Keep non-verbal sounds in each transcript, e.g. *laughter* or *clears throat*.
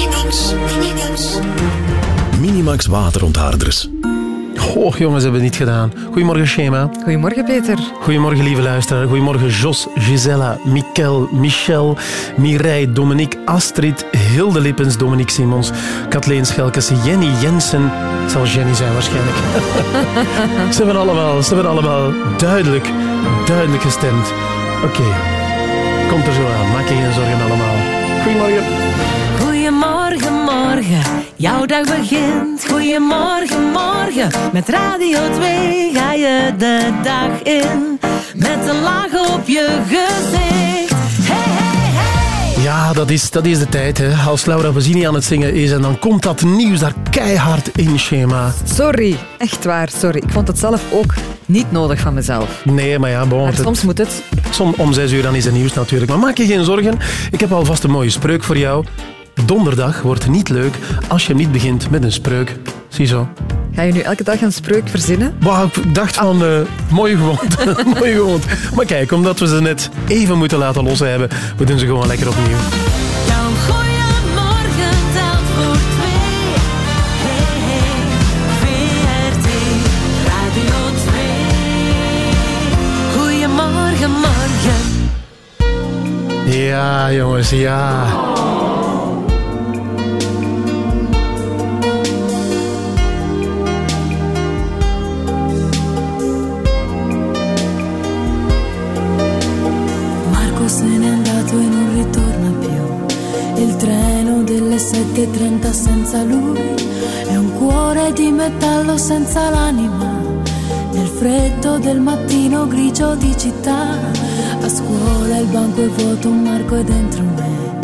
Minimax, Minimax. Minimax waterontharders. Oh, jongens, hebben we het niet gedaan. Goedemorgen, Schema. Goedemorgen, Peter. Goedemorgen, lieve luisteraar. Goedemorgen, Jos, Gisella, Mikkel, Michel, Mireille, Dominique, Astrid, Hilde Lippens, Dominique Simons, Kathleen Schelkes, Jenny Jensen. Het zal Jenny zijn waarschijnlijk. *laughs* ze, hebben allemaal, ze hebben allemaal duidelijk, duidelijk gestemd. Oké, komt er zo aan. Maak je geen zorgen allemaal. Goedemorgen, morgen. Jouw dag begint. Goedemorgen, morgen. Met Radio 2 ga je de dag in. Met een laag op je gezicht. Hey, hey, hey. Ja, dat is, dat is de tijd. Hè. Als Laura Pazzini aan het zingen is en dan komt dat nieuws daar keihard in schema. Sorry, echt waar, sorry. Ik vond het zelf ook niet nodig van mezelf. Nee, maar ja, bon. Maar het- soms moet het. Som, om zes uur dan is het nieuws natuurlijk. Maar maak je geen zorgen. Ik heb alvast een mooie spreuk voor jou. Donderdag wordt niet leuk als je niet begint met een spreuk. Ziezo. Ga je nu elke dag een spreuk verzinnen? Wauw, ik dacht van, eh mooie gewoonte. *laughs* mooie gewoonte. Maar kijk, omdat we ze net even moeten laten lossen hebben, we doen ze gewoon lekker opnieuw. Jouw goeiemorgen telt se n'è andato e non ritorna più. Il treno delle 7.30 senza lui è un cuore di metallo senza l'anima. Nel freddo del mattino grigio di città, a scuola il banco è vuoto, un Marco è dentro me.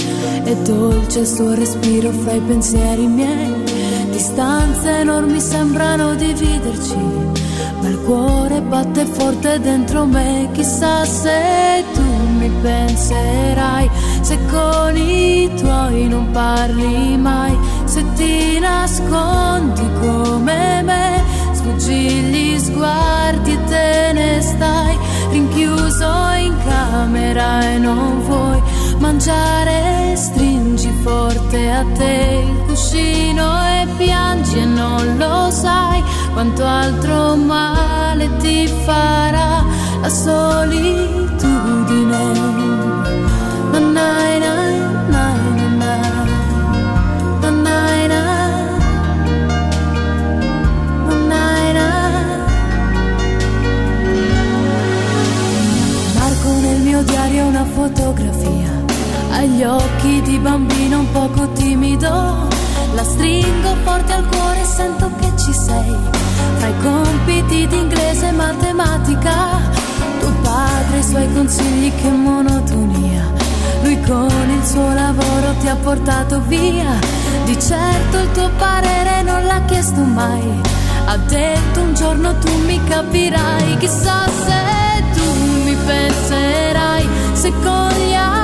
È dolce il suo respiro fra i pensieri miei. Distanze enormi sembrano dividerci, ma il cuore batte forte dentro me. Chissà se tu mi penserai, se con i tuoi non parli mai, se ti nascondi come me, sfuggi gli sguardi e te ne stai rinchiuso in camera e non vuoi mangiare, stringi forte a te il cuscino e piangi e non lo sai quanto altro male ti farà la solitudine. Na, na, na, diario una fotografia. Agli occhi di bambino un poco timido. La stringo forte al cuore e sento che ci sei fra i compiti di inglese e matematica. Tuo padre i suoi consigli che monotonia. Lui con il suo lavoro ti ha portato via. Di certo il tuo parere non l'ha chiesto mai. Ha detto un giorno tu mi capirai. Chissà se tu mi penserai. Se con gli amici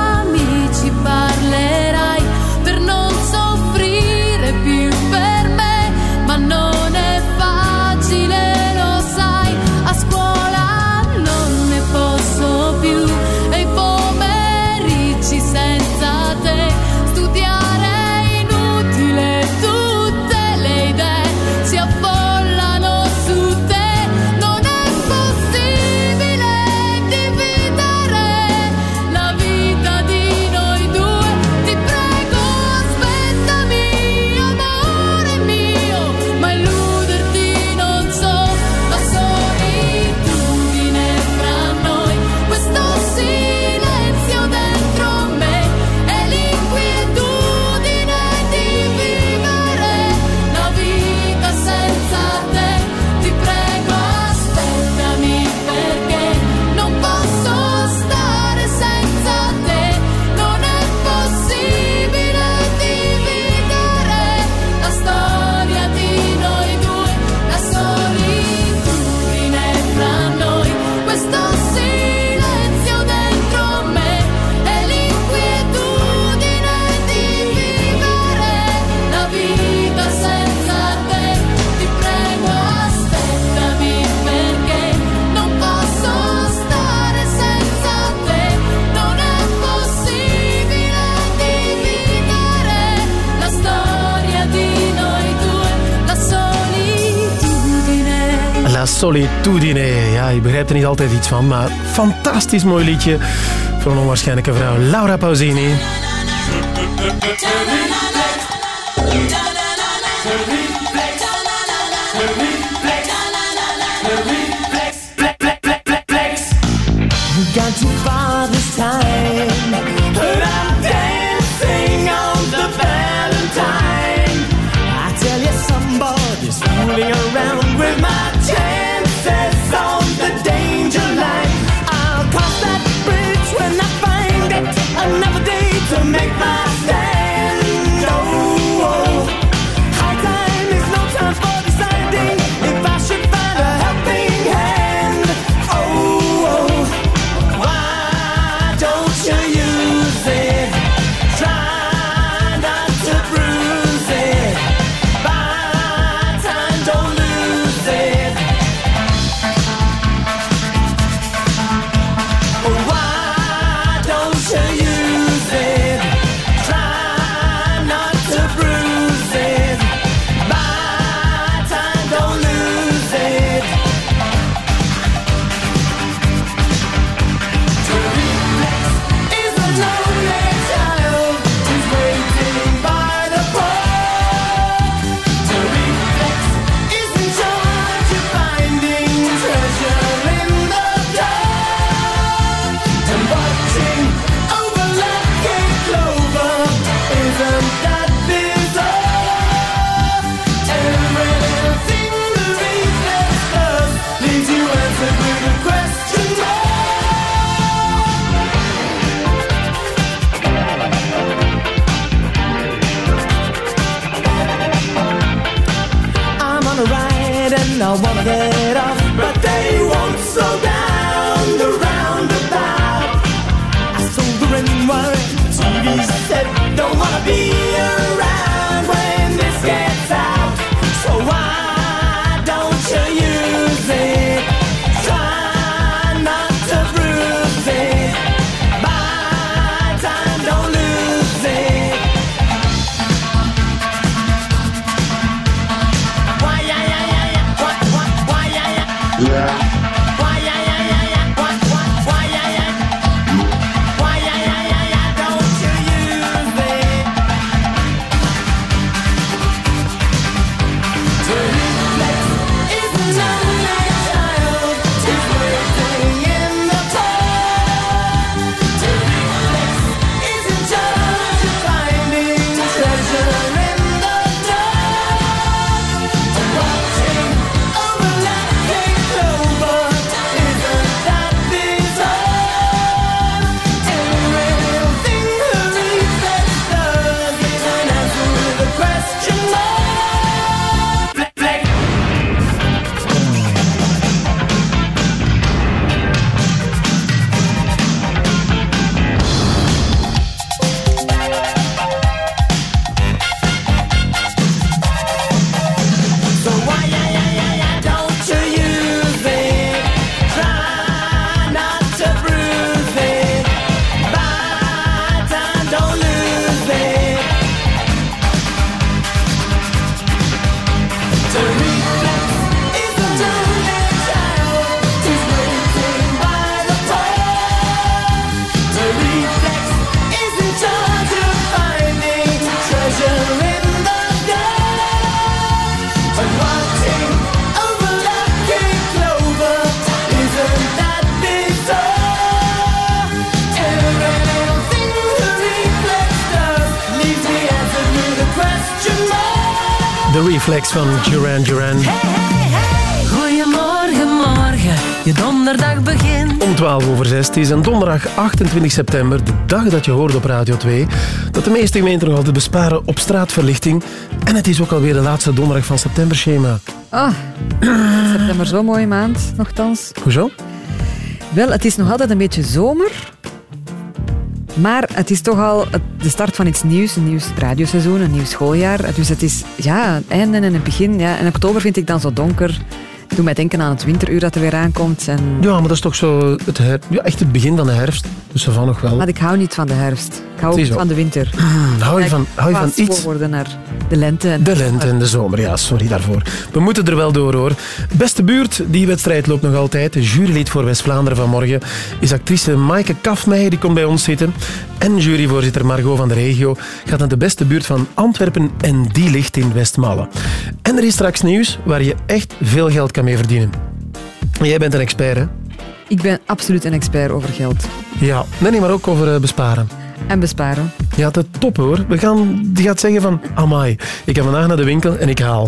Solitudine. Ja, je begrijpt er niet altijd iets van, maar fantastisch mooi liedje van een onwaarschijnlijke vrouw, Laura Pausini. Het is een donderdag 28 september, de dag dat je hoort op Radio 2, dat de meeste gemeenten nog altijd besparen op straatverlichting. En het is ook alweer de laatste donderdag van september, Schema. Ah, *clears throat* september zo'n mooie maand, nogthans. Hoezo? Wel, het is nog altijd een beetje zomer. Maar het is toch al de start van iets nieuws, een nieuw radioseizoen, een nieuw schooljaar. Dus het is ja, een einde en een begin. Ja. En oktober vind ik dan zo donker Doe mij denken aan het winteruur dat er weer aankomt. En... Ja, maar dat is toch zo het her... ja, echt het begin van de herfst. Dus van nog wel. Maar ik hou niet van de herfst. Ik hou van de winter. Ah, hou je van, hou je van iets? worden naar de lente. En de lente en de zomer, ja, sorry daarvoor. We moeten er wel door, hoor. Beste buurt, die wedstrijd loopt nog altijd. De jurylid voor West-Vlaanderen vanmorgen is actrice Maaike Kafmeijer, die komt bij ons zitten. En juryvoorzitter Margot van de Regio gaat naar de beste buurt van Antwerpen en die ligt in West-Malle. En er is straks nieuws waar je echt veel geld kan mee verdienen. Jij bent een expert, hè? Ik ben absoluut een expert over geld. Ja, nee, nee maar ook over eh, besparen. En besparen. Ja, dat top hoor. We gaan, die gaat zeggen van, amai, ik ga vandaag naar de winkel en ik haal.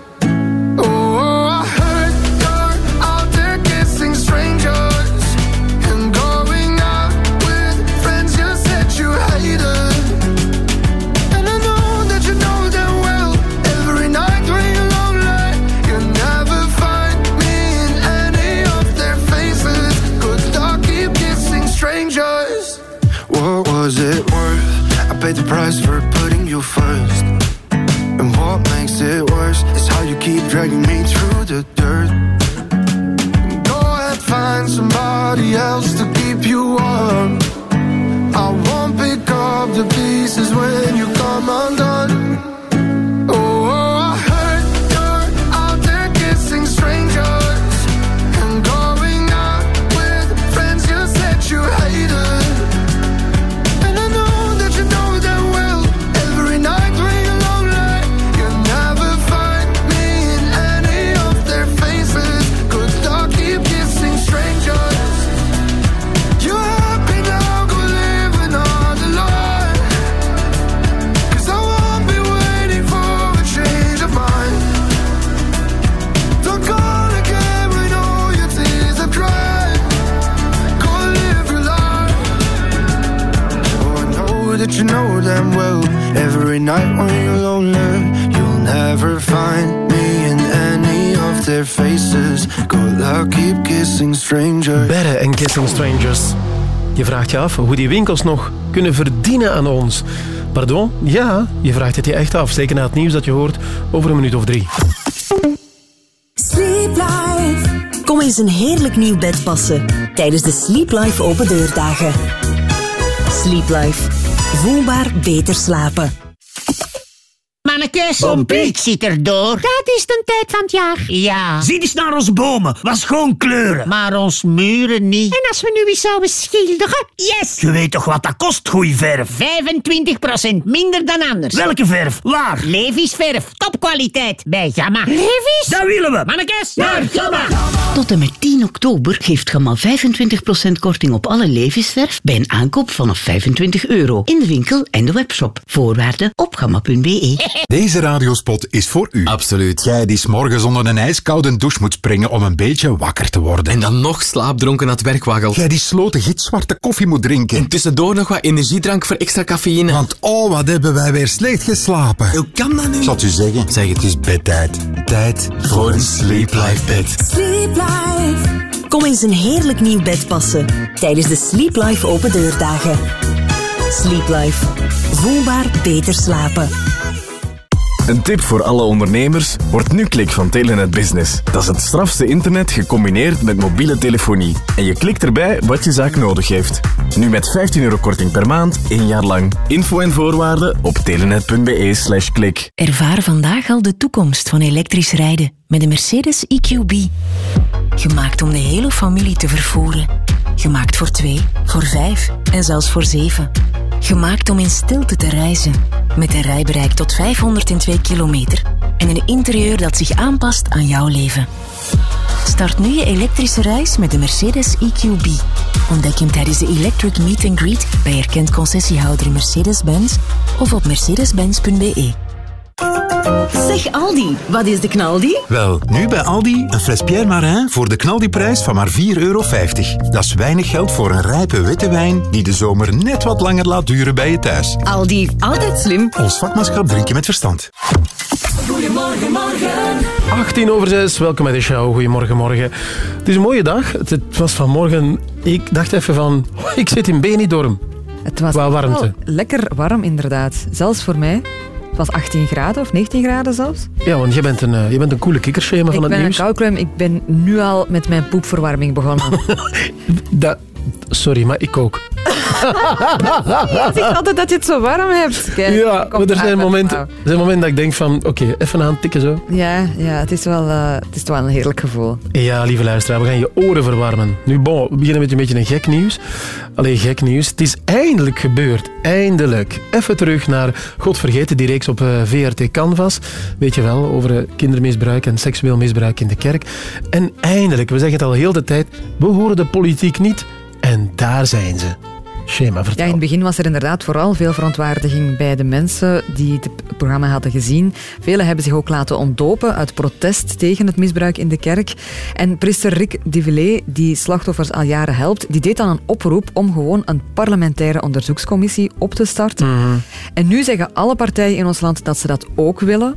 Vraagt je af hoe die winkels nog kunnen verdienen aan ons. Pardon? Ja, je vraagt het je echt af. Zeker na het nieuws dat je hoort over een minuut of drie. Sleep Life. Kom eens een heerlijk nieuw bed passen tijdens de Sleep Life open deurdagen. Sleep Life. Voelbaar beter slapen. Mannekes, ik zit erdoor. Dat is de tijd van het jaar. Ja, Zie eens naar onze bomen. Was gewoon kleuren. maar ons muren niet. En als we nu eens zouden schilderen? Yes! Je weet toch wat dat kost, goeie verf? 25% minder dan anders. Welke verf? Waar? Levi's verf, topkwaliteit, bij Gamma. Levi's? Dat willen we. Mannekes, naar Gamma! Tot en met 10 oktober geeft Gamma 25% korting op alle Levisverf bij een aankoop vanaf 25 euro in de winkel en de webshop. Voorwaarden op gamma.be. Deze radiospot is voor u. Absoluut. Jij die 's morgens onder een ijskoude douche moet springen om een beetje wakker te worden. En dan nog slaapdronken aan het werk waggelt. Jij die sloten gitzwarte koffie moet drinken. En tussendoor nog wat energiedrank voor extra cafeïne. Want oh, wat hebben wij weer slecht geslapen. Hoe kan dat nu? Zal u zeggen? Zeg, het is bedtijd. Tijd voor een Sleep Life bed. Sleep Life. Kom eens een heerlijk nieuw bed passen tijdens de Sleep Life open deurdagen. Sleep Life. Voelbaar beter slapen. Een tip voor alle ondernemers, wordt nu klik van Telenet Business. Dat is het strafste internet gecombineerd met mobiele telefonie. En je klikt erbij wat je zaak nodig heeft. Nu met 15 euro korting per maand, één jaar lang. Info en voorwaarden op telenet.be slash klik. Ervaar vandaag al de toekomst van elektrisch rijden met de Mercedes EQB. Gemaakt om de hele familie te vervoeren. Gemaakt voor twee, voor vijf en zelfs voor zeven. Gemaakt om in stilte te reizen. Met een rijbereik tot 502 kilometer en een interieur dat zich aanpast aan jouw leven. Start nu je elektrische reis met de Mercedes EQB. Ontdek hem tijdens de Electric Meet and Greet bij erkend concessiehouder Mercedes-Benz of op mercedes-benz.be. Zeg Aldi, wat is de knaldi? Wel, nu bij Aldi een fles Pierre Marin voor de knaldiprijs van maar 4,50 euro. Dat is weinig geld voor een rijpe witte wijn die de zomer net wat langer laat duren bij je thuis. Aldi, altijd slim. Ons vakmanschap drinken met verstand. Goedemorgen, morgen. 18 over 6, welkom bij de show. Goedemorgen, morgen. Het is een mooie dag. Het, was vanmorgen... Ik dacht even van... *laughs* ik zit in Benidorm. Het was Qua warmte. lekker warm, inderdaad. Zelfs voor mij. Het was 18 graden of 19 graden zelfs. Ja, want je bent een, eh, je bent een coole kikkerschema van ik het ben een nieuws. koukruim. Ik ben nu al met mijn poepverwarming begonnen. *laughs* Dat, sorry, maar ik ook. *laughs* Je zegt altijd dat je het zo warm hebt. Kijk, Ja, maar er zijn momenten, mevrouw. er zijn momenten dat ik denk van... Oké, even aantikken zo. Ja, ja het, is wel, eh, het is wel een heerlijk gevoel. Ja, lieve luisteraar, we gaan je oren verwarmen. Nu, bon, we beginnen met een beetje een gek nieuws. Alleen gek nieuws. Het is eindelijk gebeurd. Eindelijk. Even terug naar, god vergeten, die reeks op eh, VRT Canvas. Weet je wel, over eh, kindermisbruik en seksueel misbruik in de kerk. En eindelijk, we zeggen het al heel de tijd, we horen de politiek niet. En daar zijn ze. Schema, vertel. Ja, in het begin was er inderdaad vooral veel verontwaardiging bij de mensen die het programma hadden gezien. Velen hebben zich ook laten ontdopen uit protest tegen het misbruik in de kerk. En priester Rick de Villiers, die slachtoffers al jaren helpt, die deed dan een oproep om gewoon een parlementaire onderzoekscommissie op te starten. En nu zeggen alle partijen in ons land dat ze dat ook willen.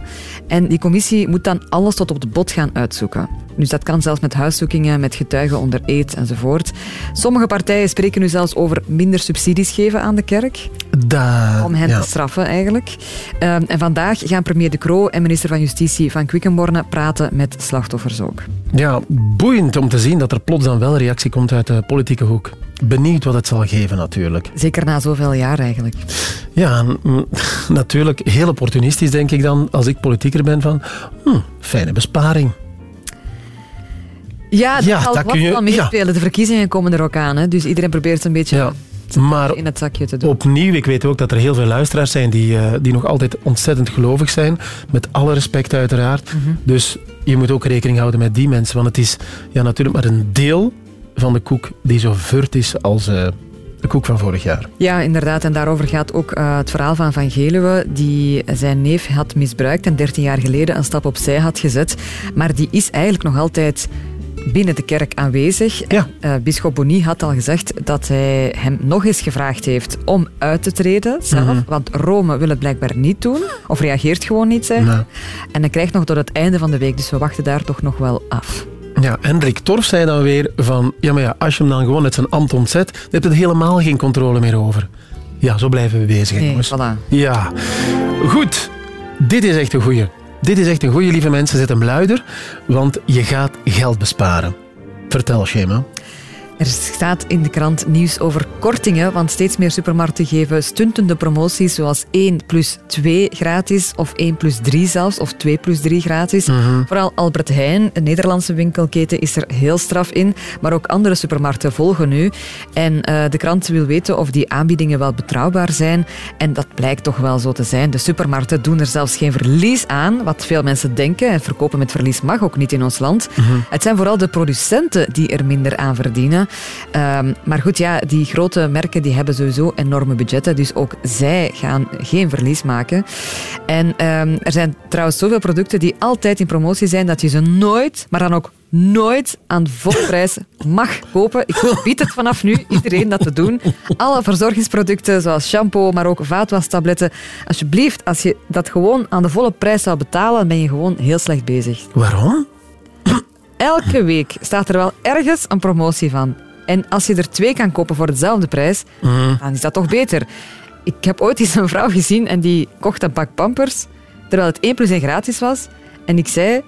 En die commissie moet dan alles tot op de bot gaan uitzoeken. Dus dat kan zelfs met huiszoekingen, met getuigen onder eed enzovoort. Sommige partijen spreken nu zelfs over minder subsidies geven aan de kerk. Da- Om hen ja. te straffen, eigenlijk. Ehm, en vandaag gaan premier De Croo en minister van Justitie van Quickenborne praten met slachtoffers ook. Ja, boeiend om te zien dat er plots dan wel reactie komt uit de politieke hoek. Benieuwd wat het zal geven, natuurlijk. Zeker na zoveel jaar eigenlijk. Ja, mm, *laughs* natuurlijk heel opportunistisch denk ik dan, als ik politieker ben, van hm, fijne besparing. Ja, dat Ja, dat wat kun je- wel meespelen. De verkiezingen komen er ook aan. Hè? Dus iedereen probeert een beetje Maar in het zakje te doen. opnieuw, ik weet ook dat er heel veel luisteraars zijn die, eh, die nog altijd ontzettend gelovig zijn. Met alle respect uiteraard. Mhm. Dus je moet ook rekening houden met die mensen. Want het is ja, natuurlijk maar een deel van de koek die zo vurt is als eh, de koek van vorig jaar. Ja, inderdaad. En daarover gaat ook eh, het verhaal van Van Geluwe, die zijn neef had misbruikt en 13 jaar geleden een stap opzij had gezet. Maar die is eigenlijk nog altijd binnen de kerk aanwezig. Eh, Bisschop Bonny had al gezegd dat hij hem nog eens gevraagd heeft om uit te treden zelf. Mhm. Want Rome wil het blijkbaar niet doen. Of reageert gewoon niet. Nee. En hij krijgt nog tot het einde van de week. Dus we wachten daar toch nog wel af. Ja, en Rick Torf zei dan weer van, ja maar ja, als je hem dan gewoon uit zijn ambt ontzet, dan heb je er helemaal geen controle meer over. Ja, zo blijven we bezig, Nee, jongens. voilà. Ja, goed. Dit is echt een goeie. Dit is echt een goeie, lieve mensen. Zet hem luider, want je gaat geld besparen. Vertel, Shema. Er staat in de krant nieuws over kortingen, want steeds meer supermarkten geven stuntende promoties zoals 1 plus 2 gratis of 1 plus 3 zelfs, of 2 plus 3 gratis. Mhm. Vooral Albert Heijn, een Nederlandse winkelketen, is er heel straf in, maar ook andere supermarkten volgen nu. En eh, de krant wil weten of die aanbiedingen wel betrouwbaar zijn en dat blijkt toch wel zo te zijn. De supermarkten doen er zelfs geen verlies aan, wat veel mensen denken. En verkopen met verlies mag ook niet in ons land. Het zijn vooral de producenten die er minder aan verdienen. Ehm, maar goed, ja, die grote merken die hebben sowieso enorme budgetten, dus ook zij gaan geen verlies maken. En ehm, er zijn trouwens zoveel producten die altijd in promotie zijn dat je ze nooit, maar dan ook nooit aan volle prijs *laughs* mag kopen. Ik verbied het vanaf nu iedereen dat te doen. Alle verzorgingsproducten, zoals shampoo, maar ook vaatwastabletten. Alsjeblieft, als je dat gewoon aan de volle prijs zou betalen, ben je gewoon heel slecht bezig. Waarom? Elke week staat er wel ergens een promotie van. En als je er twee kan kopen voor dezelfde prijs, Mm. dan is dat toch beter. Ik heb ooit eens een vrouw gezien en die kocht een pak pampers, terwijl het 1 plus 1 gratis was. En ik zei,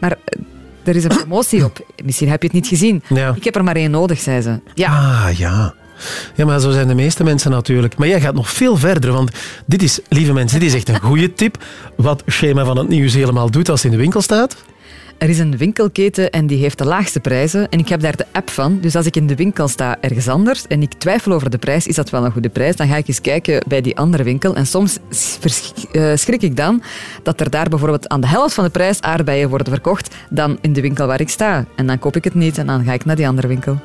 maar eh, er is een promotie op. Misschien heb je het niet gezien. Ja. Ik heb er maar één nodig, zei ze. Ja. Ah, ja. Ja, maar zo zijn de meeste mensen natuurlijk. Maar jij gaat nog veel verder, want dit is, lieve mensen, dit is echt een goede tip. Wat Schema van het Nieuws helemaal doet als in de winkel staat. Er is een winkelketen en die heeft de laagste prijzen. En ik heb daar de app van. Dus als ik in de winkel sta ergens anders en ik twijfel over de prijs, is dat wel een goede prijs, dan ga ik eens kijken bij die andere winkel. En soms eh, schrik ik dan dat er daar bijvoorbeeld aan de helft van de prijs aardbeien worden verkocht dan in de winkel waar ik sta. En dan koop ik het niet en dan ga ik naar die andere winkel.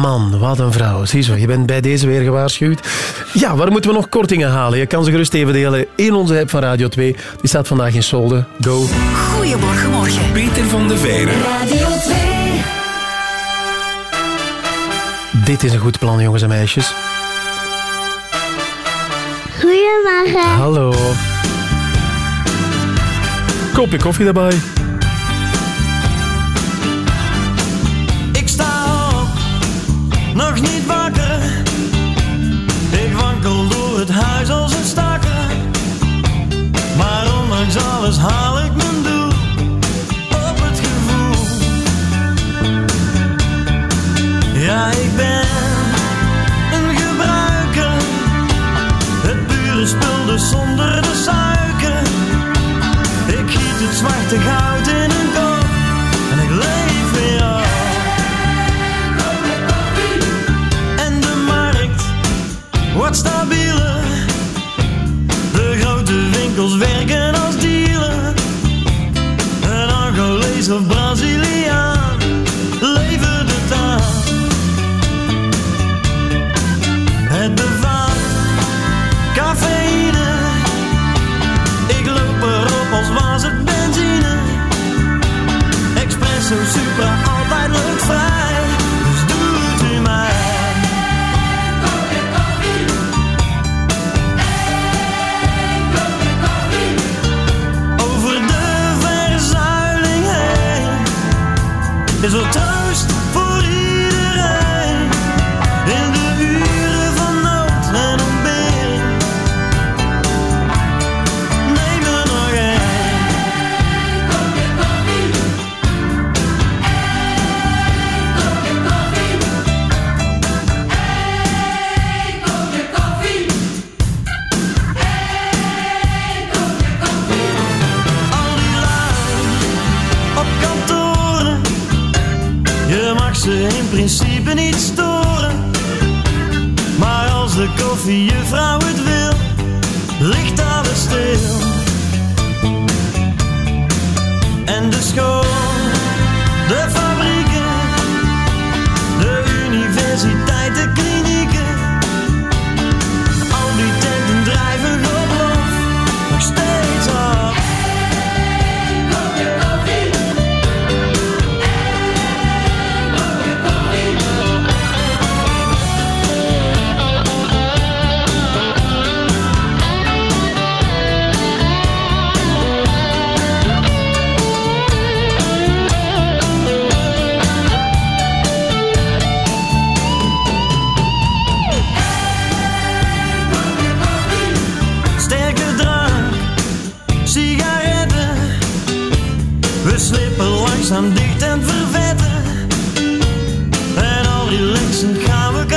Man, wat een vrouw. Ziezo, je bent bij deze weer gewaarschuwd. Ja, waar moeten we nog kortingen halen? Je kan ze gerust even delen in onze app van Radio 2. Die staat vandaag in solde. Go. Goedemorgen, morgen. Peter van de Veire. Radio 2. Dit is een goed plan, jongens en meisjes. Goedemorgen. Hallo. Kopje koffie daarbij. Ik sta op, nog niet wakker. Ik wankel door het huis als een stakker. Maar ondanks alles haal Ja, ik ben een gebruiker. Het pure spul dus zonder de suiker. Ik giet het zwarte goud in een kop en ik leef weer op. En de markt wordt stabieler. De grote winkels werken ze in principe niet storen. Maar als de koffiejuffrouw het wil, ligt alles stil. En de school, de langzaam dicht en vervetten. En al linksen gaan we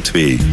2.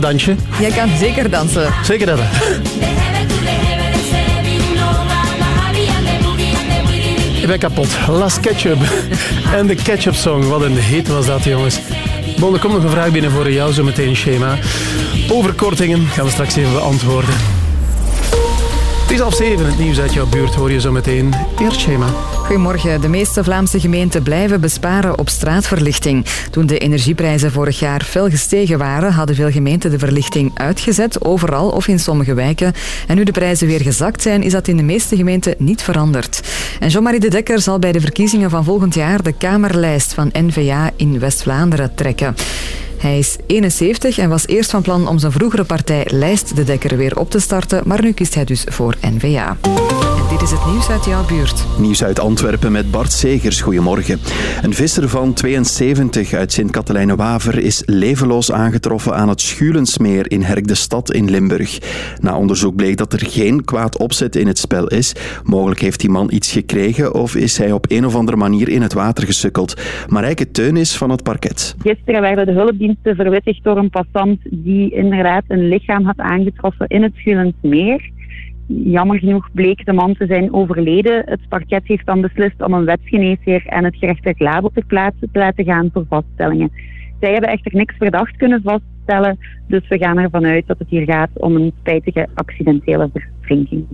Dansje. Jij kan zeker dansen. Zeker dat. Ik ben kapot. Last Ketchup. *laughs* en de Ketchup Song. Wat een hit was dat, jongens. Bon, er komt nog een vraag binnen voor jou, zo meteen schema. Over kortingen gaan we straks even beantwoorden. Het is half zeven, het nieuws uit jouw buurt hoor je zo meteen. Eerst schema. Goedemorgen. De meeste Vlaamse gemeenten blijven besparen op straatverlichting. Toen de energieprijzen vorig jaar fel gestegen waren, hadden veel gemeenten de verlichting uitgezet, overal of in sommige wijken. En nu de prijzen weer gezakt zijn, is dat in de meeste gemeenten niet veranderd. En Jean-Marie de Dekker zal bij de verkiezingen van volgend jaar de Kamerlijst van N-VA in West-Vlaanderen trekken. Hij is 71 en was eerst van plan om zijn vroegere partij Lijst de Dekker weer op te starten, maar nu kiest hij dus voor N-VA. Dit is het nieuws uit jouw buurt. Nieuws uit Antwerpen met Bart Segers. Goedemorgen. Een visser van 72 uit Sint-Katelijne-Waver is levenloos aangetroffen aan het Schulensmeer in Herk de Stad in Limburg. Na onderzoek bleek dat er geen kwaad opzet in het spel is. Mogelijk heeft die man iets gekregen of is hij op een of andere manier in het water gesukkeld. Marijke Teun is van het parket. Gisteren werden de hulpdiensten verwittigd door een passant die inderdaad een lichaam had aangetroffen in het Schulensmeer. Jammer genoeg bleek de man te zijn overleden. Het parket heeft dan beslist om een wetsgeneesheer en het gerechtelijk labo ter plaatse te laten gaan voor vaststellingen. Zij hebben echter niks verdacht kunnen vaststellen, dus we gaan ervan uit dat het hier gaat om een spijtige accidentele verdrinking.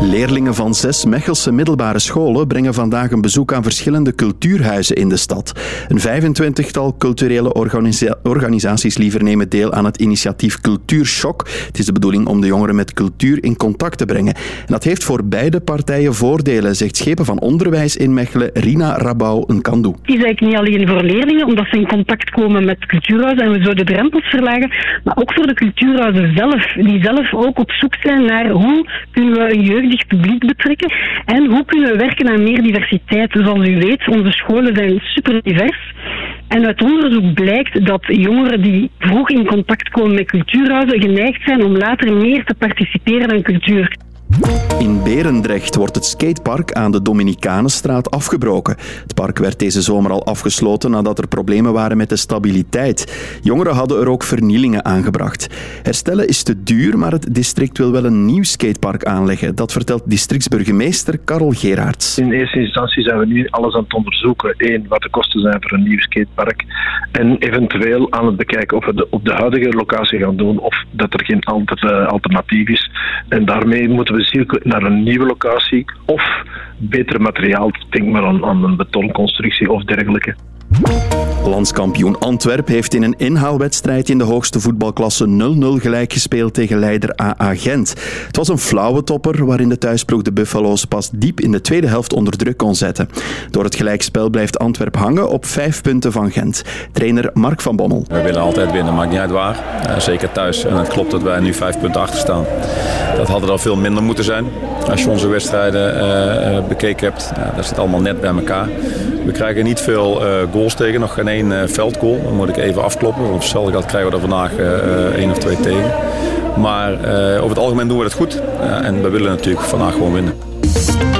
Leerlingen van zes Mechelse middelbare scholen brengen vandaag een bezoek aan verschillende cultuurhuizen in de stad. Een 25-tal culturele organisa- organisaties liever nemen deel aan het initiatief Cultuurshock. Het is de bedoeling om de jongeren met cultuur in contact te brengen. En dat heeft voor beide partijen voordelen, zegt schepen van onderwijs in Mechelen Rina Rabau een kandoe. Het is eigenlijk niet alleen voor leerlingen, omdat ze in contact komen met cultuurhuizen en we zo de drempels verlagen, maar ook voor de cultuurhuizen zelf, die zelf ook op zoek zijn naar hoe kunnen we een jeugdig publiek betrekken en hoe kunnen we werken aan meer diversiteit. Zoals u weet, onze scholen zijn super divers. En uit onderzoek blijkt dat jongeren die vroeg in contact komen met cultuurhuizen geneigd zijn om later meer te participeren aan cultuur. In Berendrecht wordt het skatepark aan de Dominicanenstraat afgebroken. Het park werd deze zomer al afgesloten nadat er problemen waren met de stabiliteit. Jongeren hadden er ook vernielingen aangebracht. Herstellen is te duur, maar het district wil wel een nieuw skatepark aanleggen. Dat vertelt districtsburgemeester Karel Geraerts. In eerste instantie zijn we nu alles aan het onderzoeken. Eén, wat de kosten zijn voor een nieuw skatepark. En eventueel aan het bekijken of we het op de huidige locatie gaan doen of dat er geen eh, alternatief is. En daarmee moeten we zoeken naar een nieuwe locatie of beter materiaal. Denk maar aan, aan een betonconstructie of dergelijke. Landskampioen Antwerp heeft in een inhaalwedstrijd in de hoogste voetbalklasse 0-0 gelijk gespeeld tegen leider AA Gent. Het was een flauwe topper waarin de thuisploeg de Buffalo's pas diep in de tweede helft onder druk kon zetten. Door het gelijkspel blijft Antwerp hangen op vijf punten van Gent. Trainer Mark van Bommel. We willen altijd winnen, maakt niet uit waar. Eh, zeker thuis. En het klopt dat wij nu vijf punten achter staan. Dat had er al veel minder moeten zijn. Als je onze wedstrijden eh, eh, bekeken hebt, dat zit allemaal net bij elkaar. We krijgen niet veel eh, nog geen één eh, veldgoal. Dan moet ik even afkloppen. want Op hetzelfde geld krijgen we er vandaag eh, één of twee tegen. Maar eh, over het algemeen doen we het goed. En we willen natuurlijk vandaag gewoon winnen.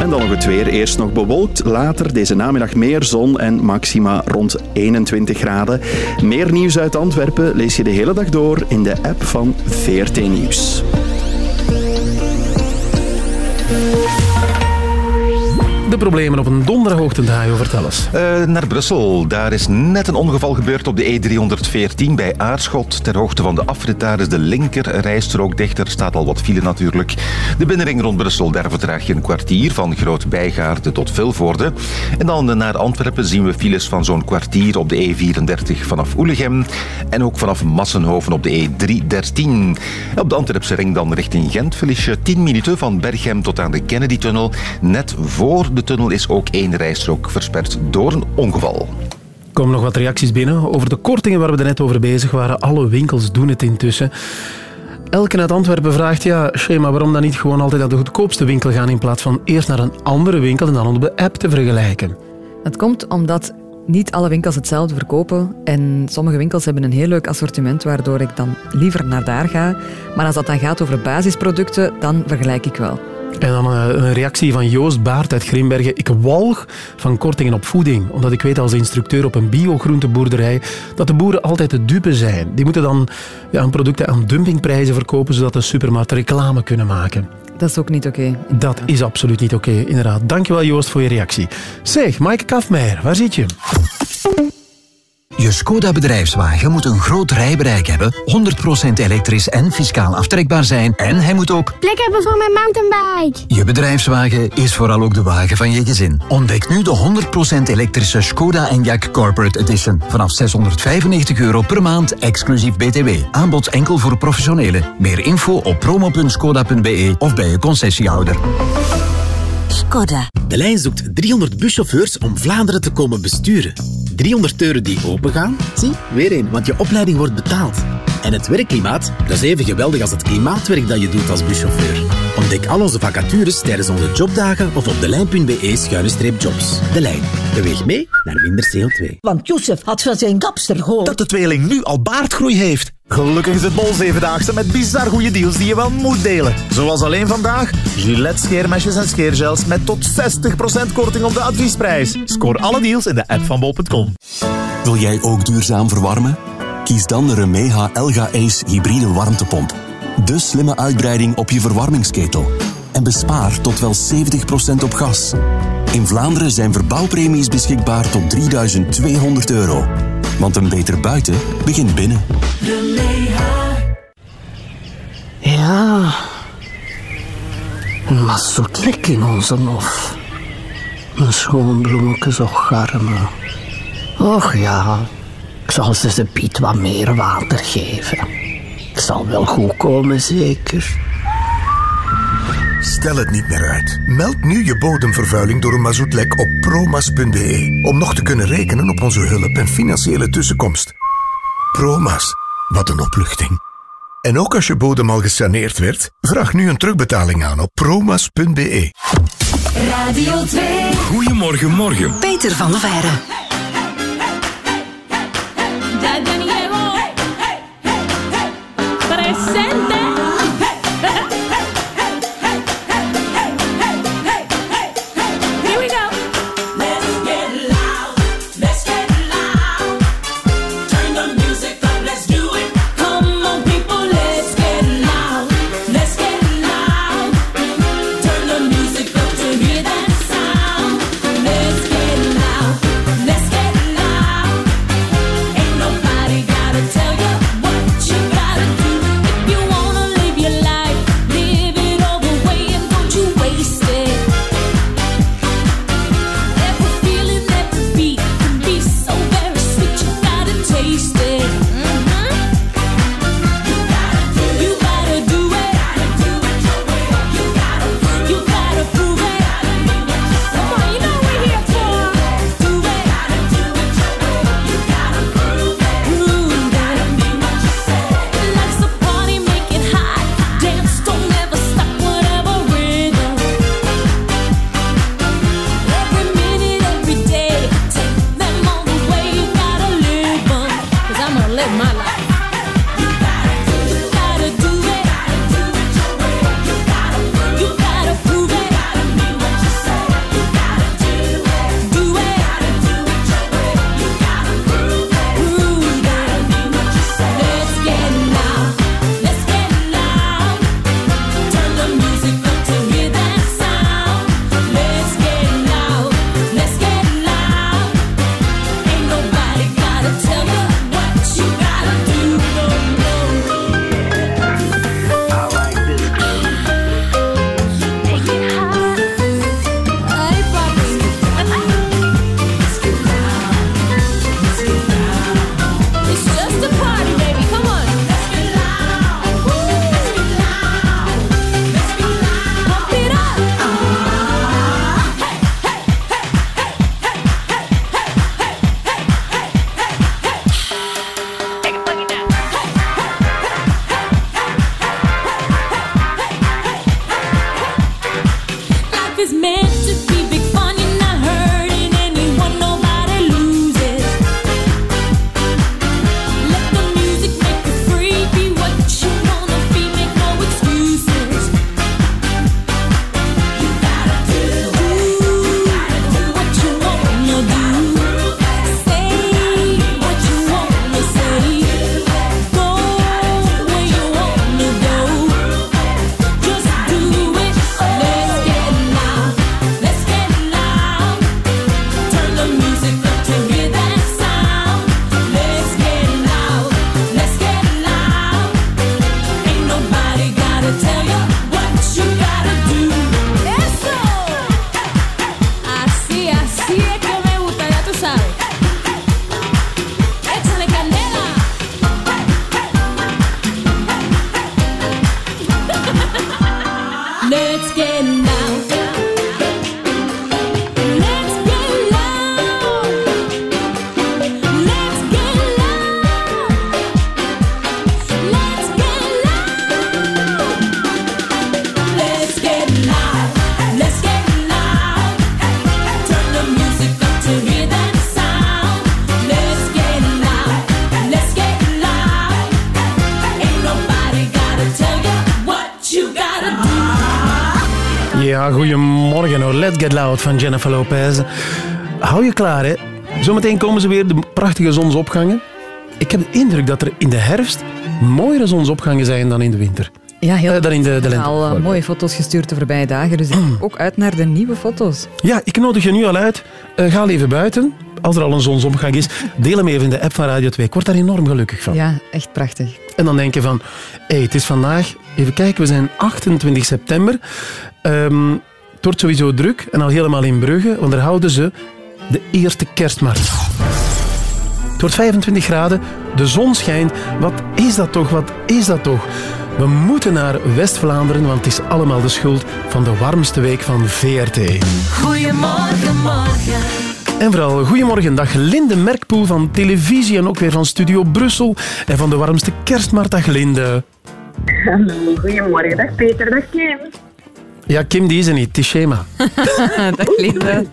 En dan nog het weer. Eerst nog bewolkt, later deze namiddag meer zon en maxima rond 21 graden. Meer nieuws uit Antwerpen lees je de hele dag door in de app van VRT Nieuws. Problemen op een donderdagochtend, Hajo, vertel eens. Eh, naar Brussel. Daar is net een ongeval gebeurd op de E314 bij Aarschot. Ter hoogte van de afrit daar is de linker rijstrook dicht. Er staat al wat file natuurlijk. De binnenring rond Brussel, daar vertraag je een kwartier van Groot Bijgaarde tot Vilvoorde. En dan naar Antwerpen zien we files van zo'n kwartier op de E34 vanaf Oelegem. En ook vanaf Massenhoven op de E313. Op de Antwerpse ring dan richting Gent verlies je 10 minuten van Berghem tot aan de Kennedy-tunnel. Net voor de tunnel is ook één rijstrook versperd door een ongeval. Er komen nog wat reacties binnen over de kortingen waar we er net over bezig waren. Alle winkels doen het intussen. Elke uit Antwerpen vraagt, ja, Shema, waarom dan niet gewoon altijd naar de goedkoopste winkel gaan in plaats van eerst naar een andere winkel en dan op de app te vergelijken? Het komt omdat niet alle winkels hetzelfde verkopen. En sommige winkels hebben een heel leuk assortiment, waardoor ik dan liever naar daar ga. Maar als dat dan gaat over basisproducten, dan vergelijk ik wel. En dan eh, een reactie van Joost Baart uit Grimbergen. Ik walg van kortingen op voeding, omdat ik weet als instructeur op een biogroenteboerderij dat de boeren altijd de dupe zijn. Die moeten dan ja, hun producten aan dumpingprijzen verkopen, zodat de supermarkten reclame kunnen maken. Dat is ook niet oké. Dat is absoluut niet oké, inderdaad. Dankjewel Joost voor je reactie. Zeg, Maaike Kafmeijer, waar zit je? Je Skoda bedrijfswagen moet een groot rijbereik hebben, 100% elektrisch en fiscaal aftrekbaar zijn en hij moet ook Plek hebben voor mijn mountainbike. Je bedrijfswagen is vooral ook de wagen van je gezin. Ontdek nu de 100% elektrische Skoda Enyaq Corporate Edition. Vanaf 695 euro per maand, exclusief BTW. Aanbod enkel voor professionelen. Meer info op promo.skoda.be of bij je concessiehouder. De lijn zoekt 300 buschauffeurs om Vlaanderen te komen besturen. 300 deuren die opengaan? Zie, weer een, want je opleiding wordt betaald. En het werkklimaat, dat is even geweldig als het klimaatwerk dat je doet als buschauffeur. Ontdek al onze vacatures tijdens onze jobdagen of op delijn.be-jobs. De Lijn. Beweeg mee naar minder CO2. Want Youssef had van zijn kapster gehoord. Dat de tweeling nu al baardgroei heeft. Gelukkig is het Bol Zevendaagse met bizar goede deals die je wel moet delen. Zoals alleen vandaag, Gillette scheermesjes en scheergels met tot 60% korting op de adviesprijs. Scoor alle deals in de app van bol.com. Wil jij ook duurzaam verwarmen? Kies dan de Remeha Elga Ace hybride warmtepomp. De slimme uitbreiding op je verwarmingsketel. En bespaar tot wel 70% op gas. In Vlaanderen zijn verbouwpremies beschikbaar tot 3200 euro. Want een beter buiten begint binnen. Ja. Zoet lek in onze nof. Een schoon bloemetje zo garmen. Och ja, ik zal ze ze Piet wat meer water geven. Ik zal wel goed komen, zeker. Stel het niet meer uit. Meld nu je bodemvervuiling door een mazoetlek op promas.be. Om nog te kunnen rekenen op onze hulp en financiële tussenkomst. Promas, wat een opluchting. En ook als je bodem al gesaneerd werd, vraag nu een terugbetaling aan op promas.be. Radio 2. Goedemorgen, morgen. Peter van der. Ya Daniego. Presente. Loud van Jennifer Lopez. Hou je klaar, hè. Zometeen komen ze weer, de prachtige zonsopgangen. Ik heb de indruk dat er in de herfst mooiere zonsopgangen zijn dan in de winter. Ja, heel Eh, dan in de, de lente. al eh, mooie foto's gestuurd de voorbije dagen, dus ik kijk *clears throat* ook uit naar de nieuwe foto's. Ja, ik nodig je nu al uit. Eh, ga even buiten. Als er al een zonsopgang is, deel hem even in de app van Radio 2. Ik word daar enorm gelukkig van. Ja, echt prachtig. En dan denk je van, hé, het is vandaag, even kijken, we zijn 28 september. Ehm, het wordt sowieso druk en al helemaal in Brugge, want daar houden ze de eerste kerstmarkt. Het wordt 25 graden, de zon schijnt. Wat is dat toch, wat is dat toch? We moeten naar West-Vlaanderen, want het is allemaal de schuld van de warmste week van VRT. Goedemorgen, morgen. En vooral goedemorgen, dag Linde Merkpoel van televisie en ook weer van Studio Brussel. En van de warmste kerstmarkt, dag Linde. *laughs* Hallo, goedemorgen. Dag Peter, dag Kim. Ja, Kim, die is er niet. Het is Shema. dag Linde.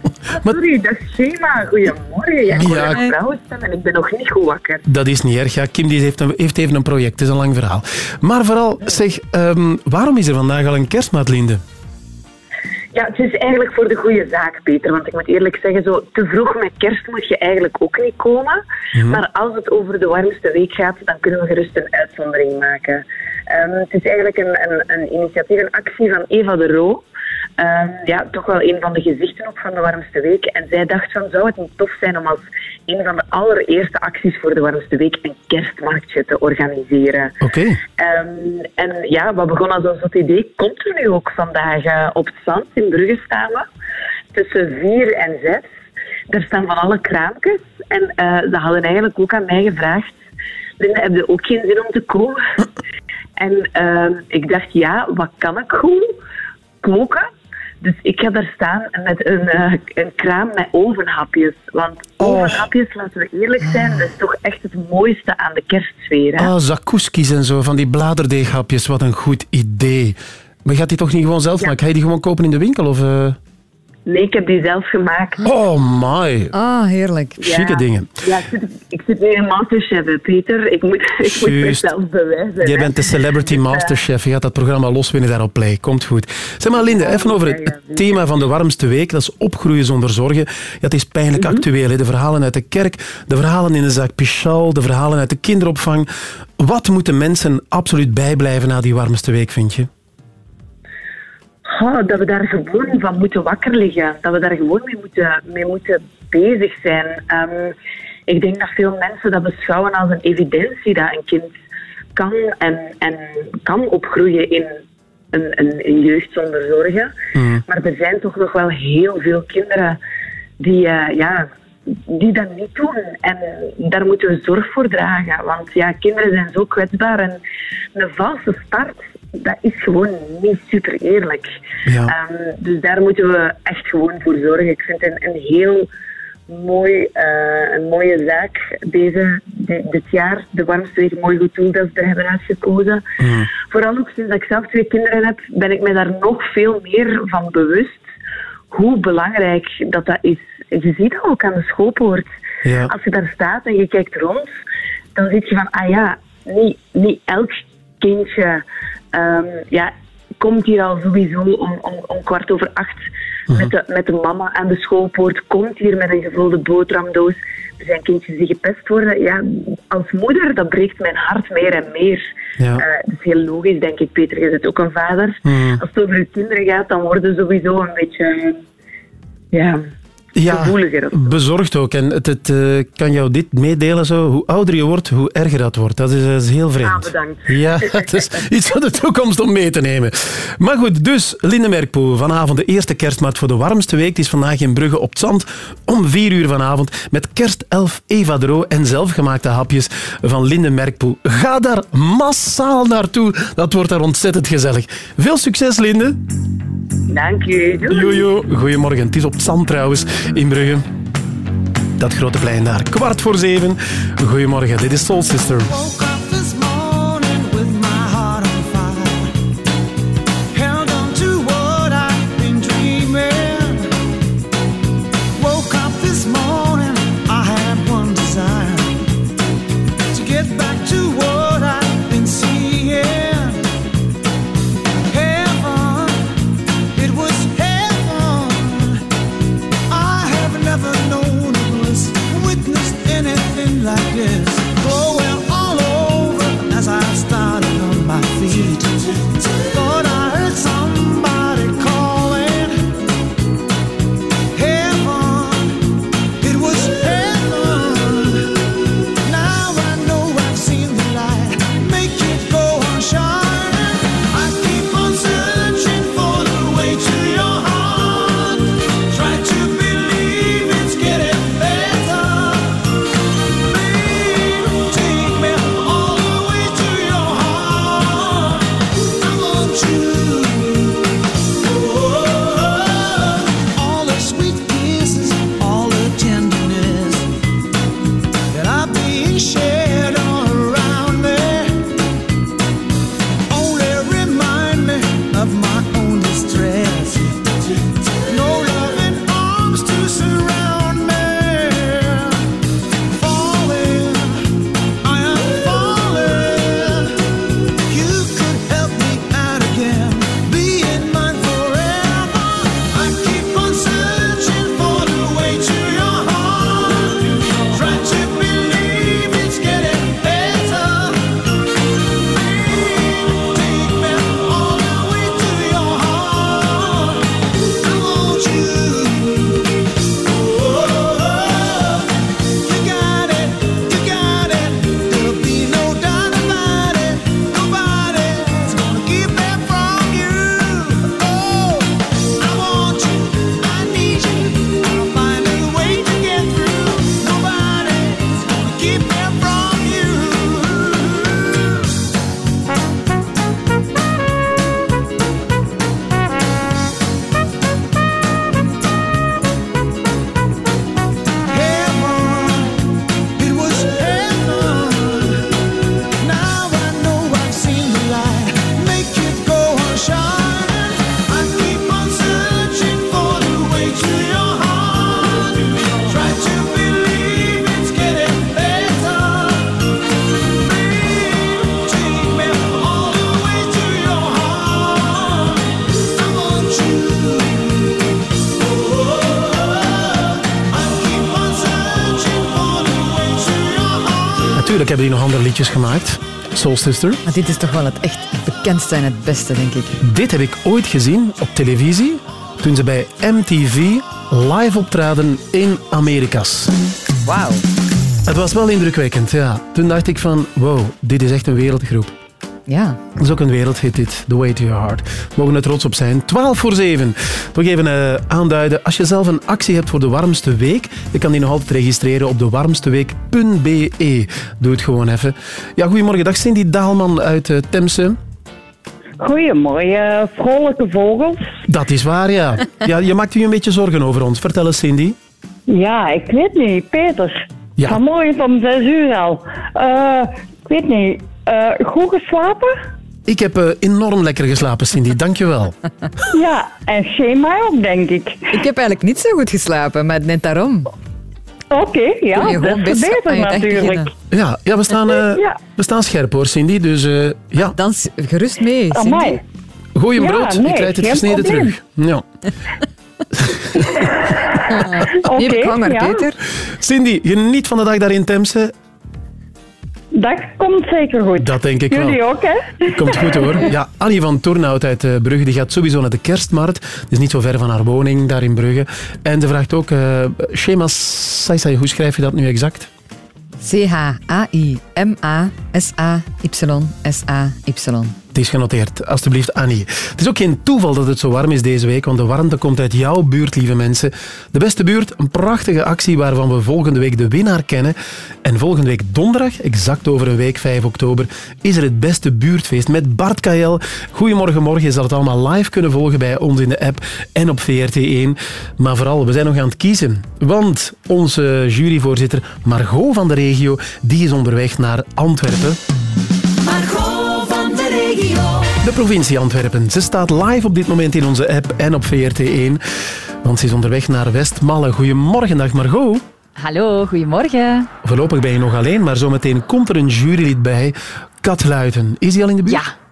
Sorry, dat is Shema. Goedemorgen. Ja, ik hoor Ja. een vrouwenstem en ik ben nog niet goed wakker. Dat is niet erg. Ja, Kim die heeft, een, heeft even een project. Het is een lang verhaal. Maar vooral, zeg, ehm, waarom is er vandaag al een kerstmaat, Linde? Ja, het is eigenlijk voor de goede zaak, Peter. Want ik moet eerlijk zeggen, zo te vroeg met kerst moet je eigenlijk ook niet komen. Mhm. Maar als het over de warmste week gaat, dan kunnen we gerust een uitzondering maken. Ehm, het is eigenlijk een, een, een initiatief, een actie van Eva de Roo. Ehm, ja, toch wel een van de gezichten ook van de warmste week. En zij dacht van, zou het niet tof zijn om als een van de allereerste acties voor de warmste week een kerstmarktje te organiseren. Oké. Ehm, en ja, wat begon als een zot idee, komt er nu ook vandaag eh, op het zand in Brugge staan we. Tussen vier en zes. Er staan van alle kraampjes. En eh, ze hadden eigenlijk ook aan mij gevraagd, Linda, heb je ook geen zin om te komen? En ehm, ik dacht, ja, wat kan ik goed? Koken. Dus ik ga daar staan met een, eh, een kraam met ovenhapjes. Want ovenhapjes, laten we eerlijk zijn, dat is toch echt het mooiste aan de kerstsfeer. Ah, zakouskis en zo, van die bladerdeeghapjes. Wat een goed idee. Maar gaat die toch niet gewoon zelf maken? Ga je die gewoon kopen in de winkel? Of, eh? Nee, ik heb die zelf gemaakt. Oh my. Ah, heerlijk. Chique dingen. Ja, ik zit, ik zit nu in Masterchef, hè, Peter. Ik moet, *laughs* ik moet mezelf bewijzen. Jij bent de Celebrity Masterchef. Je gaat dat programma loswinnen daar op Play. Komt goed. Zeg maar, Linde, even over het, het thema van de warmste week. Dat is opgroeien zonder zorgen. Ja, het is pijnlijk Mhm. actueel. Hè. De verhalen uit de kerk, de verhalen in de zaak Pichal, de verhalen uit de kinderopvang. Wat moeten mensen absoluut bijblijven na die warmste week, vind je? Oh, dat we daar gewoon van moeten wakker liggen. Dat we daar gewoon mee moeten, mee moeten bezig zijn. Ehm, ik denk dat veel mensen dat beschouwen als een evidentie dat een kind kan en, en kan opgroeien in een, een, een jeugd zonder zorgen. Maar er zijn toch nog wel heel veel kinderen die, eh, ja, die dat niet doen. En daar moeten we zorg voor dragen. Want ja, kinderen zijn zo kwetsbaar. En een valse start, dat is gewoon niet super eerlijk. Ja. Ehm, dus daar moeten we echt gewoon voor zorgen. Ik vind het een, een heel mooi, eh, een mooie zaak deze, di- dit jaar. De warmste week mooi goed doel dat ze er hebben uitgekozen. Vooral ook sinds dat ik zelf twee kinderen heb, ben ik me daar nog veel meer van bewust hoe belangrijk dat dat is. Je ziet dat ook aan de schoolpoort. Ja. Als je daar staat en je kijkt rond, dan zie je van, ah ja, niet, niet elk kindje ehm, ja, komt hier al sowieso om, om, om kwart over acht met, de, met de mama aan de schoolpoort, komt hier met een gevulde boterhamdoos. Er zijn kindjes die gepest worden. Ja, als moeder, dat breekt mijn hart meer en meer. Ja. Eh, dat is heel logisch, denk ik. Peter, je bent ook een vader. Mhm. Als het over je kinderen gaat, dan worden ze sowieso een beetje... Ja, Ja, bezorgd ook. En het, het eh, kan jou dit meedelen, zo, hoe ouder je wordt, hoe erger dat wordt. Dat is, dat is heel vreemd. Ah, bedankt. Ja, *laughs* het is iets van de toekomst om mee te nemen. Maar goed, dus Linde Merkpoel, vanavond de eerste kerstmarkt voor de warmste week. Het is vandaag in Brugge op het Zand om vier uur vanavond met kerstelf Eva Dro en zelfgemaakte hapjes van Linde Merkpoel. Ga daar massaal naartoe. Dat wordt daar ontzettend gezellig. Veel succes, Linde. Dank. Doei. Jojo, goedemorgen. Het is op Zand trouwens in Brugge. Dat grote plein daar. Kwart voor zeven. Goedemorgen, dit is Soul Sister. Nog andere liedjes gemaakt. Soul Sister. Maar dit is toch wel het echt bekendste en het beste, denk ik. Dit heb ik ooit gezien op televisie toen ze bij MTV live optraden in Amerikas. Wauw. Het was wel indrukwekkend, ja. Toen dacht ik van, wow, dit is echt een wereldgroep. Ja. Dat is ook een wereldhit dit, The Way to Your Heart. We mogen er trots op zijn. 12 voor 7. Nog even eh, aanduiden. Als je zelf een actie hebt voor de warmste week, je kan die nog altijd registreren op dewarmsteweek.be. Doe het gewoon even. Ja, goedemorgen. Dag Cindy Daalman uit eh, Temse. Goedemorgen, vrolijke vogels. Dat is waar, ja. *laughs* ja. Je maakt u een beetje zorgen over ons. Vertel eens, Cindy. Ja, ik weet niet, Peter. Ja. Vanmorgen om zes uur al. Eh, ik weet niet, eh, goed geslapen? Ik heb eh, enorm lekker geslapen, Cindy. Dank je wel. *laughs* Ja, en Shema ook, denk ik. Ik heb eigenlijk niet zo goed geslapen, maar net daarom. Oké, ja, je dat is beter natuurlijk. Ja, ja, we, staan, eh, Ja. we staan scherp hoor, Cindy. Dus eh, ja. Dans gerust mee, Cindy. Amai. Gooi een Ja, brood, nee, ik rijd het gesneden probleem. terug. Ja. *laughs* *laughs* Oké, Hier heb ik honger, ja. Peter. Cindy, geniet van de dag daar in Temse. Dat komt zeker goed. Dat denk ik Jullie wel. ook, hè? Komt goed hoor. Ja, Annie van Toornhout uit eh, Brugge die gaat sowieso naar de kerstmarkt. Dat is niet zo ver van haar woning daar in Brugge. En ze vraagt ook, eh Shema Saisai, hoe schrijf je dat nu exact? C-H-A-I-M-A-S-A-Y-S-A-Y. Het is genoteerd. Alsjeblieft, Annie. Het is ook geen toeval dat het zo warm is deze week, want de warmte komt uit jouw buurt, lieve mensen. De beste buurt, een prachtige actie waarvan we volgende week de winnaar kennen. En volgende week donderdag, exact over een week, 5 oktober, is er het beste buurtfeest met Bart Kael. Goedemorgen, morgen. Je zal het allemaal live kunnen volgen bij ons in de app en op VRT1. Maar vooral, we zijn nog aan het kiezen. Want onze juryvoorzitter Margot van de regio, die is onderweg naar Antwerpen. De provincie Antwerpen. Ze staat live op dit moment in onze app en op VRT1. Want ze is onderweg naar Westmalle. Goedemorgen, dag Margot. Hallo, goedemorgen. Voorlopig ben je nog alleen, maar zometeen komt er een jurylid bij. Kat Luiten. Is die al in de buurt? Ja.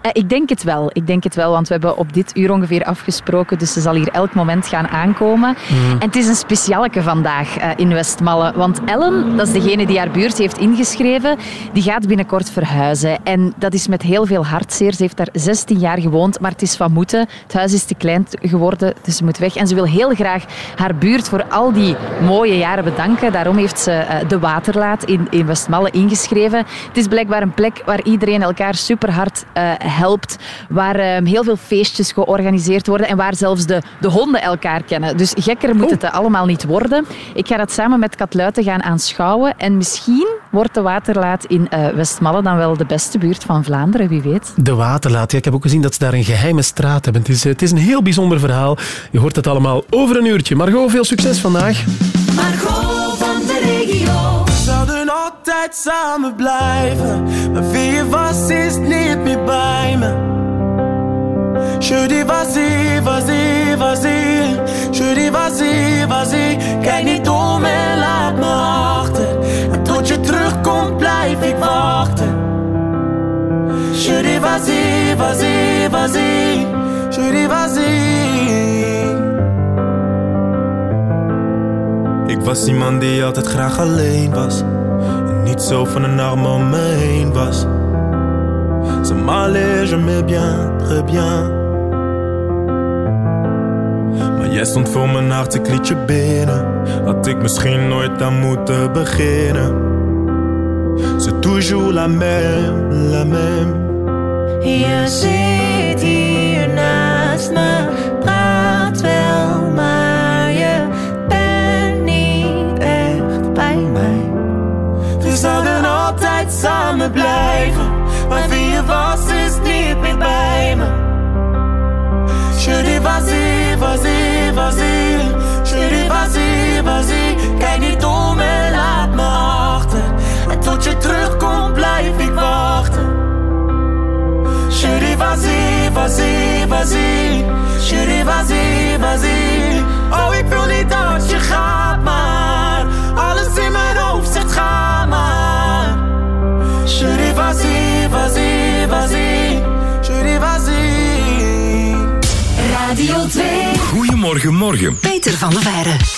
Eh, ik denk het wel. Ik denk het wel, want we hebben op dit uur ongeveer afgesproken, dus ze zal hier elk moment gaan aankomen. Mhm. En het is een specialeke vandaag eh, in Westmalle, want Ellen, dat is degene die haar buurt heeft ingeschreven, die gaat binnenkort verhuizen. En dat is met heel veel hartzeer. Ze heeft daar 16 jaar gewoond, maar het is van moeten. Het huis is te klein geworden, dus ze moet weg. En ze wil heel graag haar buurt voor al die mooie jaren bedanken. Daarom heeft ze eh, de Waterlaat in, in Westmalle ingeschreven. Het is blijkbaar een plek waar iedereen elkaar super hard helpt, waar eh, heel veel feestjes georganiseerd worden en waar zelfs de, de honden elkaar kennen. Dus gekker moet het allemaal niet worden. Ik ga dat samen met Katluiten gaan aanschouwen en misschien wordt de Waterlaat in eh, Westmalle dan wel de beste buurt van Vlaanderen, wie weet. De Waterlaat. Ja, ik heb ook gezien dat ze daar een geheime straat hebben. Het is, het is een heel bijzonder verhaal. Je hoort het allemaal over een uurtje. Margot, veel succes vandaag. Margot altijd samen blijven, maar wie was is niet meer bij me. Je dis vas-y, vas-y, vas-y. Je dis vas-y, vas-y. Kijk niet om en laat me achter. En tot je terugkomt blijf ik wachten. Je dis vas-y, vas-y, vas-y. Je dis vas-y. Ik was iemand die altijd graag alleen was. Niet zo van een arm om me heen was. Ça m'allait, je me bien, très bien. Maar jij stond voor mijn hart, ik liet je binnen. Had ik misschien nooit aan moeten beginnen. C'est toujours la même, la même. Je zit hier naast me, altijd samen blijven. Maar wie je was is niet meer bij me. Je dis vas-y, vas-y, vas-y. Je vas-y, vas-y. Kijk niet om en laat me achter. En tot je terugkomt blijf ik wachten. Je dis vas-y, vas-y, vas-y. Je. Oh, ik wil niet dat je gaat, maar vas-y, vas-y, dis vas-y. Radio 2. Goedemorgen, morgen. Peter van der Veijren.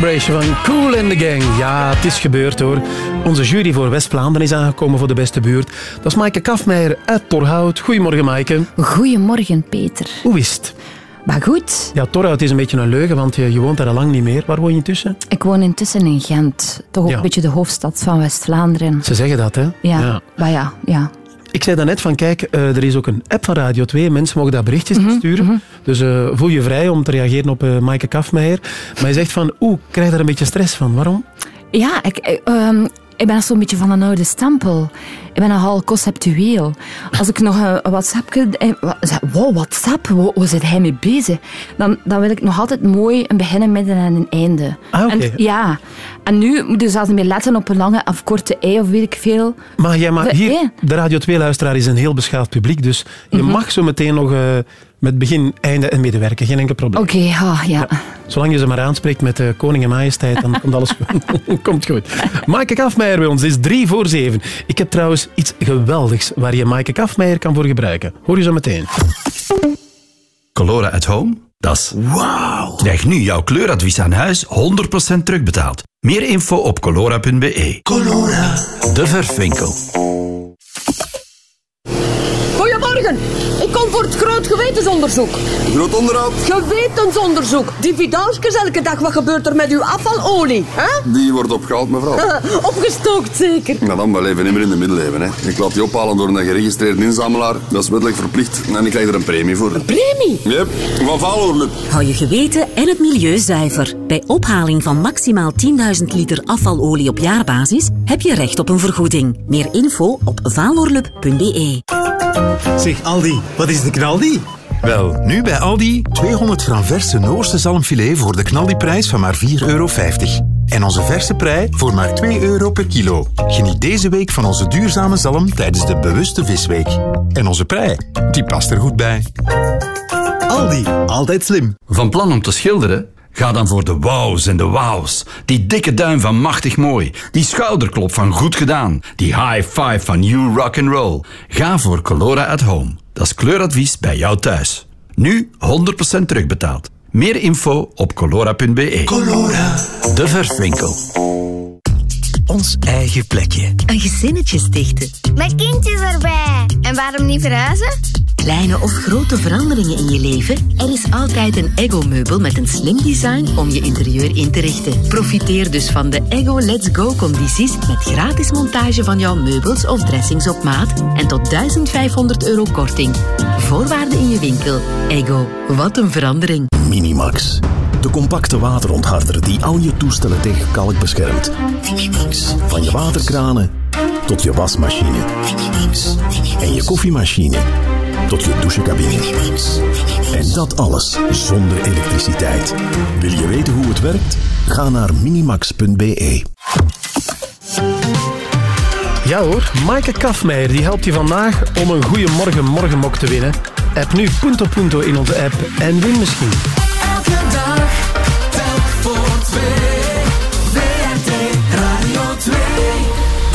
Celebration van Cool and the Gang. Ja, het is gebeurd hoor. Onze jury voor West-Vlaanderen is aangekomen voor de beste buurt. Dat is Maaike Kafmeijer uit Torhout. Goedemorgen, Maaike. Goedemorgen, Peter. Hoe is het? Maar goed. Ja, Torhout is een beetje een leugen, want je, je woont daar al lang niet meer. Waar woon je intussen? Ik woon intussen in Gent. Toch ook Ja. een beetje de hoofdstad van West-Vlaanderen. Ze zeggen dat, hè? Ja, maar ja, ja. Ik zei daarnet van, kijk, eh, er is ook een app van Radio 2. Mensen mogen daar berichtjes Mhm, sturen. Dus eh, voel je vrij om te reageren op eh Maaike Kafmeijer. Maar je zegt van, oeh, ik krijg daar een beetje stress van. Waarom? Ja, ik, ik, ehm, ik ben zo'n beetje van een oude stempel. Ik ben nogal conceptueel. Als ik nog een WhatsApp... eh, zeg, Wow, WhatsApp? Waar, waar zit hij mee bezig? Dan, dan wil ik nog altijd mooi een begin, een midden en een einde. Ah, oké. En, ja. En nu moet je zelfs meer letten op een lange of korte ei of weet ik veel. Maar, ja, maar hier, de Radio 2-luisteraar is een heel beschaafd publiek. Dus je Mhm. mag zo meteen nog eh, met begin, einde en midden werken. Geen enkel probleem. Oké, ja, ja. Zolang je ze maar aanspreekt met de koning en majesteit, dan komt alles goed. *laughs* *laughs* komt goed. Maaike Kafmeijer bij ons, het is drie voor zeven. Ik heb trouwens iets geweldigs waar je Maaike Kafmeijer kan voor gebruiken. Hoor je zo meteen. Colora at Home? Dat is wauw. Krijg nu jouw kleuradvies aan huis 100% terugbetaald. Meer info op colora.be. Colora. De verfwinkel. Goedemorgen. Kom voor het groot gewetensonderzoek. Groot onderhoud? Gewetensonderzoek. Die vidanges elke dag. Wat gebeurt er met uw afvalolie? Hè? Die wordt opgehaald, mevrouw. *laughs* Opgestookt zeker. Nou dan, we leven niet meer in de middeleeuwen. Hè. Ik laat die ophalen door een geregistreerde inzamelaar. Dat is wettelijk verplicht. En ik krijg er een premie voor. Een premie? Yep, van Valoorlup. Hou je geweten en het milieu zuiver. Bij ophaling van maximaal 10.000 liter afvalolie op jaarbasis heb je recht op een vergoeding. Meer info op valorlup.be. Zeg Aldi, wat is de knaldi? Wel, nu bij Aldi 200 gram verse Noorse zalmfilet voor de knaldiprijs van maar 4,50 euro. En onze verse prei voor maar 2 euro per kilo. Geniet deze week van onze duurzame zalm tijdens de bewuste visweek. En onze prei, die past er goed bij. Aldi, altijd slim. Van plan om te schilderen? Ga dan voor de wows en de wows. Die dikke duim van machtig mooi. Die schouderklop van goed gedaan. Die high five van you rock and roll. Ga voor Colora at Home. Dat is kleuradvies bij jou thuis. Nu 100% terugbetaald. Meer info op colora.be. Colora. De verfwinkel. Ons eigen plekje. Een gezinnetje stichten. Met kindjes erbij. En waarom niet verhuizen? Kleine of grote veranderingen in je leven? Er is altijd een Ego-meubel met een slim design om je interieur in te richten. Profiteer dus van de Ego Let's Go-condities met gratis montage van jouw meubels of dressings op maat en tot 1500 euro korting. Voorwaarden in je winkel. Ego, wat een verandering. Minimax. De compacte waterontharder die al je toestellen tegen kalk beschermt. Van je waterkranen tot je wasmachine. En je koffiemachine tot je douchecabine. En dat alles zonder elektriciteit. Wil je weten hoe het werkt? Ga naar minimax.be. Ja hoor, Maaike Kafmeijer die helpt je vandaag om een goede morgen morgenmok te winnen. App nu Punto Punto in onze app en win misschien. Elke dag, telk voor twee. VRT Radio 2.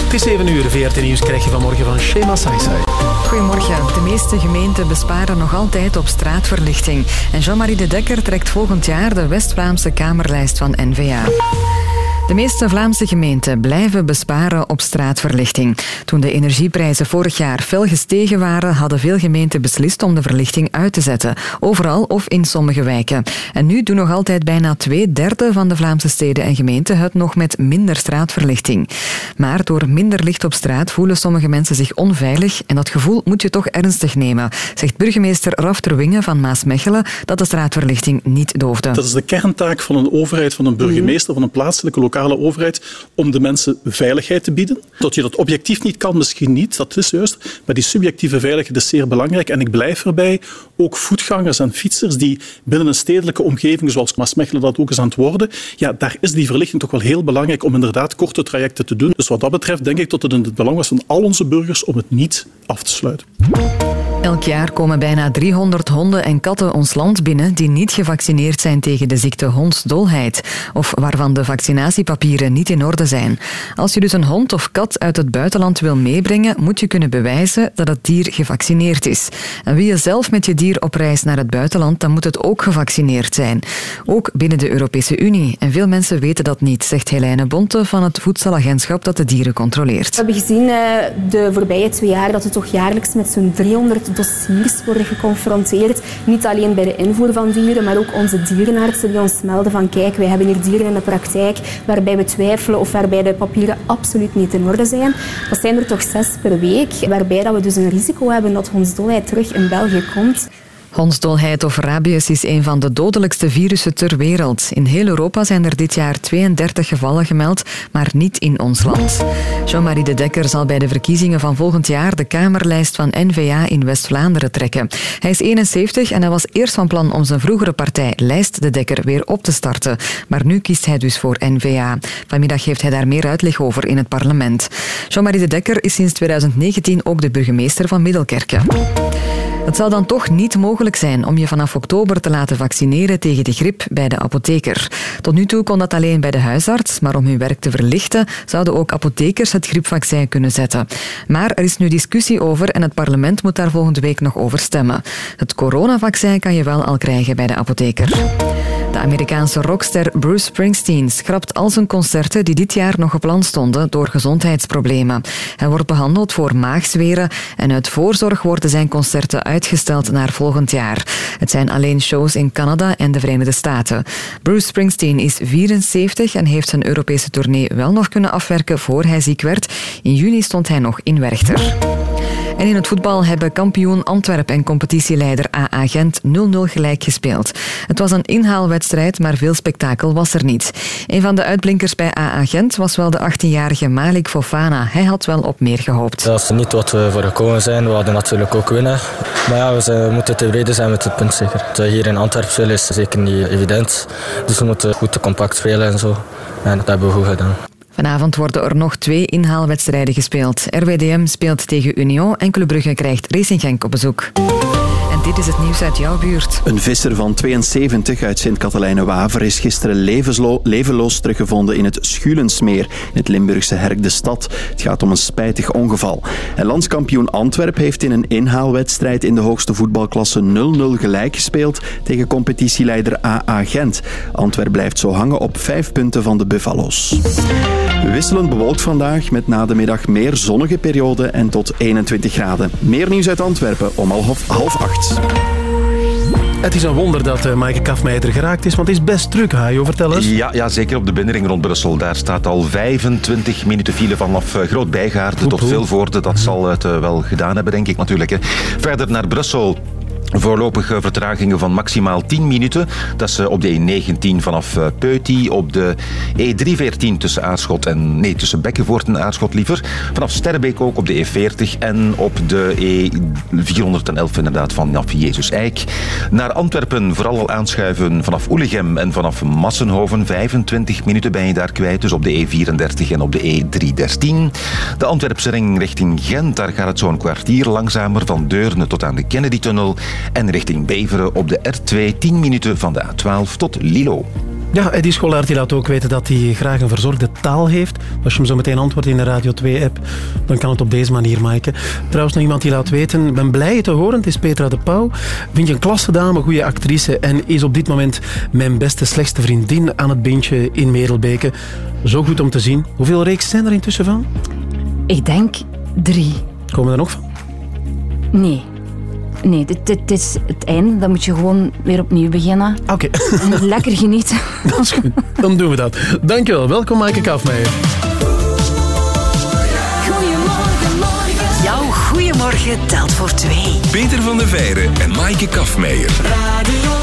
Het is 7 uur, VRT Nieuws krijg je vanmorgen van Shema Saisai. Goedemorgen. De meeste gemeenten besparen nog altijd op straatverlichting. En Jean-Marie de Dekker trekt volgend jaar de West-Vlaamse Kamerlijst van N-VA. De meeste Vlaamse gemeenten blijven besparen op straatverlichting. Toen de energieprijzen vorig jaar fel gestegen waren, hadden veel gemeenten beslist om de verlichting uit te zetten. Overal of in sommige wijken. En nu doen nog altijd bijna twee derde van de Vlaamse steden en gemeenten het nog met minder straatverlichting. Maar door minder licht op straat voelen sommige mensen zich onveilig en dat gevoel moet je toch ernstig nemen, zegt burgemeester Raf Terwinge van Maasmechelen dat de straatverlichting niet doofde. Dat is de kerntaak van een overheid, van een burgemeester, van een plaatselijke lokale overheid, om de mensen veiligheid te bieden. Dat je dat objectief niet kan, misschien niet, dat is juist. Maar die subjectieve veiligheid is zeer belangrijk. En ik blijf erbij, ook voetgangers en fietsers die binnen een stedelijke omgeving, zoals Maasmechelen dat ook is aan het worden, ja, daar is die verlichting toch wel heel belangrijk om inderdaad korte trajecten te doen. Dus wat dat betreft denk ik dat het in het belang was van al onze burgers om het niet af te sluiten. Elk jaar komen bijna 300 honden en katten ons land binnen die niet gevaccineerd zijn tegen de ziekte hondsdolheid of waarvan de vaccinatiepapieren niet in orde zijn. Als je dus een hond of kat uit het buitenland wil meebrengen, moet je kunnen bewijzen dat het dier gevaccineerd is. En wil je zelf met je dier op reis naar het buitenland, dan moet het ook gevaccineerd zijn. Ook binnen de Europese Unie. En veel mensen weten dat niet, zegt Helene Bonte van het voedselagentschap dat de dieren controleert. We hebben gezien eh, de voorbije twee jaar dat we toch jaarlijks met zo'n 300 dossiers worden geconfronteerd. Niet alleen bij de invoer van dieren, maar ook onze dierenartsen die ons melden van kijk, wij hebben hier dieren in de praktijk waarbij we twijfelen of waarbij de papieren absoluut niet in orde zijn. Dat zijn er toch zes per week, waarbij dat we dus een risico hebben dat hondsdolheid terug in België komt. Hondsdolheid of rabies is een van de dodelijkste virussen ter wereld. In heel Europa zijn er dit jaar 32 gevallen gemeld, maar niet in ons land. Jean-Marie de Dekker zal bij de verkiezingen van volgend jaar de Kamerlijst van N-VA in West-Vlaanderen trekken. Hij is 71 en hij was eerst van plan om zijn vroegere partij Lijst de Dekker weer op te starten. Maar nu kiest hij dus voor N-VA. Vanmiddag geeft hij daar meer uitleg over in het parlement. Jean-Marie de Dekker is sinds 2019 ook de burgemeester van Middelkerken. Het zal dan toch niet mogelijk zijn om je vanaf oktober te laten vaccineren tegen de griep bij de apotheker. Tot nu toe kon dat alleen bij de huisarts, maar om hun werk te verlichten zouden ook apothekers het griepvaccin kunnen zetten. Maar er is nu discussie over en het parlement moet daar volgende week nog over stemmen. Het coronavaccin kan je wel al krijgen bij de apotheker. De Amerikaanse rockster Bruce Springsteen schrapt al zijn concerten die dit jaar nog gepland stonden door gezondheidsproblemen. Hij wordt behandeld voor maagzweren en uit voorzorg worden zijn concerten uitgesteld naar volgend jaar. Het zijn alleen shows in Canada en de Verenigde Staten. Bruce Springsteen is 74 en heeft zijn Europese tournee wel nog kunnen afwerken voor hij ziek werd. In juni stond hij nog in Werchter. En in het voetbal hebben kampioen Antwerp en competitieleider AA Gent 0-0 gelijk gespeeld. Het was een inhaalwedstrijd, maar veel spektakel was er niet. Een van de uitblinkers bij AA Gent was wel de 18-jarige Malik Fofana. Hij had wel op meer gehoopt. Dat is niet wat we voor gekomen zijn. We hadden natuurlijk ook winnen. Maar ja, we, zijn- we moeten tevreden zijn met het punt zeker. Hier in Antwerpen spelen is zeker niet evident. Dus we moeten goed compact spelen en zo. En dat hebben we goed gedaan. Vanavond worden er nog twee inhaalwedstrijden gespeeld. RWDM speelt tegen Union en Club Brugge krijgt Racing Genk op bezoek. Dit is het nieuws uit jouw buurt. Een visser van 72 uit Sint-Katelijne-Waver is gisteren levenloos teruggevonden in het Schulensmeer, in het Limburgse Herk de Stad. Het gaat om een spijtig ongeval. En landskampioen Antwerp heeft in een inhaalwedstrijd in de hoogste voetbalklasse 0-0 gelijk gespeeld tegen competitieleider AA Gent. Antwerp blijft zo hangen op vijf punten van de Buffalo's. Wisselend bewolkt vandaag, met na de middag meer zonnige periode en tot 21 graden. Meer nieuws uit Antwerpen om half, half acht. Het is een wonder dat uh, Maaike Kafmeijer geraakt is, want het is best druk, Hajo. Vertel eens. Ja, ja, zeker op de binnenring rond Brussel. Daar staat al 25 minuten file vanaf uh, Groot Bijgaarden tot Vilvoorde. Dat zal het uh, wel gedaan hebben, denk ik natuurlijk. Hè. Verder naar Brussel. Voorlopige vertragingen van maximaal 10 minuten. Dat is op de E19 vanaf Peuty, op de E314 tussen Aarschot en... Nee, tussen Bekkenvoort en Aarschot liever. Vanaf Sterrebeek ook op de E40 en op de E411 inderdaad vanaf Jezus Eik. Naar Antwerpen vooral al aanschuiven vanaf Oelegem en vanaf Massenhoven. 25 minuten ben je daar kwijt, dus op de E34 en op de E313. De Antwerpse ring richting Gent, daar gaat het zo'n kwartier langzamer van Deurne tot aan de Kennedy-tunnel. En richting Beveren op de R2 10 minuten van de A12 tot Lilo. Ja, Eddie Scholaert die laat ook weten dat hij graag een verzorgde taal heeft. Als je hem zo meteen antwoordt in de Radio 2-app, dan kan het op deze manier, Maaike. Trouwens, nog iemand die laat weten, ik ben blij te horen, het is Petra de Pauw. Vind je een klasse dame, goede actrice en is op dit moment mijn beste, slechtste vriendin aan het beentje in Merelbeke. Zo goed om te zien. Hoeveel reeks zijn er intussen van? Ik denk drie. Komen er nog van? Nee. Nee, dit, dit, dit is het einde. Dan moet je gewoon weer opnieuw beginnen. Oké. En *laughs* lekker genieten. Dat is goed. Dan doen we dat. Dankjewel. Welkom, Maaike Kafmeijer. Goedemorgen, morgen. Jouw goeiemorgen telt voor twee. Peter van der Veijren en Maaike Kafmeijer. Radio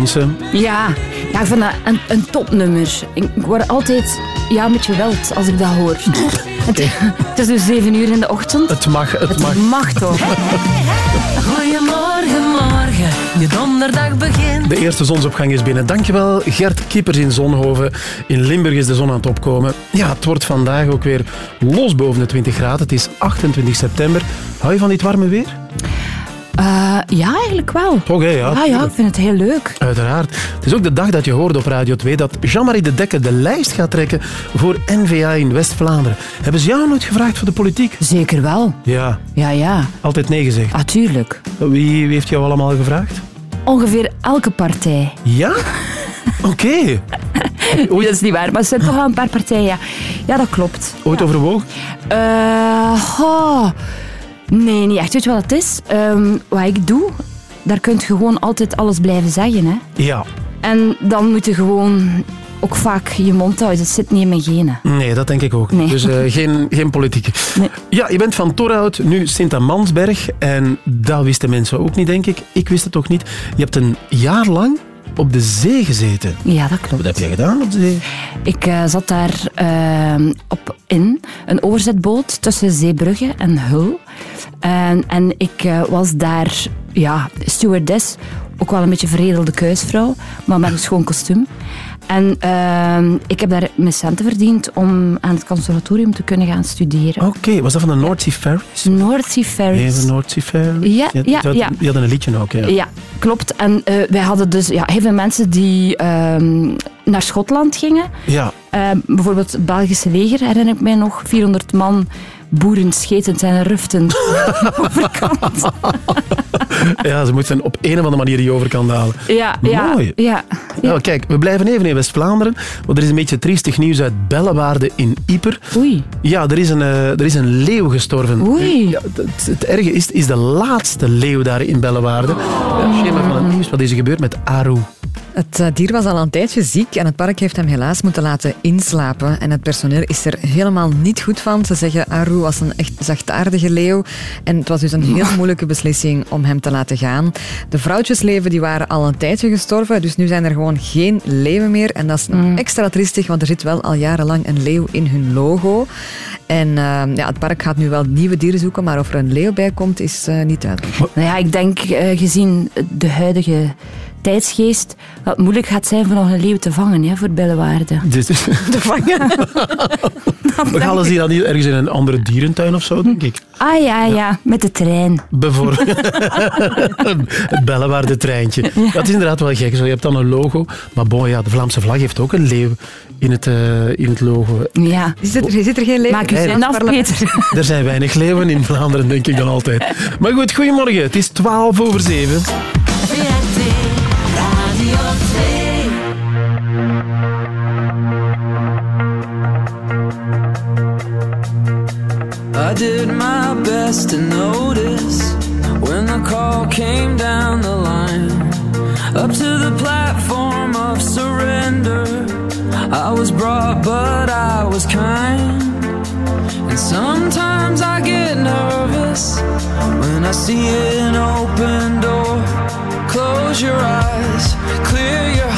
het. Ja, ja ik vind dat een, een topnummer. Ik ik word altijd ja, een beetje wild als ik dat hoor. *laughs* Het, het is dus zeven uur in de ochtend. Het mag, het, mag. mag toch? Goedemorgen, morgen, je donderdag begint. De eerste zonsopgang is binnen. Dankjewel, Gert Kippers in Zonhoven. In Limburg is de zon aan het opkomen. Ja, het wordt vandaag ook weer los boven de 20 graden. Het is 28 september. Hou je van dit warme weer? Eh, ja, eigenlijk wel. Hè? Ja, ja, ja, ik vind het heel leuk. Uiteraard. Het is ook de dag dat je hoorde op Radio 2 dat Jean-Marie de Dekke de lijst gaat trekken voor NVA in West-Vlaanderen. Hebben ze jou nooit gevraagd voor de politiek? Zeker wel. Ja. Ja, ja. Altijd nee gezegd. Natuurlijk. Wie, wie heeft jou allemaal gevraagd? Ongeveer elke partij. Ja? *laughs* Oké. Dat is niet waar, maar er zijn toch wel een paar partijen. Ja, ja dat klopt. Ooit overwogen? Eh, goh. Nee, niet echt. Weet je wat het is? Ehm, wat ik doe, daar kun je gewoon altijd alles blijven zeggen. Hè? Ja. En dan moet je gewoon ook vaak je mond houden. Het zit niet in mijn genen. Nee, dat denk ik ook niet. Nee. Dus eh, geen, geen politiek. Ja, je bent van Torhout, nu Sint-Amansberg. En dat wisten mensen ook niet, denk ik. Ik wist het ook niet. Je hebt een jaar lang op de zee gezeten. Ja, dat klopt. Wat heb je gedaan op de zee? Ik eh, zat daar ehm, op in, een overzetboot tussen Zeebrugge en Hul. En, en ik eh, was daar ja, stewardess, ook wel een beetje veredelde kuisvrouw, maar met een schoon kostuum. En ehm, ik heb daar mijn centen verdiend om aan het conservatorium te kunnen gaan studeren. Oké, was dat van de North Sea Ferries? North Sea Ferries. Even North Sea Ferries? Ja, ja, ja. Je hadden een liedje ook, ja. Ja, klopt. En eh, wij hadden dus ja, heel veel mensen die ehm, naar Schotland gingen. Ja. Eh, bijvoorbeeld het Belgische leger, herinner ik mij nog. 400 man, boeren schetend en ruftend. *laughs* overkant. Ja, ze moeten op een of andere manier die overkant halen. Ja, ja, Mooi. ja. Nou, kijk, we blijven even in West-Vlaanderen, want er is een beetje triestig nieuws uit Bellewaarde in Ieper. Oei. Ja, er is een, eh, er is een leeuw gestorven. Oei. Ja, het, het erge is, is de laatste leeuw daar in Bellewaarde. Ja, schema van het nieuws, wat is er gebeurd met Aru? Het eh, dier was al een tijdje ziek en het park heeft hem helaas moeten laten inslapen. En het personeel is er helemaal niet goed van. Ze zeggen Aru was een echt zachtaardige leeuw. En het was dus een heel *laughs* moeilijke beslissing om hem te laten gaan. De vrouwtjesleeuwen die waren al een tijdje gestorven, dus nu zijn er gewoon geen leeuwen meer. En dat is nog extra triestig, want er zit wel al jarenlang een leeuw in hun logo. En eh, ja, het park gaat nu wel nieuwe dieren zoeken, maar of er een leeuw bij komt, is eh, niet duidelijk. Nou ja, ik denk gezien de huidige tijdsgeest dat het moeilijk gaat zijn voor nog een leeuw te vangen hè, voor Bellewaarde. Dus, te vangen? *laughs* we halen ze dan niet ergens in een andere dierentuin of zo, denk ik. Ah ja, ja, met de trein. Bijvoorbeeld. *laughs* het Bellewaarde treintje. Dat is inderdaad wel gek. Zo, je hebt dan een logo. Maar bon, ja, de Vlaamse vlag heeft ook een leeuw in het, eh, in het logo. Ja. Zit er, zit er geen leeuw Maak je in? zin af, Peter. Er zijn weinig leeuwen in Vlaanderen, denk ik dan altijd. Maar goed, goedemorgen. Het is 12 over 7. To notice when the call came down the line. Up to the platform of surrender. I was brought, but I was kind. And sometimes I get nervous when I see an open door. Close your eyes, clear your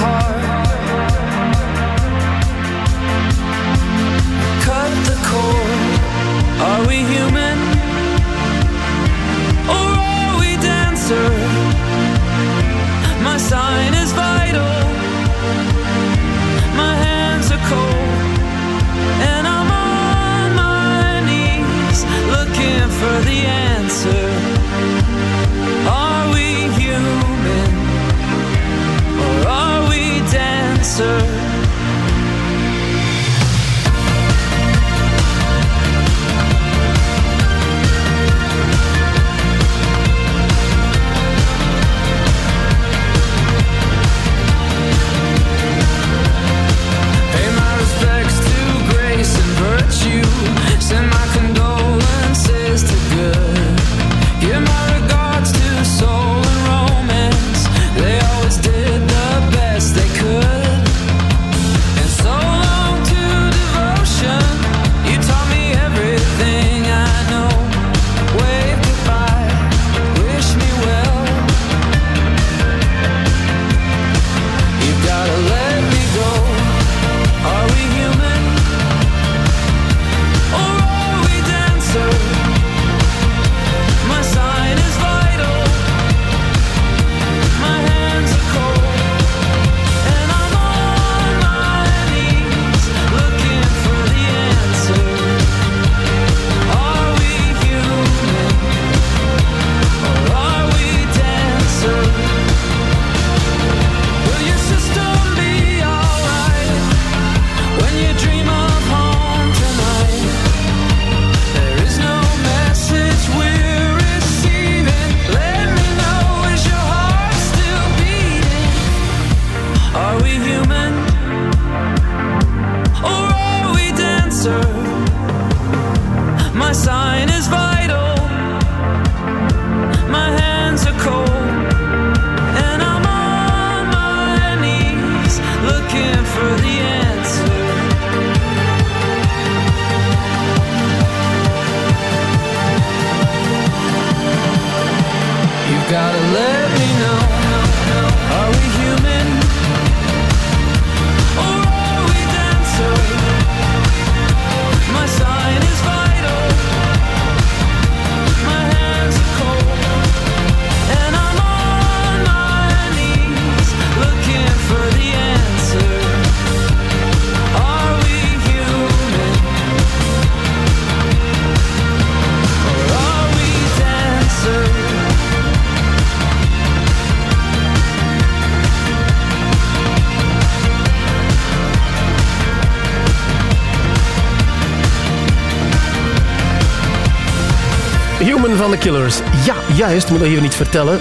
van de Killers. Ja, juist, moet nog even niet vertellen.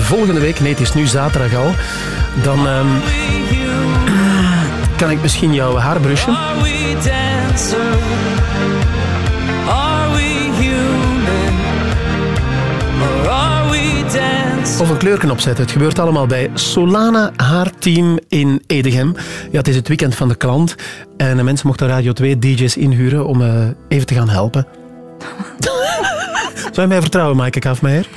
Volgende week, nee, het is nu zaterdag al. Dan ehm, *clears throat* kan ik misschien jouw haar brushen. Of een kleurknop zetten. Het gebeurt allemaal bij Solana Haarteam in Edegem. Ja, het is het weekend van de klant. En de mensen mochten Radio 2 DJ's inhuren om eh, even te gaan helpen. Zou je mij vertrouwen, Maaike Kafmeijer?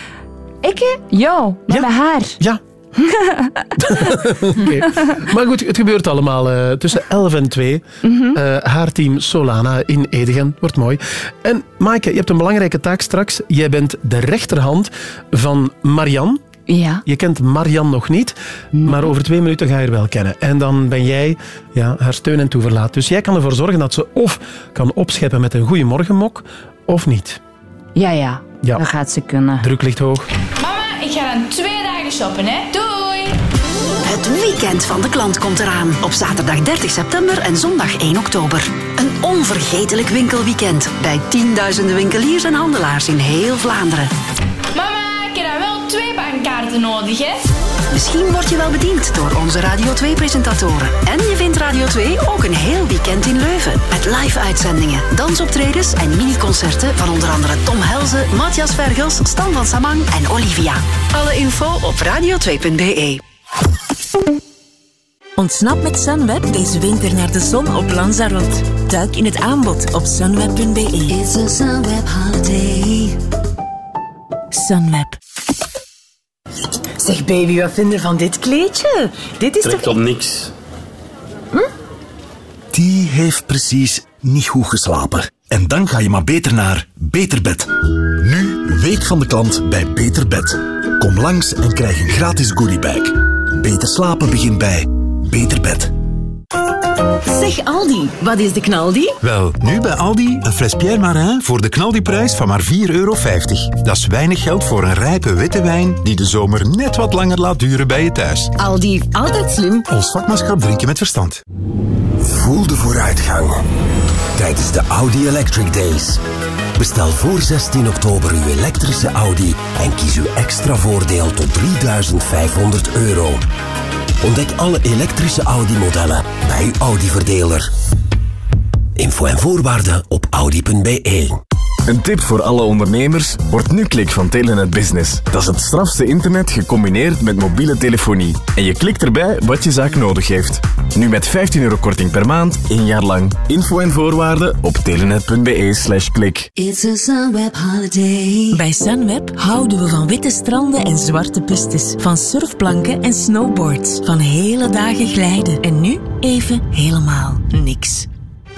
Ik? hè? Ja, met mijn haar. Ja. *laughs* Oké. Maar goed, het gebeurt allemaal eh, tussen 11 en 2. Mhm. Eh, haarteam Solana in Edegen. Wordt mooi. En Maaike, je hebt een belangrijke taak straks. Jij bent de rechterhand van Marian. Ja. Je kent Marian nog niet, maar over twee minuten ga je haar wel kennen. En dan ben jij ja, haar steun en toeverlaat. Dus jij kan ervoor zorgen dat ze of kan opscheppen met een goede morgenmok, of niet. Ja, ja. Ja. Dat gaat ze kunnen. Druk ligt hoog. Mama, ik ga dan twee dagen shoppen, hè. Doei! Het weekend van de klant komt eraan. Op zaterdag 30 september en zondag 1 oktober. Een onvergetelijk winkelweekend bij tienduizenden winkeliers en handelaars in heel Vlaanderen. Heb dan wel twee bankkaarten nodig, hè. Misschien word je wel bediend door onze Radio 2-presentatoren. En je vindt Radio 2 ook een heel weekend in Leuven. Met live-uitzendingen, dansoptredens en mini-concerten van onder andere Tom Helzen, Matthias Vergels, Stan van Samang en Olivia. Alle info op radio2.be. Ontsnap met Sunweb deze winter naar de zon op Lanzarote. Duik in het aanbod op sunweb.be. It's a Sunweb holiday. Sunweb. Zeg baby, wat vind je van dit kleedje? Dit is Trekt toch... op niks. Die heeft precies niet goed geslapen. En dan ga je maar beter naar Beter Bed. Nu, week van de klant bij Beter Bed. Kom langs en krijg een gratis goodiebag. Beter slapen begint bij Beter Bed. Zeg Aldi, wat is de knaldi? Wel, nu bij Aldi een fles Pierre Marin voor de knaldiprijs van maar 4,50 euro. Dat is weinig geld voor een rijpe witte wijn die de zomer net wat langer laat duren bij je thuis. Aldi, altijd slim. Ons vakmanschap drinken met verstand. Voel de vooruitgang tijdens de Audi Electric Days. Bestel voor 16 oktober uw elektrische Audi en kies uw extra voordeel tot 3500 euro. Ontdek alle elektrische Audi-modellen bij uw Audi-verdeler. Info en voorwaarden op audi.be. Een tip voor alle ondernemers wordt nu Klik van Telenet Business. Dat is het strafste internet gecombineerd met mobiele telefonie. En je klikt erbij wat je zaak nodig heeft. Nu met 15 euro korting per maand, één jaar lang. Info en voorwaarden op telenet.be slash klik. It's a Sunweb holiday. Bij Sunweb houden we van witte stranden en zwarte pistes. Van surfplanken en snowboards. Van hele dagen glijden. En nu even helemaal niks.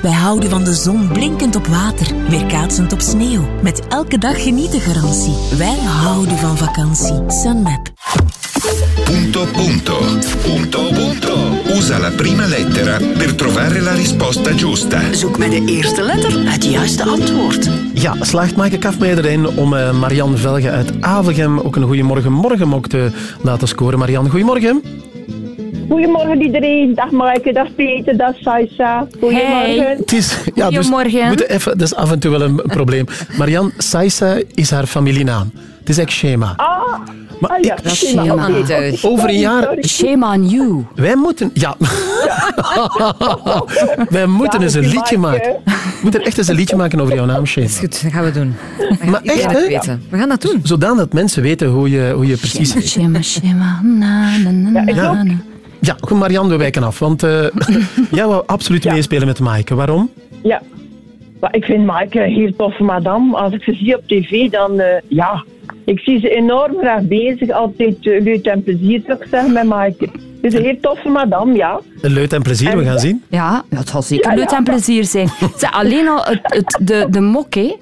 Wij houden van de zon blinkend op water, weerkaatsend op sneeuw. Met elke dag genieten garantie. Wij houden van vakantie. Sunmap. Punto punto. Punto punto. Usa la prima lettera per trovare la risposta giusta. Zoek met de eerste letter het juiste antwoord. Ja, slaagt Maaike Kafmeijer erin om eh, Marian Velge uit Avelgem ook een goeiemorgen morgenmok te laten scoren. Marian, goedemorgen. Goedemorgen iedereen. Dag Maaike, dag Peter, dag Saisa. Goedemorgen. Het is, ja, dus we moeten even, dat is af en toe wel een probleem. Marian, Saisa is haar familienaam. Het is echt Shema. Ah, Maar ah, ja, ik- schema. Over een jaar... Shame on you. Wij moeten... Ja. *laughs* Wij moeten eens een liedje maken. We moeten echt eens een liedje maken over jouw naam, Shema. Goed, dat gaan we doen. Gaan Maar echt, hè? weten. We gaan dat doen. Zodanig dat mensen weten hoe je, hoe je precies heet. Shema, shema, na, na, na, na, na. Ja, goed, Marianne, we wijken af. Want eh *laughs* jij wou absoluut meespelen met Maaike. Waarom? Ja. Maar ik vind Maaike een heel toffe madame. Als ik ze zie op tv, dan eh, ja... Ik zie ze enorm graag bezig. Altijd uh, leuk en plezier, zou ik zeggen, met Maaike. Het is een heel toffe madame, ja. Een leuk en plezier, we gaan zien. Ja, dat zal zeker Ja, leuk en plezier zijn. Alleen al het, het, de, de mok, hè.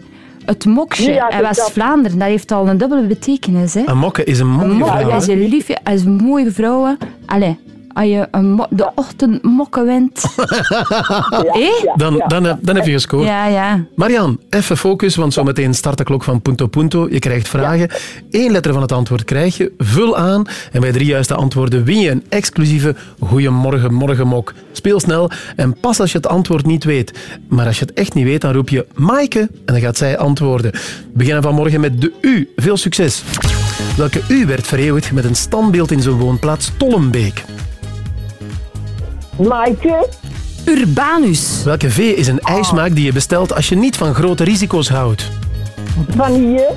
Het mokje Ja, in dat- West-Vlaanderen, dat heeft al een dubbele betekenis. Hè. Een mokke is een mooie Een mokke vrouw. is een liefje, is een mooie vrouw. Allee, als je een de ochtendmokken wint. *laughs* Hé? Dan, dan, heb- dan heb je gescoord. Ja, ja. Marian, even focus, want zometeen start de klok van Punto Punto. Je krijgt vragen. Eén letter van het antwoord krijg je. Vul aan. En bij drie juiste antwoorden win je een exclusieve Goeiemorgen Morgenmok. Speel snel en pas als je het antwoord niet weet. Maar als je het echt niet weet, dan roep je Maaike en dan gaat zij antwoorden. We beginnen vanmorgen met de U. Veel succes. Welke U werd vereeuwigd met een standbeeld in zijn woonplaats Tollenbeek? Maaike. Urbanus. Welke V is een ijsmaak die je bestelt als je niet van grote risico's houdt? Vanille.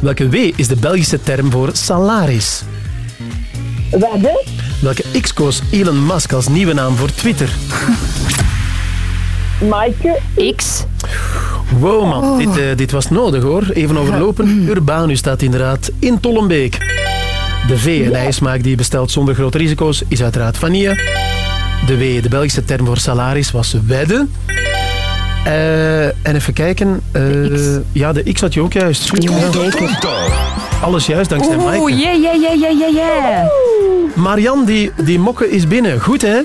Welke W is de Belgische term voor salaris? Wedden. Welke X koos Elon Musk als nieuwe naam voor Twitter? *laughs* Maaike. X. Wow man, Oh. dit, eh, dit was nodig hoor. Even overlopen. *laughs* Urbanus staat inderdaad in Tollenbeek. De V, een ijsmaak die je bestelt zonder grote risico's, is uiteraard vanille. De W, de Belgische term voor salaris, was wedden. Eh, en even kijken. eh, ja, de X had je ook juist. Alles juist, dankzij Oeh, Maaike. yeah, yeah, yeah, yeah, yeah, yeah. Marian, die, die mokken is binnen. Goed hè?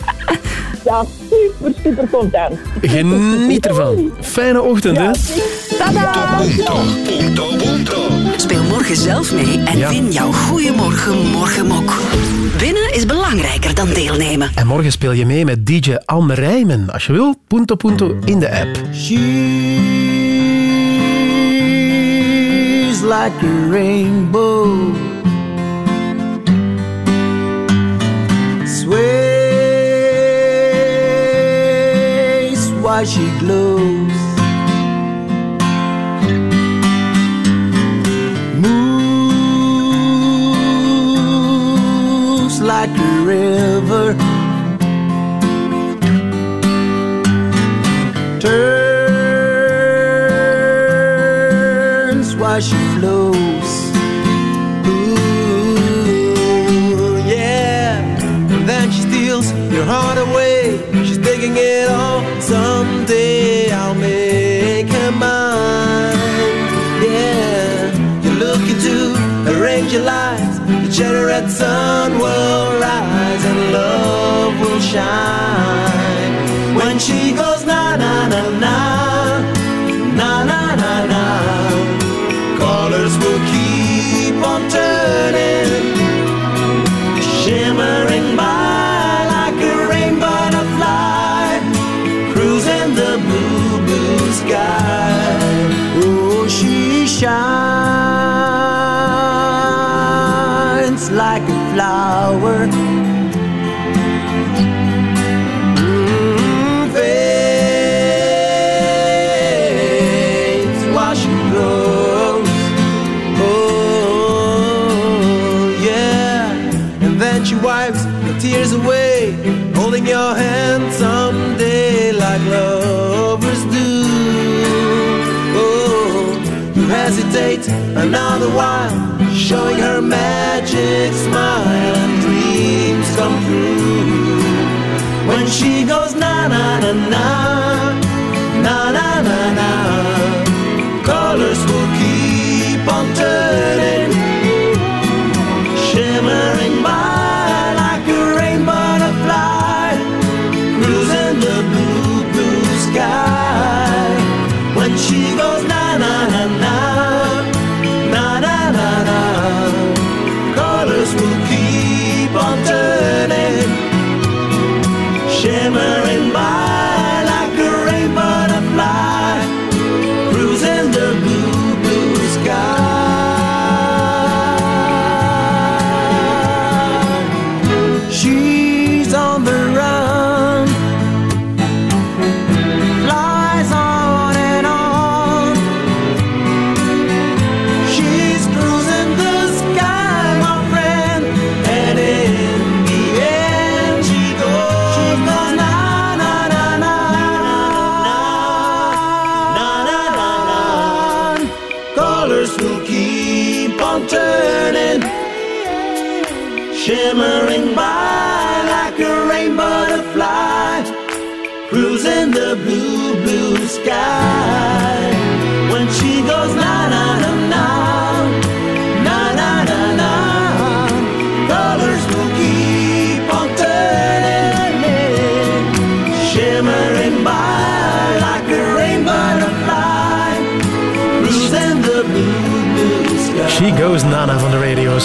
Ja, super, super content. Geniet ervan. Fijne ochtend, hè? Speel morgen zelf mee en Ja. win jouw Goeiemorgen Morgenmok. Winnen is belangrijker dan deelnemen. En morgen speel je mee met DJ Alme Rijmen. Als je wil, punto punto in de app. She's like a rainbow. She glows. Moves like a river. The sun will rise and love will shine. Hesitate another while, showing her magic smile and dreams come true. When she goes na na na na,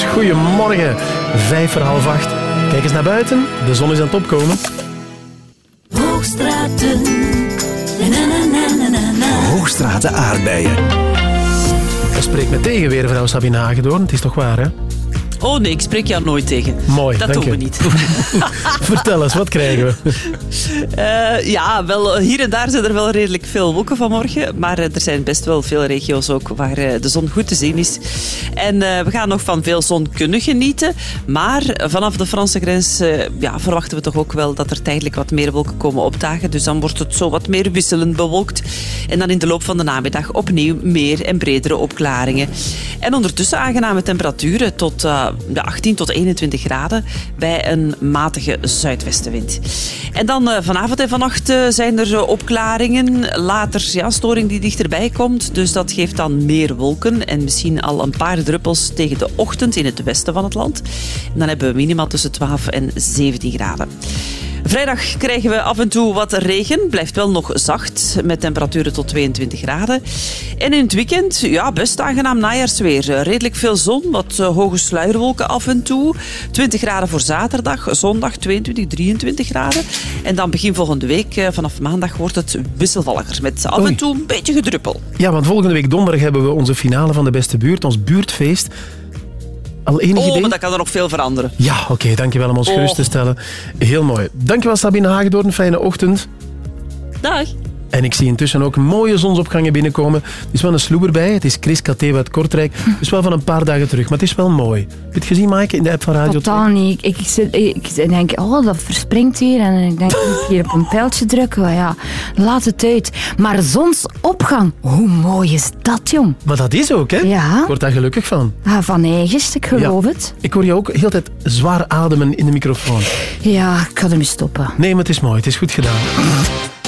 Goedemorgen, vijf voor half acht. Kijk eens naar buiten, de zon is aan het opkomen. Hoogstraten. Na, na, na, na, na, na. Hoogstraten aardbeien. Je spreekt me tegen weer, vrouw Sabine Hagedoorn. Het is toch waar, hè? Oh nee, ik spreek jou nooit tegen. Mooi, Dat dank doen je. we niet. *laughs* Vertel eens, wat krijgen we? *laughs* Eh, ja, wel, hier en daar zijn er wel redelijk veel wolken vanmorgen. Maar eh, er zijn best wel veel regio's ook waar eh, de zon goed te zien is. En eh, we gaan nog van veel zon kunnen genieten. Maar vanaf de Franse grens eh, ja, verwachten we toch ook wel dat er tijdelijk wat meer wolken komen opdagen. Dus dan wordt het zo wat meer wisselend bewolkt. En dan in de loop van de namiddag opnieuw meer en bredere opklaringen. En ondertussen aangename temperaturen tot eh, de 18 tot 21 graden bij een matige zuidwestenwind. En dan eh, vanavond en vannacht eh, zijn er eh, opklaringen. Later ja, storing die dichterbij komt. Dus dat geeft dan meer wolken en misschien al een paar druppels tegen de ochtend in het westen van het land. En dan hebben we minima tussen 12 en 17 graden. Vrijdag krijgen we af en toe wat regen. Blijft wel nog zacht met temperaturen tot 22 graden. En in het weekend, ja, best aangenaam najaarsweer. Redelijk veel zon, wat eh, hoge sluierwolken af en toe. 20 graden voor zaterdag, zondag 22, 23 graden. En dan begin volgende week, eh, vanaf maandag, wordt het wisselvalliger. Met af en toe een beetje gedruppel. Ja, want volgende week donderdag hebben we onze finale van de beste buurt, ons buurtfeest. Al enig Oh, idee? maar dat kan er nog veel veranderen. Ja, oké, dankjewel om ons Oh. gerust te stellen. Heel mooi. Dankjewel Sabine Hagedoorn, fijne ochtend. Dag. En ik zie intussen ook mooie zonsopgangen binnenkomen. Er is wel een sloeber bij. Het is Chris Kateva uit Kortrijk. Het is wel van een paar dagen terug, maar het is wel mooi. Heb je het gezien, Maaike, in de app van Radio Totaal niet. Ik, ik, zit- ik, ik denk, oh, dat verspringt hier. En ik denk, ik hier op een pijltje drukken. Maar ja, laat het uit. Maar zonsopgang, hoe mooi is dat, jong? Maar dat is ook, hè? Ja. Ik word daar gelukkig van. Ah, van eigens, ik geloof Ja. het. Ik hoor je ook heel tijd zwaar ademen in de microfoon. Ja, ik ga ermee stoppen. Nee, maar het is mooi. Het is goed gedaan.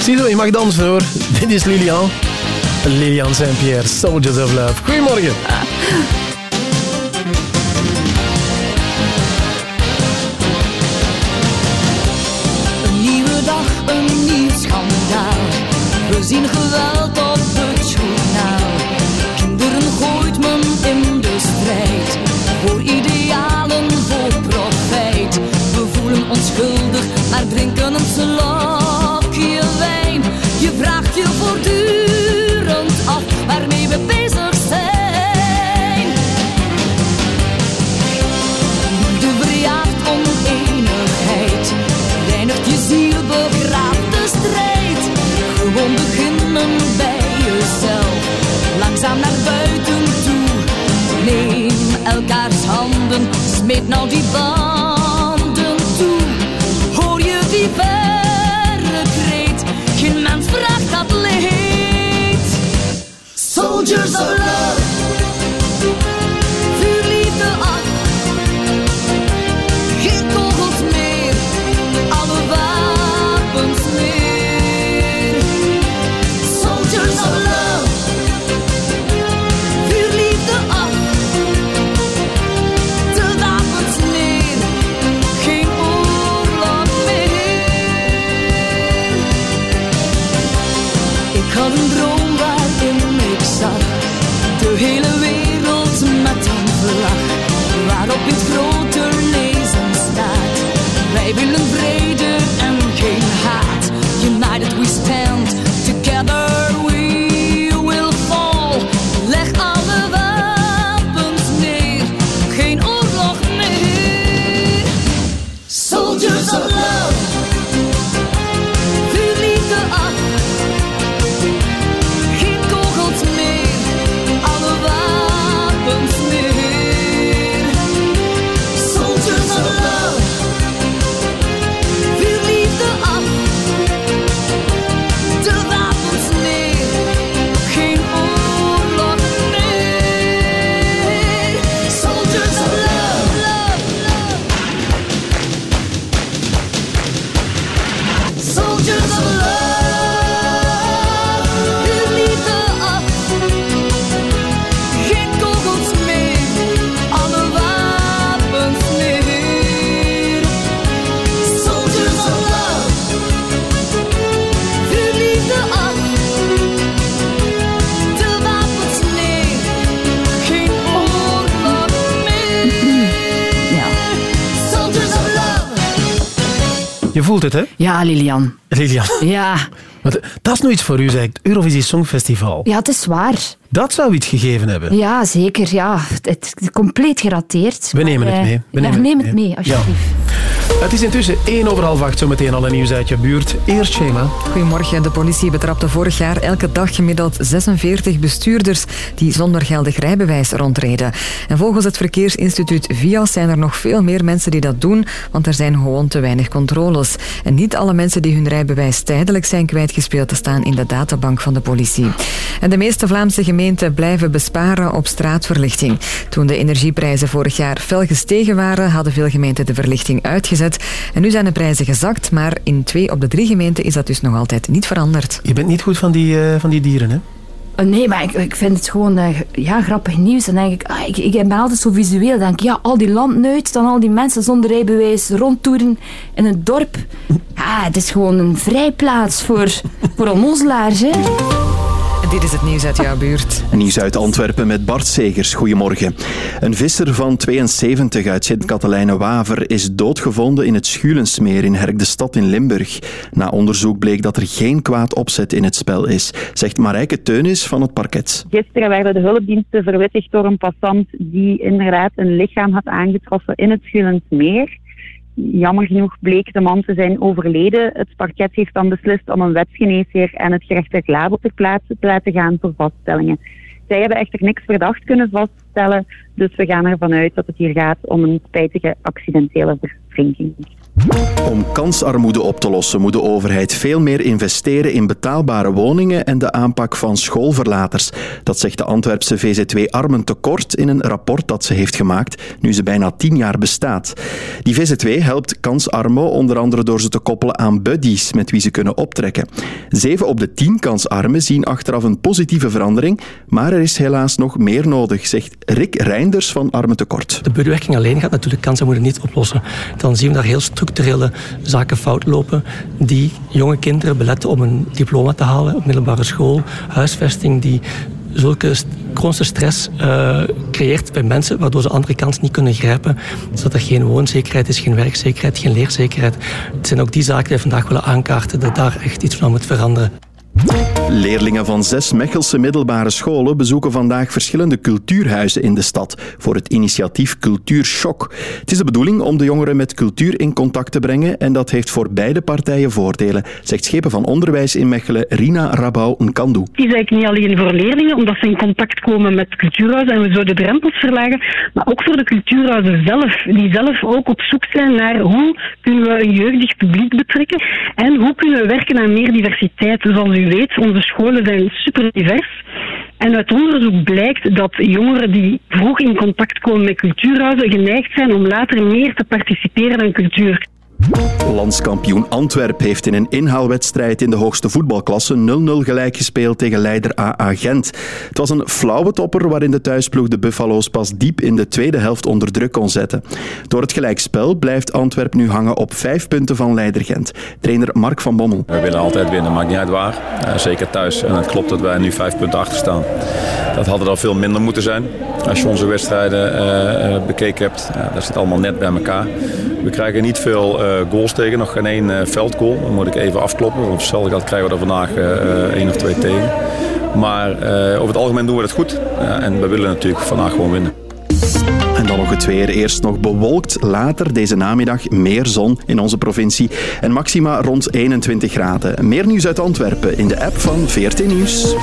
Ziezo, je mag dansen hoor. *laughs* Dit is Lilian. Lilian Saint-Pierre, Soldiers of Love. Goedemorgen. Een nieuwe dag, een nieuw schandaal. We zien geweld op het journaal. Kinderen gooit men in de strijd. Voor idealen, voor profijt. We voelen ons schuldig, maar drinken Smeet nou die banden toe. Hoor je die verre kreet? Geen mens vraagt dat leed. Soldiers of voelt het, hè? Ja, Lilian. Lilian. Ja. Want dat is nou iets voor u, zeg ik. Eurovisie Songfestival. Ja, het is waar. Dat zou iets gegeven hebben. Ja, zeker. Ja. Het compleet gerateerd. We nemen het Maar, mee. eh, We ja, nemen neem het het mee. mee, alsjeblieft. Het is intussen 1 over half 8, zometeen alle nieuws uit je buurt. Eerst Shema. Goedemorgen. De politie betrapte vorig jaar elke dag gemiddeld 46 bestuurders die zonder geldig rijbewijs rondreden. En volgens het Verkeersinstituut VIAS zijn er nog veel meer mensen die dat doen, want er zijn gewoon te weinig controles. En niet alle mensen die hun rijbewijs tijdelijk zijn kwijtgespeeld staan in de databank van de politie. En de meeste Vlaamse gemeenten blijven besparen op straatverlichting. Toen de energieprijzen vorig jaar fel gestegen waren, hadden veel gemeenten de verlichting uitgezet. En nu zijn de prijzen gezakt, maar in twee op de drie gemeenten is dat dus nog altijd niet veranderd. Je bent niet goed van die, eh, van die dieren, hè? Eh, Nee, maar ik, ik vind het gewoon eh, ja, grappig nieuws. Dan denk ik, ah, ik, ik ben altijd zo visueel. Dan denk ik, ja, al die landnuit, dan al die mensen zonder rijbewijs rondtoeren in het dorp. Ja, *laughs* het is gewoon een vrijplaats voor, voor onnozelaars, hè. Dit is het nieuws uit jouw buurt. Nieuws uit Antwerpen met Bart Segers. Goedemorgen. Een visser van 72 uit Sint-Katelijne-Waver is doodgevonden in het Schulensmeer in Herk de Stad in Limburg. Na onderzoek bleek dat er geen kwaad opzet in het spel is, zegt Marijke Teunis van het parket. Gisteren werden de hulpdiensten verwittigd door een passant die inderdaad een lichaam had aangetroffen in het Schulensmeer. Jammer genoeg bleek de man te zijn overleden. Het parket heeft dan beslist om een wetsgeneesheer en het gerechtelijk labo ter plaatse te laten gaan voor vaststellingen. Zij hebben echter niks verdacht kunnen vaststellen, dus we gaan ervan uit dat het hier gaat om een spijtige accidentele verdrinking. Om kansarmoede op te lossen moet de overheid veel meer investeren in betaalbare woningen en de aanpak van schoolverlaters. Dat zegt de Antwerpse VZ2 Armentekort in een rapport dat ze heeft gemaakt, nu ze bijna tien jaar bestaat. Die VZ2 helpt kansarmen onder andere door ze te koppelen aan buddies met wie ze kunnen optrekken. Zeven op de tien kansarmen zien achteraf een positieve verandering, maar er is helaas nog meer nodig, zegt Rick Reinders van Armentekort. De buddywerking alleen gaat natuurlijk kansenmoeden niet oplossen. Dan zien we daar heel structurele zaken fout lopen die jonge kinderen beletten om een diploma te halen op middelbare school. Huisvesting die zulke chronische stress eh, creëert bij mensen, waardoor ze andere kansen niet kunnen grijpen. Zodat er geen woonzekerheid is, geen werkzekerheid, geen leerzekerheid. Het zijn ook die zaken die we vandaag willen aankaarten, dat daar echt iets van moet veranderen. Leerlingen van zes Mechelse middelbare scholen bezoeken vandaag verschillende cultuurhuizen in de stad voor het initiatief Cultuurshock. Het is de bedoeling om de jongeren met cultuur in contact te brengen en dat heeft voor beide partijen voordelen, zegt schepen van onderwijs in Mechelen Rina Rabau-Nkandu. Het is eigenlijk niet alleen voor leerlingen, omdat ze in contact komen met cultuurhuizen en we zo de drempels verlagen, maar ook voor de cultuurhuizen zelf, die zelf ook op zoek zijn naar hoe kunnen we een jeugdig publiek betrekken en hoe kunnen we werken aan meer diversiteit. Zoals u weet, onze scholen zijn super divers. En uit onderzoek blijkt dat jongeren die vroeg in contact komen met cultuurhuizen geneigd zijn om later meer te participeren aan cultuur. Landskampioen Antwerp heeft in een inhaalwedstrijd in de hoogste voetbalklasse 0-0 gelijk gespeeld tegen leider AA Gent. Het was een flauwe topper waarin de thuisploeg de Buffalo's pas diep in de tweede helft onder druk kon zetten. Door het gelijkspel blijft Antwerp nu hangen op vijf punten van leider Gent. Trainer Mark van Bommel. We willen altijd winnen, maakt niet uit waar. Eh, zeker thuis. En het klopt dat wij nu vijf punten achter staan. Dat had er al veel minder moeten zijn. Als je onze wedstrijden eh, eh, bekeken hebt, dat zit allemaal net bij elkaar. We krijgen niet veel goals tegen, nog geen één eh, veldgoal. Dan moet ik even afkloppen, want op hetzelfde geld krijgen we er vandaag eh, eh, één of twee tegen. Maar eh, over het algemeen doen we het goed. En we willen natuurlijk vandaag gewoon winnen. En dan nog het weer. Eerst nog bewolkt, later deze namiddag meer zon in onze provincie. En maxima rond 21 graden. Meer nieuws uit Antwerpen in de app van VRT Nieuws.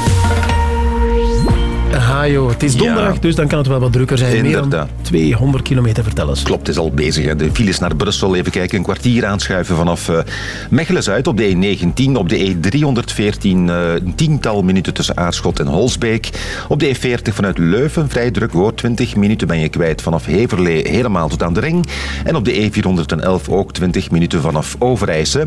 Joh, het is donderdag, dus dan kan het wel wat drukker zijn. Meer Inderdaad. dan 200 kilometer, vertel eens. Klopt, het is al bezig. Hè. De files naar Brussel, even kijken, een kwartier aanschuiven vanaf eh Mechelen-Zuid op de E19. Op de E314 eh, een tiental minuten tussen Aarschot en Holsbeek. Op de E40 vanuit Leuven, vrij druk hoor. 20 minuten ben je kwijt vanaf Heverlee helemaal tot aan de ring. En op de E411 ook 20 minuten vanaf Overijse.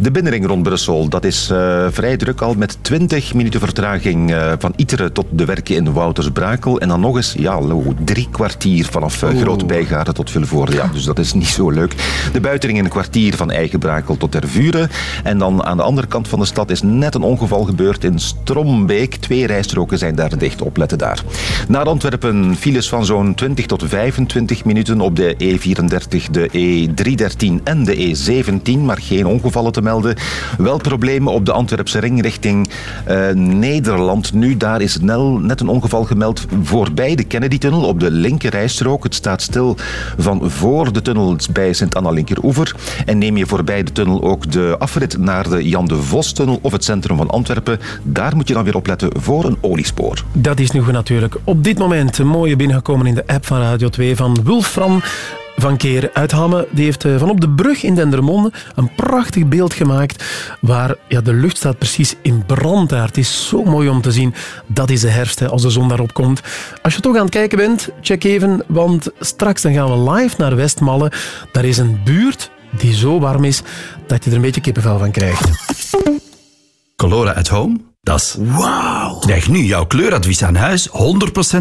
De binnenring rond Brussel, dat is eh, vrij druk al met 20 minuten vertraging van Iteren tot de werken in in Woutersbrakel. En dan nog eens ja, drie kwartier vanaf uh, Groot Bijgaarden tot Vilvoorde. Ja, dus dat is niet zo leuk. De buitering in een kwartier van Eigenbrakel tot Tervuren. En dan aan de andere kant van de stad is net een ongeval gebeurd in Strombeek. Twee rijstroken zijn daar dicht. Opletten daar. Naar Antwerpen files van zo'n 20 tot 25 minuten op de E34, de E313 en de E17. Maar geen ongevallen te melden. Wel problemen op de Antwerpse ring richting uh, Nederland. Nu, daar is nel, net een ongeval gemeld voorbij de Kennedy-tunnel op de linker rijstrook. Het staat stil van voor de tunnel bij Sint-Anna Linkeroever. En neem je voorbij de tunnel ook de afrit naar de Jan de Vos-tunnel of het centrum van Antwerpen. Daar moet je dan weer opletten voor een oliespoor. Dat is nu natuurlijk op dit moment een mooie binnengekomen in de app van Radio 2 van Wulfram van Keer uit Hamme. Die heeft van op de brug in Dendermonde een prachtig beeld gemaakt waar ja, de lucht staat precies in brand daar. Het is zo mooi om te zien. Dat is de herfst hè, als de zon daarop komt. Als je toch aan het kijken bent, check even, want straks dan gaan we live naar Westmalle. Daar is een buurt die zo warm is dat je er een beetje kippenvel van krijgt. Colora at Home? Dat is wauw. Krijg nu jouw kleuradvies aan huis 100%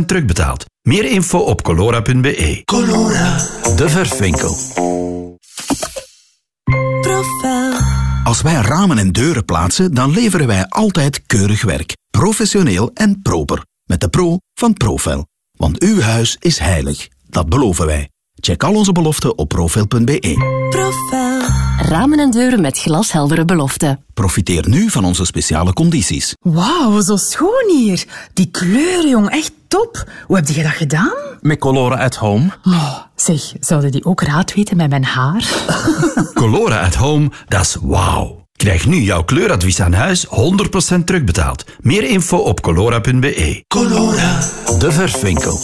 terugbetaald. Meer info op colora.be. Colora. De verfwinkel. Profel. Als wij ramen en deuren plaatsen, dan leveren wij altijd keurig werk. Professioneel en proper. Met de pro van Profel. Want uw huis is heilig. Dat beloven wij. Check al onze beloften op profel.be. Profel. Ramen en deuren met glasheldere beloften. Profiteer nu van onze speciale condities. Wauw, zo schoon hier. Die kleuren, jong, echt top. Hoe heb je dat gedaan? Met Colora at Home. Oh, zeg, zouden die ook raad weten met mijn haar? *laughs* Colora at Home, dat is wauw. Krijg nu jouw kleuradvies aan huis 100% terugbetaald. Meer info op colora.be. Colora. De verfwinkel.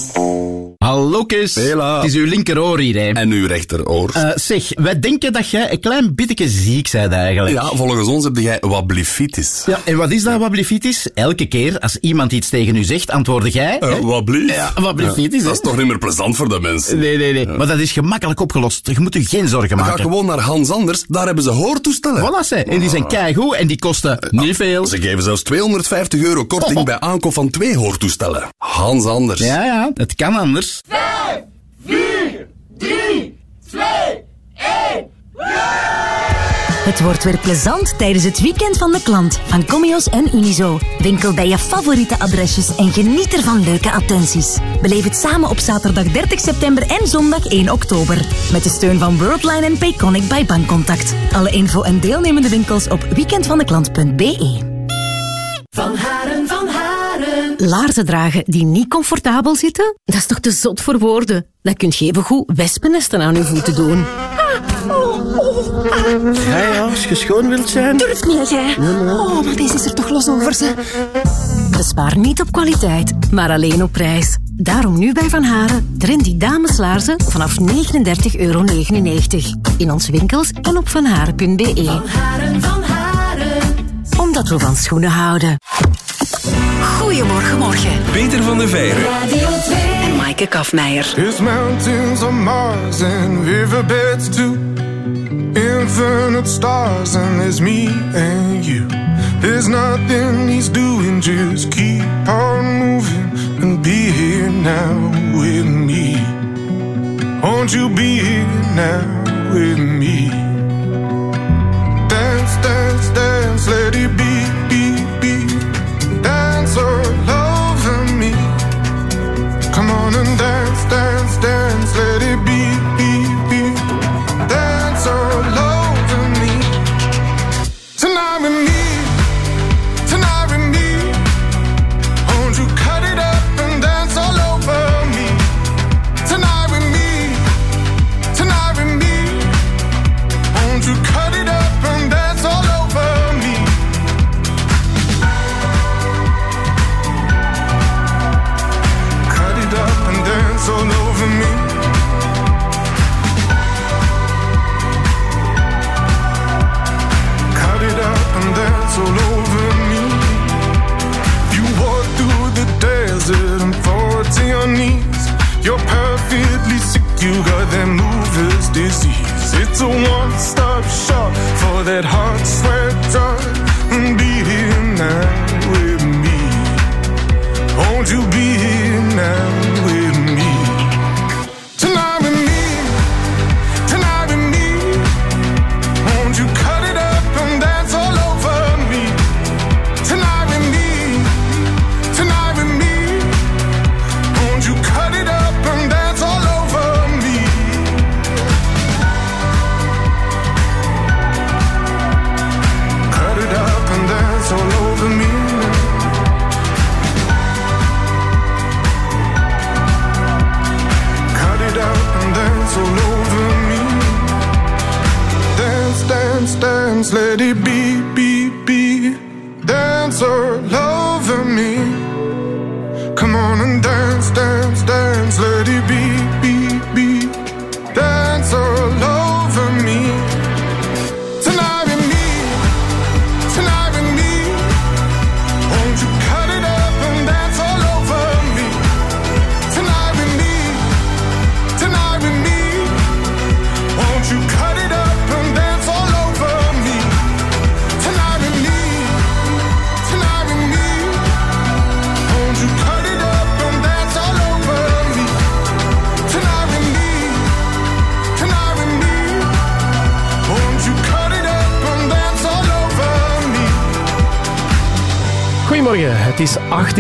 Hallo Kees. Hela. Het is uw linkeroor hier, hè. En uw rechteroor. Uh, zeg, wij denken dat jij een klein beetje ziek bent eigenlijk. Ja, volgens ons heb jij wablifitis. Ja, en wat is dat wablifitis? Elke keer als iemand iets tegen u zegt, antwoord jij... Uh, wablief. Ja, wablifitis, ja, Dat is toch niet meer plezant voor de mensen. Nee, nee, nee. Ja. Maar dat is gemakkelijk opgelost. Je moet u geen zorgen maken. Ga gewoon naar Hans Anders, daar hebben ze hoortoestellen. Voilà, ze. En die zijn keigoed en die kosten niet veel. Ze geven zelfs 250 euro korting oh. bij aankoop van twee hoortoestellen. Hans Anders. Ja, ja, het kan anders. 5, 4, 3, 2, 1. Het wordt weer plezant tijdens het weekend van de klant van Comios en Unizo. Winkel bij je favoriete adresjes en geniet ervan leuke attenties. Beleef het samen op zaterdag 30 september en zondag 1 oktober. Met de steun van Worldline en Payconic bij Bankcontact. Alle info en deelnemende winkels op weekendvandeklant.be. Van van. Laarzen dragen die niet comfortabel zitten? Dat is toch te zot voor woorden? Dat kunt je even goed wespennesten aan je voeten doen. Ja, ja, als je schoon wilt zijn. Durf niet, jij. Oh, maar deze is er toch los over, ze. Bespaar niet op kwaliteit, maar alleen op prijs. Daarom nu bij Van Haren trendy dameslaarzen vanaf 39,99 euro. In onze winkels en op vanharen.be. Van Haren, van Haren. Omdat we van schoenen houden. Goedemorgen, morgen. Peter van der Veijren. Radio 2. En Maaike Kafmeijer. There's mountains on Mars and riverbeds too. Infinite stars and there's me and you. There's nothing he's doing, just keep on moving and be here now with me. Won't you be here now with me? Dance, dance, dance, let it be. Come on and dance, dance, dance, let it be, a one stop shop for that hot sweat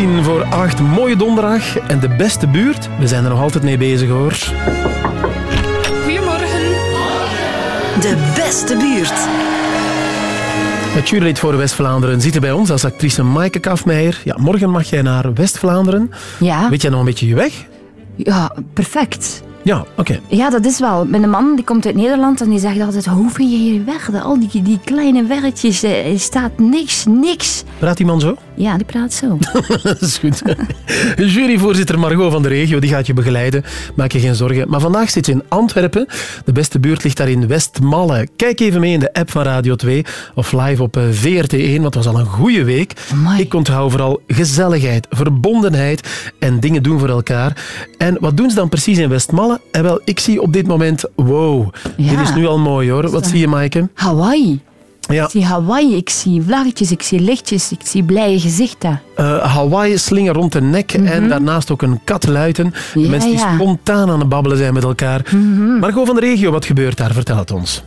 voor 8. Mooie donderdag en de beste buurt. We zijn er nog altijd mee bezig hoor. Goedemorgen. De beste buurt. Het voor West-Vlaanderen zit er bij ons als actrice Maaike Kafmeijer. Ja, morgen mag jij naar West-Vlaanderen. Ja. Weet jij nog een beetje je weg? Ja, perfect. Ja, oké. Ja, dat is wel. Mijn man die komt uit Nederland en die zegt altijd, hoe vind je hier weg? Al die, die kleine werkjes, eh, er staat niks, niks. Praat die man zo? Ja, die praat zo. *laughs* dat is goed. Juryvoorzitter Margot van de regio die gaat je begeleiden. Maak je geen zorgen. Maar vandaag zit ze in Antwerpen. De beste buurt ligt daar in Westmalle. Kijk even mee in de app van Radio 2 of live op eh, VRT1, want het was al een goede week. Ik onthoud vooral gezelligheid, verbondenheid en dingen doen voor elkaar. En wat doen ze dan precies in Westmalle? En wel, ik zie op dit moment, wow, Ja. dit is nu al mooi hoor. Wat zie je, Maaike? Hawaii. Ja. Ik zie Hawaii, ik zie vlaggetjes, ik zie lichtjes, ik zie blije gezichten. Eh, Hawaii slinger rond de nek en daarnaast ook een kat luiten. Mhm. Ja, Mensen die ja. Mhm. spontaan aan het babbelen zijn met elkaar. Margot van de regio, wat gebeurt daar? Vertel het ons.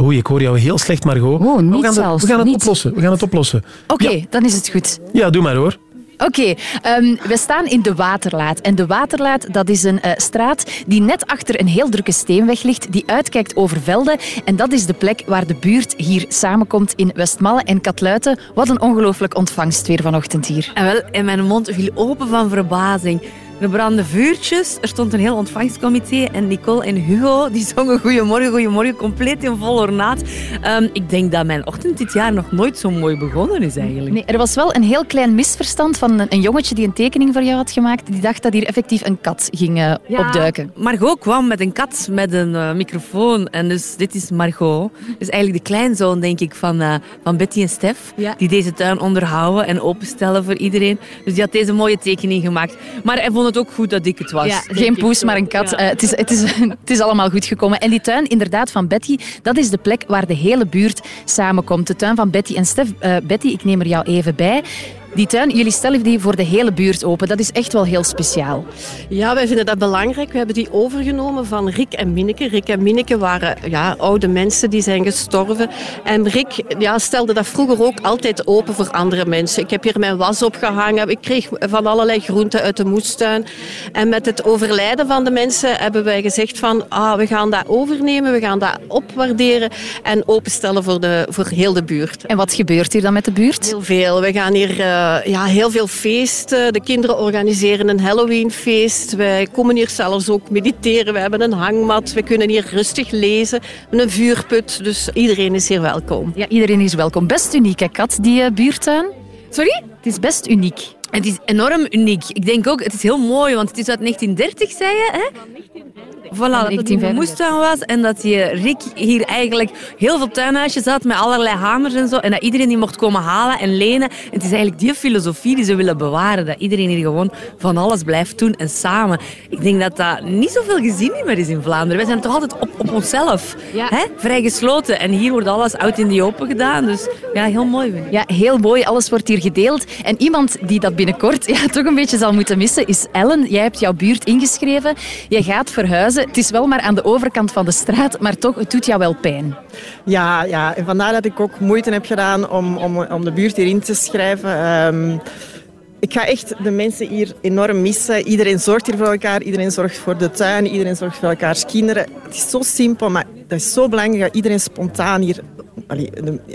Oei, ik hoor jou heel slecht, Margot. Oh, niet we gaan, het- zelfs, we gaan het niet. oplossen. We gaan het oplossen. Oké, dan is het goed. Ja, doe maar hoor. Oké, ehm, we staan in de Waterlaat. En de Waterlaat dat is een eh, straat die net achter een heel drukke steenweg ligt, die uitkijkt over velden. En dat is de plek waar de buurt hier samenkomt in Westmalle en Katluiten. Wat een ongelooflijk ontvangst weer vanochtend hier. En wel, en mijn mond viel open van verbazing. Er brandden vuurtjes, er stond een heel ontvangstcomité en Nicole en Hugo die zongen Goedemorgen, Goedemorgen, compleet in vol ornaat. Ehm, ik denk dat mijn ochtend dit jaar nog nooit zo mooi begonnen is eigenlijk. Nee, er was wel een heel klein misverstand van een, een jongetje die een tekening voor jou had gemaakt. Die dacht dat hier effectief een kat ging eh, opduiken. Margot kwam met een kat met een eh, microfoon. En dus dit is Margot. Dus eigenlijk de kleinzoon, denk ik, van, eh, van Betty en Stef. Die deze tuin onderhouden en openstellen voor iedereen. Dus die had deze mooie tekening gemaakt. Maar hij vond het ook goed dat ik het was. Ja, geen poes, maar een kat. Ja. Eh, het, is, het, is, *laughs* het is allemaal goed gekomen. En die tuin, inderdaad, van Betty, dat is de plek waar de hele buurt samenkomt. De tuin van Betty en Stef. Eh, Betty, ik neem er jou even bij. Die tuin, jullie stellen die voor de hele buurt open. Dat is echt wel heel speciaal. Ja, wij vinden dat belangrijk. We hebben die overgenomen van Rick en Minneke. Rick en Minneke waren ja, oude mensen die zijn gestorven. En Rick ja, stelde dat vroeger ook altijd open voor andere mensen. Ik heb hier mijn was opgehangen. Ik kreeg van allerlei groenten uit de moestuin. En met het overlijden van de mensen hebben wij gezegd van ah, we gaan dat overnemen, we gaan dat opwaarderen en openstellen voor, de, voor heel de buurt. En wat gebeurt hier dan met de buurt? Heel veel. We gaan hier eh, ja, heel veel feesten. De kinderen organiseren een Halloweenfeest. Wij komen hier zelfs ook mediteren. We hebben een hangmat. We kunnen hier rustig lezen. Een vuurput. Dus iedereen is hier welkom. Ja, iedereen is welkom. Best uniek, hè, Kat, die eh, buurtuin? Sorry? Het is best uniek. Het is enorm uniek. Ik denk ook, het is heel mooi, want het is uit 1930, zei je, hè? Voilà, dat het de moestuin was en dat die Rick hier eigenlijk heel veel tuinhuisjes had met allerlei hamers en zo. En dat iedereen die mocht komen halen en lenen. En het is eigenlijk die filosofie die ze willen bewaren. Dat iedereen hier gewoon van alles blijft doen en samen. Ik denk dat dat niet zoveel gezien meer is in Vlaanderen. Wij zijn toch altijd op, op onszelf. Hè? Vrij gesloten. En hier wordt alles out in die open gedaan. Dus ja, heel mooi. Ja, heel mooi. Alles wordt hier gedeeld. En iemand die dat binnenkort ja, toch een beetje zal moeten missen, is Ellen. Jij hebt jouw buurt ingeschreven. Je gaat verhuizen. Het is wel maar aan de overkant van de straat, maar toch, het doet jou wel pijn. Ja, ja, en vandaar dat ik ook moeite heb gedaan om, om, om de buurt hierin te schrijven. Ehm, ik ga echt de mensen hier enorm missen. Iedereen zorgt hier voor elkaar, iedereen zorgt voor de tuin, iedereen zorgt voor elkaars kinderen. Het is zo simpel, maar dat is zo belangrijk dat iedereen spontaan hier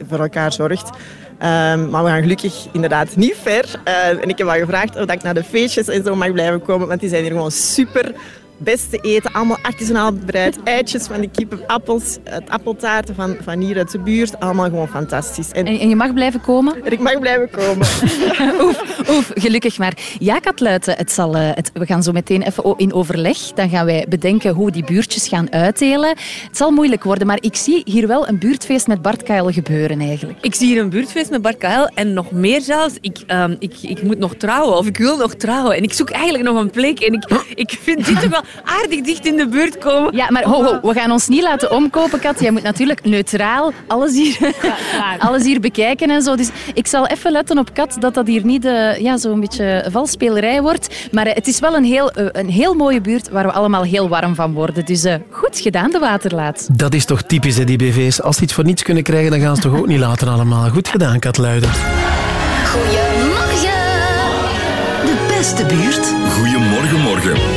voor elkaar zorgt. Ehm, maar we gaan gelukkig inderdaad niet ver. Eh, en ik heb al gevraagd of ik naar de feestjes en zo mag blijven komen, want die zijn hier gewoon super beste eten, allemaal artisanaal bereid. Eitjes van de kippen, appels, het appeltaarten van, van hier uit de buurt. Allemaal gewoon fantastisch. En, En, en je mag blijven komen? *laughs* ik mag blijven komen. *laughs* oef, oef, gelukkig maar. Ja, Katluiten, het zal, eh, het, we gaan zo meteen even in overleg. Dan gaan wij bedenken hoe we die buurtjes gaan uitdelen. Het zal moeilijk worden, maar ik zie hier wel een buurtfeest met Bart Kuil gebeuren eigenlijk. Ik zie hier een buurtfeest met Bart Kael en nog meer zelfs. Ik, ehm, ik, ik moet nog trouwen of ik wil nog trouwen. En ik zoek eigenlijk nog een plek. En ik, ik vind dit toch wel aardig dicht in de buurt komen. Ja, maar ho, ho, we gaan ons niet laten omkopen, Kat. Jij moet natuurlijk neutraal alles hier, *laughs* alles hier bekijken en zo. Dus ik zal even letten op Kat dat dat hier niet eh, ja, zo'n beetje valspelerij wordt. Maar eh, het is wel een heel, eh, een heel mooie buurt waar we allemaal heel warm van worden. Dus goed gedaan, de Waterlaat. Dat is toch typisch, hè, die BV's. Als ze iets voor niets kunnen krijgen, dan gaan ze toch ook niet laten allemaal. Goed gedaan, Katluiden. Goedemorgen. De beste buurt. Goedemorgen, morgen.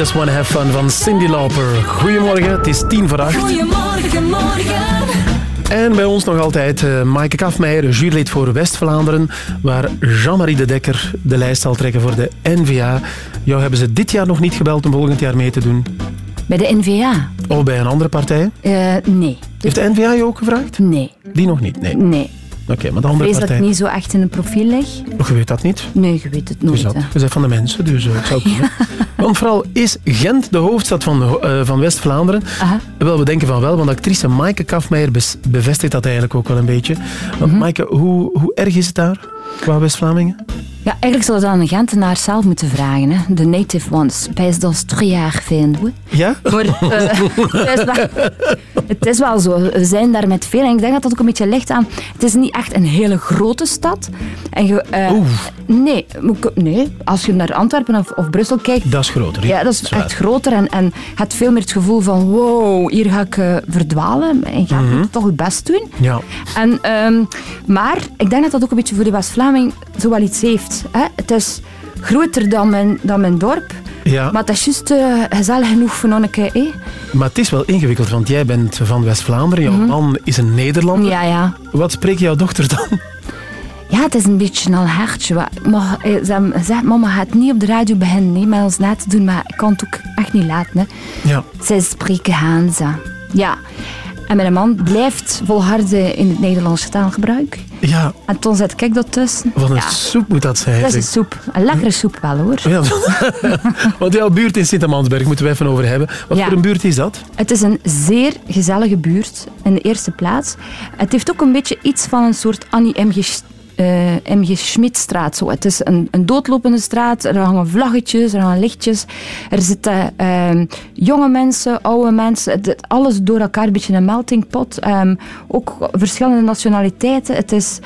Just Wanna Have Fun van Cindy Lauper. Goedemorgen, het is tien voor acht. Goedemorgen, morgen. En bij ons nog altijd uh, Maaike Kafmeijer, jurylid voor West-Vlaanderen, waar Jean-Marie de Dekker de lijst zal trekken voor de NVA. Jou hebben ze dit jaar nog niet gebeld om volgend jaar mee te doen. Bij de NVA? Of bij een andere partij? Eh, nee. Heeft de NVA je ook gevraagd? Nee. Die nog niet? Nee. Nee. Oké, maar de andere dat partij... ik niet zo echt in een profiel leg. Oh, je weet dat niet? Nee, je weet het nooit. zat- hè. je bent van de mensen, dus uh, het zou *laughs* kunnen. Want vooral is Gent de hoofdstad van, eh, van West-Vlaanderen? Wel, we denken van wel, want actrice Maaike Kafmeijer bevestigt dat eigenlijk ook wel een beetje. Want Mhm. Maaike, hoe, hoe erg is het daar qua West-Vlamingen? Ja, eigenlijk zullen we dat aan de Gentenaar zelf moeten vragen. Hè. De native ones. Spijs dat drie jaar vinden. Ja? Maar eh, *laughs* het, is wel, het is wel zo. We zijn daar met veel. En ik denk dat dat ook een beetje ligt aan... Het is niet echt een hele grote stad. En je, eh, nee, ik- nee, als je naar Antwerpen of, of Brussel kijkt... Dat is groter. Ja, dat is echt groter. En, en je hebt veel meer het gevoel van... Wow, hier ga ik eh, verdwalen. En je gaat Mhm. toch je best doen. Ja. En, ehm, maar ik denk dat dat ook een beetje voor de West West-Vlaming zo wel iets heeft. Hè? Het is groter dan mijn, dan mijn dorp. Ja. Maar het is juist eh, gezellig genoeg voor keer. hè. Maar het is wel ingewikkeld, want jij bent van West-Vlaanderen, jouw man is een Nederlander. Mhm. Ja, ja. Wat spreekt jouw dochter dan? Ja, het is een beetje een hartje. Maar, eh, ze gezegd, mama gaat niet op de radio beginnen hè, met ons na te doen, maar ik kan het ook echt niet laten. Hè. Ja. Zij spreken. Ja. En mijn man blijft volharden in het Nederlandse taalgebruik. Ja, En toen zet ik dat tussen. wat een Ja, soep moet dat zijn. dat is een zeg. soep. Een lekkere soep wel, hoor. Ja, *laughs* want jouw buurt in Sint-Amansberg moeten we even over hebben. Wat Ja. voor een buurt is dat? Het is een zeer gezellige buurt, in de eerste plaats. Het heeft ook een beetje iets van een soort Annie M. G. eh, M. G. Schmidstraat. Zo. Het is een, een doodlopende straat, er hangen vlaggetjes, er hangen lichtjes. Er zitten ehm, jonge mensen, oude mensen, het- alles door elkaar, een beetje een melting pot. Ehm, ook verschillende nationaliteiten. Het is...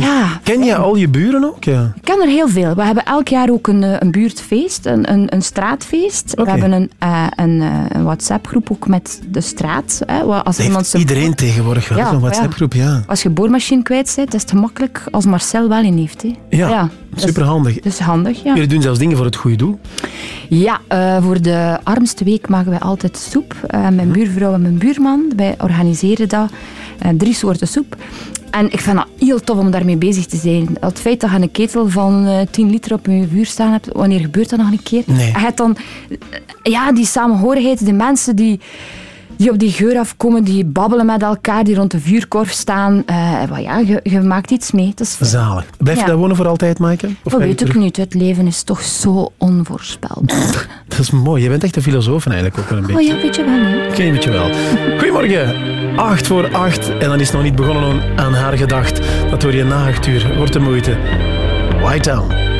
Ja, Ken je al je buren ook? Ja. ik ken er heel veel. We hebben elk jaar ook een, eh, een buurtfeest, een, een, een straatfeest. We hebben een, eh, een, eh, een WhatsApp-groep ook met de straat. Hè, als iemand zijn iedereen tegenwoordig wel, Ja, zo'n. WhatsApp-groep. Ja. Als je boormachine kwijt bent, is het gemakkelijk als Marcel wel in heeft. Hè. Ja, dus- superhandig. Dus handig, ja. Jullie doen zelfs dingen voor het goede doel. Ja, voor de armste week maken wij altijd soep. Mijn buurvrouw en mijn buurman, wij organiseren dat. Eh, drie soorten soep. En ik vind het heel tof om daarmee bezig te zijn. Het feit dat je een ketel van eh 10 liter op je vuur staan hebt, wanneer gebeurt dat nog een keer? Nee. En je hebt dan ja, die samenhorigheid, de mensen die, die op die geur afkomen, die babbelen met elkaar, die rond de vuurkorf staan. Maar ja, je, je maakt iets mee. Fijn. Zalig. Blijf je Ja. daar wonen voor altijd, Maaike? Of Dat weet ik niet. Het leven is toch zo onvoorspelbaar. Dat is mooi. Je bent echt een filosoof eigenlijk ook wel een Oh beetje. ja, weet je wel. hè? Ken het je wel. Goedemorgen. 8 voor 8. En dan is nog niet begonnen aan haar gedacht. Dat hoor je na 8 uur. Wordt de moeite. White Town.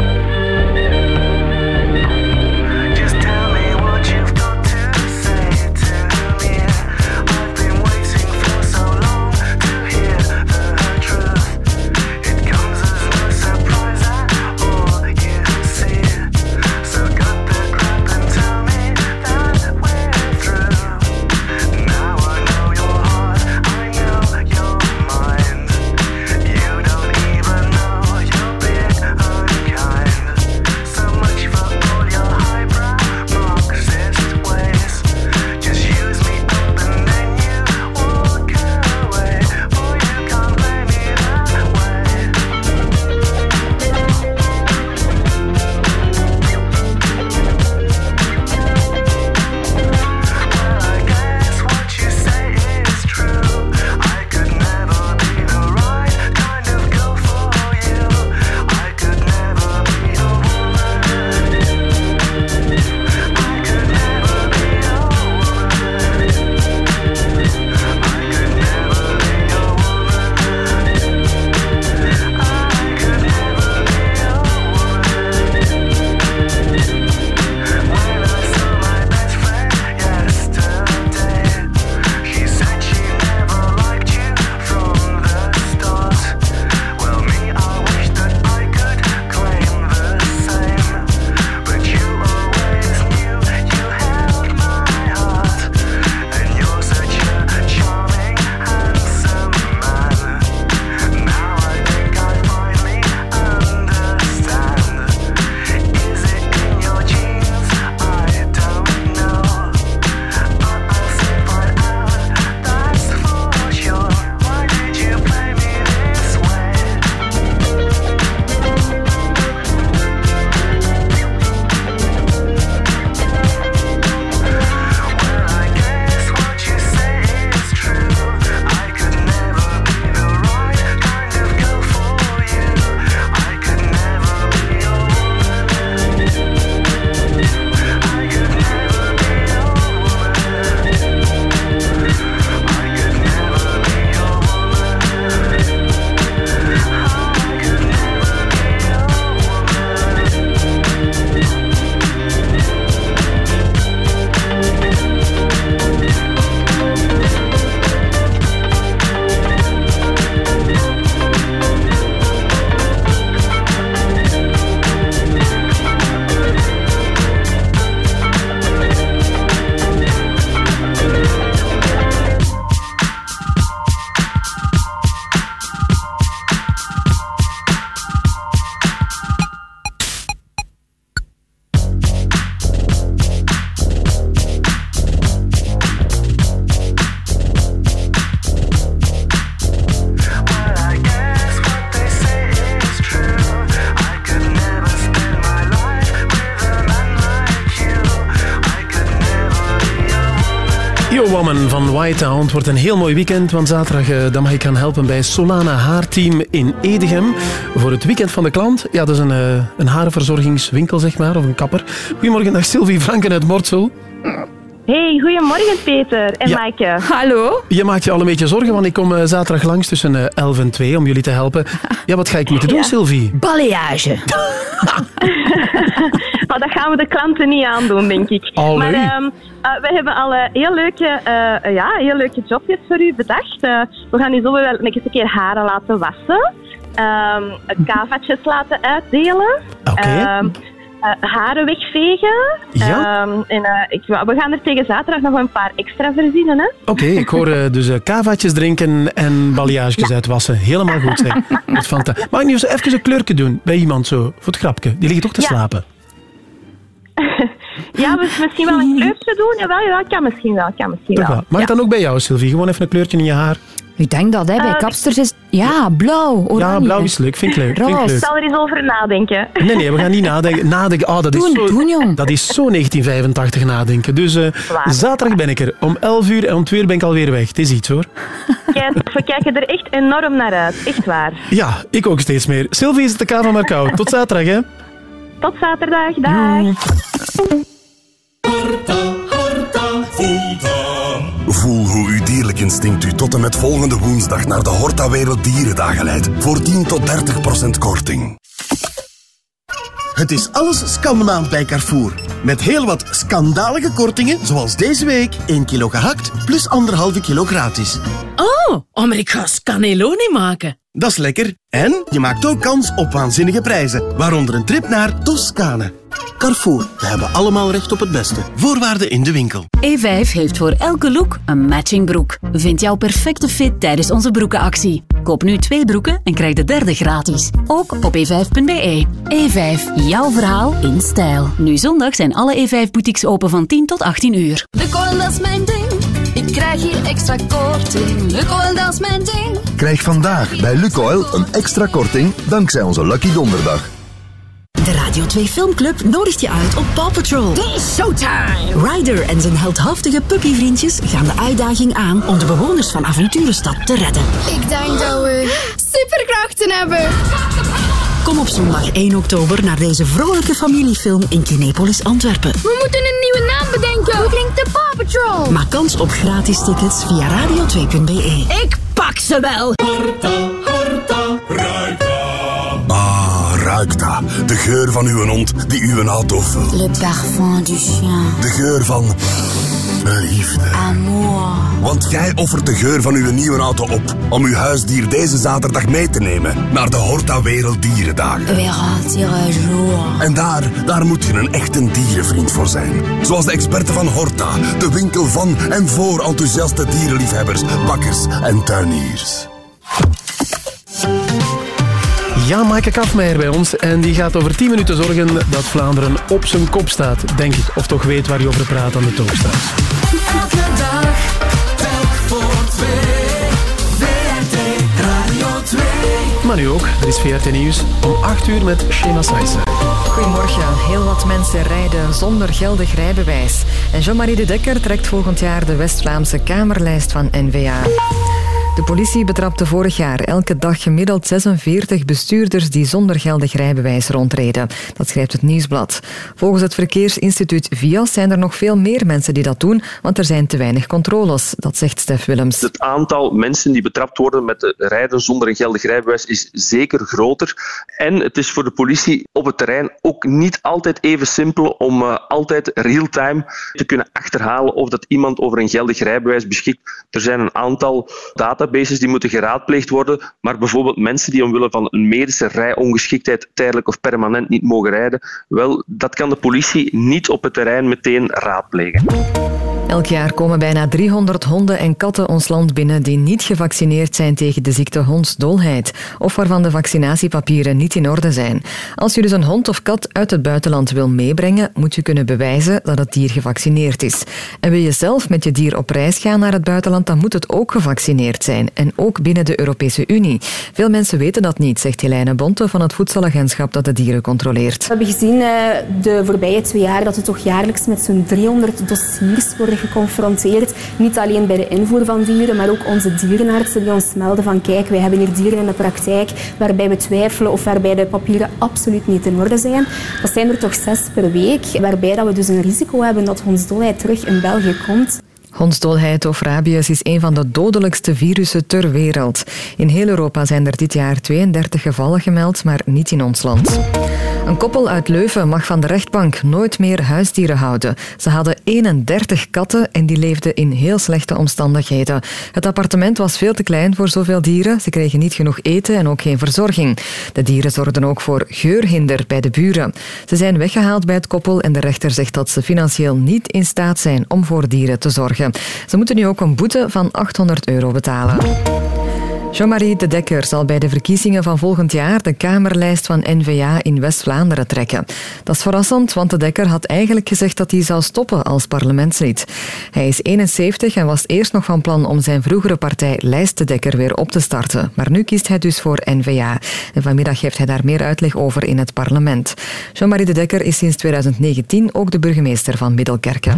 Het wordt een heel mooi weekend, want zaterdag eh, dan mag ik gaan helpen bij Solana Haarteam in Edegem. Voor het weekend van de klant. Ja, dat is een, eh, een harenverzorgingswinkel, zeg maar, of een kapper. Goedemorgen, dag Sylvie Franken uit Mortsel. Hey, goedemorgen Peter en Ja. Maaike. Hallo. Je maakt je al een beetje zorgen, want ik kom eh, zaterdag langs tussen eh, 11 en 2 om jullie te helpen. Ja, wat ga ik moeten doen, Ja. Sylvie? Balayage. *laughs* Maar dat gaan we de klanten niet aandoen, denk ik. *laughs* Allee. Maar ehm, eh, we hebben al eh, heel, leuke, eh, ja, heel leuke jobjes voor u bedacht. We gaan u zo wel een keer haren laten wassen. ehm kavatjes laten uitdelen. Ehm, eh, haren wegvegen. Ja. En, ik, we gaan er tegen zaterdag nog een paar extra verzinnen. Hè? Oké, ik *laughs* hoor dus kavaatjes drinken en balayages uitwassen. Helemaal goed, zeg. *laughs* Wat fanta- Mag ik nu eens even een kleurtje doen bij iemand zo, voor het grapje? Die liggen toch te Ja. slapen? *laughs* Ja, we misschien wel een *laughs* kleurtje doen. Jawel, jawel, kan misschien wel. Kan misschien wel. Mag het dan ook bij jou, Sylvie? Gewoon even een kleurtje in je haar. Ik denk dat, hè, bij Eh, kapsters is... Ja, blauw, oranje. Ja, blauw is leuk. Vind ik leuk. Vind ik leuk. zal er eens over nadenken. Nee, nee, we gaan niet nadenken. nadenken. Oh, dat, is zo, doen, jong. dat is zo 1985 nadenken. Dus eh, zaterdag ben ik er. Om 11 uur en om 2 uur ben ik alweer weg. Het is iets hoor. Kijk, we kijken er echt enorm naar uit. Echt waar. Ja, ik ook steeds meer. Sylvie is het de K van Markou. Tot zaterdag, hè. Tot zaterdag. Dag. Voel hoe uw dierlijk instinct u tot en met volgende woensdag naar de Horta Wereld Dierendagen leidt. Voor 10 tot 30 procent korting. Het is alles scanmaand bij Carrefour. Met heel wat schandalige kortingen, zoals deze week 1 kilo gehakt plus 1,5 kilo gratis. Oh, oh, maar ik ga scannelloni maken. Dat is lekker. En je maakt ook kans op waanzinnige prijzen, waaronder een trip naar Toscane. Carrefour, we hebben allemaal recht op het beste. Voorwaarden in de winkel. E5 heeft voor elke look een matching broek. Vind jouw perfecte fit tijdens onze broekenactie. Koop nu twee broeken en krijg de derde gratis. Ook op E e5.be. E5, jouw verhaal in stijl. Nu zondag zijn alle E5-boutiques open van 10 tot 18 uur. De kool, dat is mijn ding. Krijg hier extra korting. De kool, dat is mijn ding. Krijg vandaag bij Lukoil een extra korting dankzij onze Lucky Donderdag. De Radio 2 Filmclub nodigt je uit op Paw Patrol. Is showtime. Ryder en zijn heldhaftige puppyvriendjes gaan de uitdaging aan om de bewoners van Avonturenstad te redden. Ik denk dat we superkrachten hebben. Kom op zondag 1 oktober naar deze vrolijke familiefilm in Kinepolis, Antwerpen. We moeten een nieuwe naam bedenken. Hoe klinkt de Paw Patrol? Maak kans op gratis tickets via radio2.be. Ik pak ze wel. Ah, ruik dat. De geur van uw hond die uw auto vult. Le parfum du chien. De geur van liefde. Amour. Want jij offert de geur van uw nieuwe auto op om uw huisdier deze zaterdag mee te nemen naar de Horta Wereld Dierendagen. Wereld jour. En daar, daar moet je een echte dierenvriend voor zijn. Zoals de experten van Horta, de winkel van en voor enthousiaste dierenliefhebbers, bakkers en tuiniers. Ja, Maaike Kafmeijer bij ons. En die gaat over 10 minuten zorgen dat Vlaanderen op zijn kop staat, denk ik. Of toch weet waar hij over praat aan de toonstraat. Elke dag, telk voor twee. VRT Radio 2. Maar nu ook, er is VRT Nieuws om 8 uur met Shema Saisse. Goedemorgen. Heel wat mensen rijden zonder geldig rijbewijs. En Jean-Marie de Dekker trekt volgend jaar de West-Vlaamse Kamerlijst van NVA. De politie betrapte vorig jaar elke dag gemiddeld 46 bestuurders die zonder geldig rijbewijs rondreden. Dat schrijft het Nieuwsblad. Volgens het verkeersinstituut VIAS zijn er nog veel meer mensen die dat doen, want er zijn te weinig controles. Dat zegt Stef Willems. Het aantal mensen die betrapt worden met rijden zonder een geldig rijbewijs is zeker groter. En het is voor de politie op het terrein ook niet altijd even simpel om eh, altijd real-time te kunnen achterhalen of dat iemand over een geldig rijbewijs beschikt. Er zijn een aantal databases die moeten geraadpleegd worden, maar bijvoorbeeld mensen die omwille van een medische rijongeschiktheid tijdelijk of permanent niet mogen rijden, wel, dat kan de politie niet op het terrein meteen raadplegen. Elk jaar komen bijna 300 honden en katten ons land binnen die niet gevaccineerd zijn tegen de ziekte hondsdolheid of waarvan de vaccinatiepapieren niet in orde zijn. Als je dus een hond of kat uit het buitenland wil meebrengen, moet je kunnen bewijzen dat het dier gevaccineerd is. En wil je zelf met je dier op reis gaan naar het buitenland, dan moet het ook gevaccineerd zijn. En ook binnen de Europese Unie. Veel mensen weten dat niet, zegt Helene Bonte van het voedselagentschap dat de dieren controleert. We hebben gezien eh, de voorbije twee jaar dat er toch jaarlijks met zo'n 300 dossiers worden geconfronteerd. Niet alleen bij de invoer van dieren, maar ook onze dierenartsen die ons melden van kijk, wij hebben hier dieren in de praktijk waarbij we twijfelen of waarbij de papieren absoluut niet in orde zijn. Dat zijn er toch zes per week, waarbij dat we dus een risico hebben dat hondsdolheid terug in België komt. Hondsdolheid of rabies is een van de dodelijkste virussen ter wereld. In heel Europa zijn er dit jaar 32 gevallen gemeld, maar niet in ons land. Een koppel uit Leuven mag van de rechtbank nooit meer huisdieren houden. Ze hadden 31 katten en die leefden in heel slechte omstandigheden. Het appartement was veel te klein voor zoveel dieren. Ze kregen niet genoeg eten en ook geen verzorging. De dieren zorgden ook voor geurhinder bij de buren. Ze zijn weggehaald bij het koppel en de rechter zegt dat ze financieel niet in staat zijn om voor dieren te zorgen. Ze moeten nu ook een boete van 800 euro betalen. Jean-Marie de Dekker zal bij de verkiezingen van volgend jaar de Kamerlijst van N-VA in West-Vlaanderen trekken. Dat is verrassend, want de Dekker had eigenlijk gezegd dat hij zou stoppen als parlementslid. Hij is 71 en was eerst nog van plan om zijn vroegere partij Lijst de Dekker weer op te starten. Maar nu kiest hij dus voor N-VA. En vanmiddag geeft hij daar meer uitleg over in het parlement. Jean-Marie de Dekker is sinds 2019 ook de burgemeester van Middelkerken.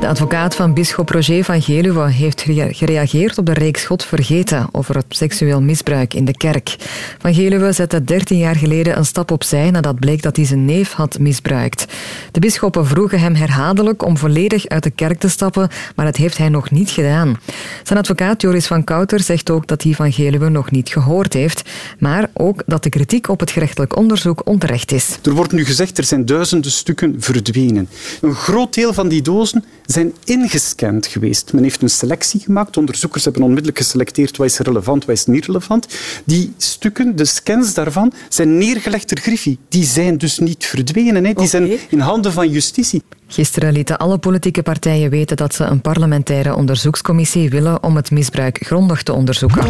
De advocaat van bisschop Roger van Geluwe heeft gere- gereageerd op de reeks God vergeten over het seksueel misbruik in de kerk. Van Geluwe zette 13 jaar geleden een stap opzij nadat bleek dat hij zijn neef had misbruikt. De bisschoppen vroegen hem herhaaldelijk om volledig uit de kerk te stappen, maar dat heeft hij nog niet gedaan. Zijn advocaat Joris van Kouter zegt ook dat hij Van Geluwe nog niet gehoord heeft, maar ook dat de kritiek op het gerechtelijk onderzoek onterecht is. Er wordt nu gezegd er zijn duizenden stukken verdwenen. Een groot deel van die dozen zijn ingescand geweest. Men heeft een selectie gemaakt. Onderzoekers hebben onmiddellijk geselecteerd wat is relevant, wat is niet relevant. Die stukken, de scans daarvan, zijn neergelegd ter griffie. Die zijn dus niet verdwenen. Hè. Die zijn in handen van justitie. Gisteren lieten alle politieke partijen weten dat ze een parlementaire onderzoekscommissie willen om het misbruik grondig te onderzoeken.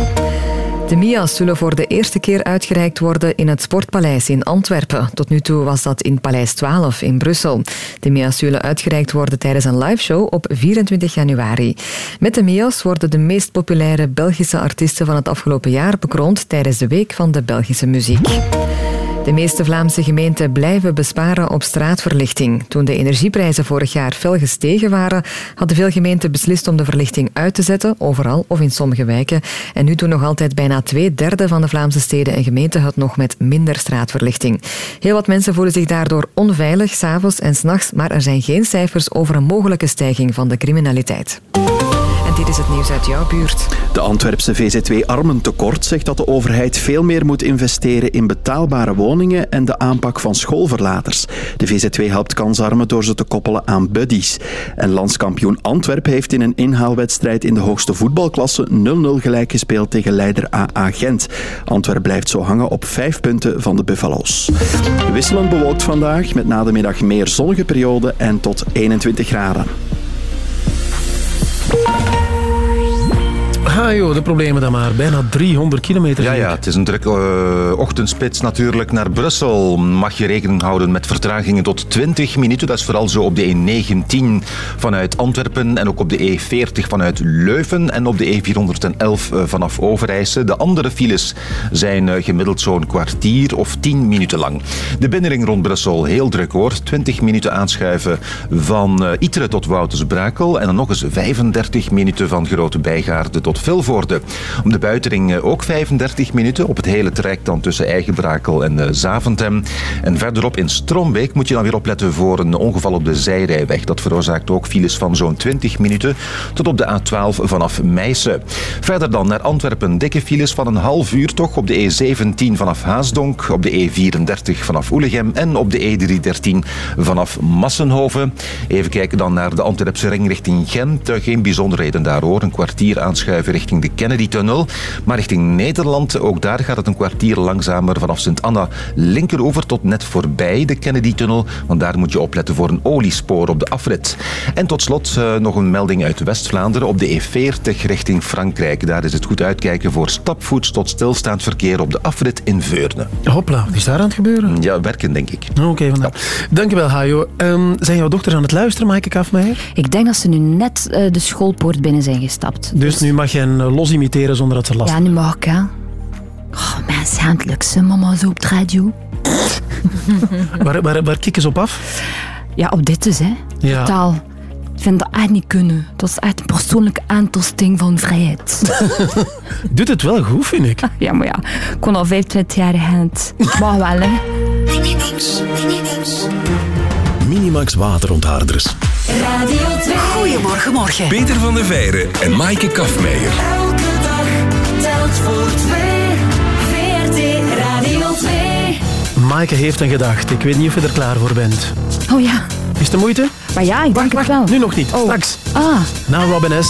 De MIA's zullen voor de eerste keer uitgereikt worden in het Sportpaleis in Antwerpen. Tot nu toe was dat in Paleis 12 in Brussel. De MIA's zullen uitgereikt worden tijdens een liveshow op 24 januari. Met de MIA's worden de meest populaire Belgische artiesten van het afgelopen jaar bekroond tijdens de Week van de Belgische Muziek. De meeste Vlaamse gemeenten blijven besparen op straatverlichting. Toen de energieprijzen vorig jaar fel gestegen waren, hadden veel gemeenten beslist om de verlichting uit te zetten, overal of in sommige wijken. En nu doen nog altijd bijna twee derde van de Vlaamse steden en gemeenten het nog met minder straatverlichting. Heel wat mensen voelen zich daardoor onveilig, s'avonds en s'nachts, maar er zijn geen cijfers over een mogelijke stijging van de criminaliteit. Dit is het nieuws uit jouw buurt. De Antwerpse VZ2 Armentekort zegt dat de overheid veel meer moet investeren in betaalbare woningen en de aanpak van schoolverlaters. De VZ2 helpt kansarmen door ze te koppelen aan buddies. En landskampioen Antwerp heeft in een inhaalwedstrijd in de hoogste voetbalklasse 0-0 gelijk gespeeld tegen leider AA Gent. Antwerp blijft zo hangen op vijf punten van de Buffalo's. Wisselend bewolkt vandaag, met na de middag meer zonnige periode en tot 21 graden. Ah joh, de problemen dan maar. Bijna 300 kilometer. Ja, ja, het is een drukke eh, ochtendspits natuurlijk naar Brussel. Mag je rekening houden met vertragingen tot 20 minuten. Dat is vooral zo op de E19 vanuit Antwerpen en ook op de E40 vanuit Leuven en op de E411 eh, vanaf Overijse. De andere files zijn eh, gemiddeld zo'n kwartier of 10 minuten lang. De binnenring rond Brussel heel druk hoor. 20 minuten aanschuiven van Iteren tot Woutersbrakel en dan nog eens 35 minuten van Grote Bijgaarde tot Vilvoorde. Om de buitenring eh, ook 35 minuten. Op het hele traject dan tussen Eigenbrakel en eh, Zaventem. En verderop in Strombeek moet je dan weer opletten voor een ongeval op de zijrijweg. Dat veroorzaakt ook files van zo'n 20 minuten tot op de A12 vanaf Meissen. Verder dan naar Antwerpen dikke files van een half uur toch op de E17 vanaf Haasdonk, op de E34 vanaf Oelegem en op de E313 vanaf Massenhoven. Even kijken dan naar de Antwerpse ring richting Gent. Eh, Geen bijzonderheden daar hoor. Een kwartier aanschuiven richting de Kennedy-tunnel. Maar richting Nederland, ook daar gaat het een kwartier langzamer vanaf Sint-Anna linkeroever tot net voorbij de Kennedy-tunnel. Want daar moet je opletten voor een oliespoor op de afrit. En tot slot eh, nog een melding uit West-Vlaanderen op de E40 richting Frankrijk. Daar is het goed uitkijken voor stapvoets tot stilstaand verkeer op de afrit in Veurne. Hopla, wat is daar aan het gebeuren? Ja, werken denk ik. Oké, vandaar. Dankjewel, Hajo. Ehm, zijn jouw dochters aan het luisteren, Maaike Kafmeijer? Ik denk dat ze nu net eh, de schoolpoort binnen zijn gestapt. Dus nu mag je een eh, los imiteren zonder dat ze last Ja, nu mag ik, hè. Oh, mensen, eindelijk zijn mama zo op de radio. *laughs* waar, waar, waar kikken ze op af? Ja, op dit dus, hè. Ja. Totaal Ik vind dat echt niet kunnen. Dat is echt een persoonlijke aantasting van vrijheid. *laughs* Doet het wel goed, vind ik. *laughs* Ja, maar ja, ik kon al 25 jaar Gent. Mag wel, hè. Minimax. Waterontharders. Radio 2. Goedemorgen, morgen. Peter van der Veijren en Maaike Kafmeijer. Elke dag telt voor twee. VRT Radio 2. Maaike heeft een gedachte. Ik weet niet of je er klaar voor bent. Oh ja. Is het de moeite? Maar ja, ik denk het wel. Nu nog niet. Straks. Ah. Na Robin S.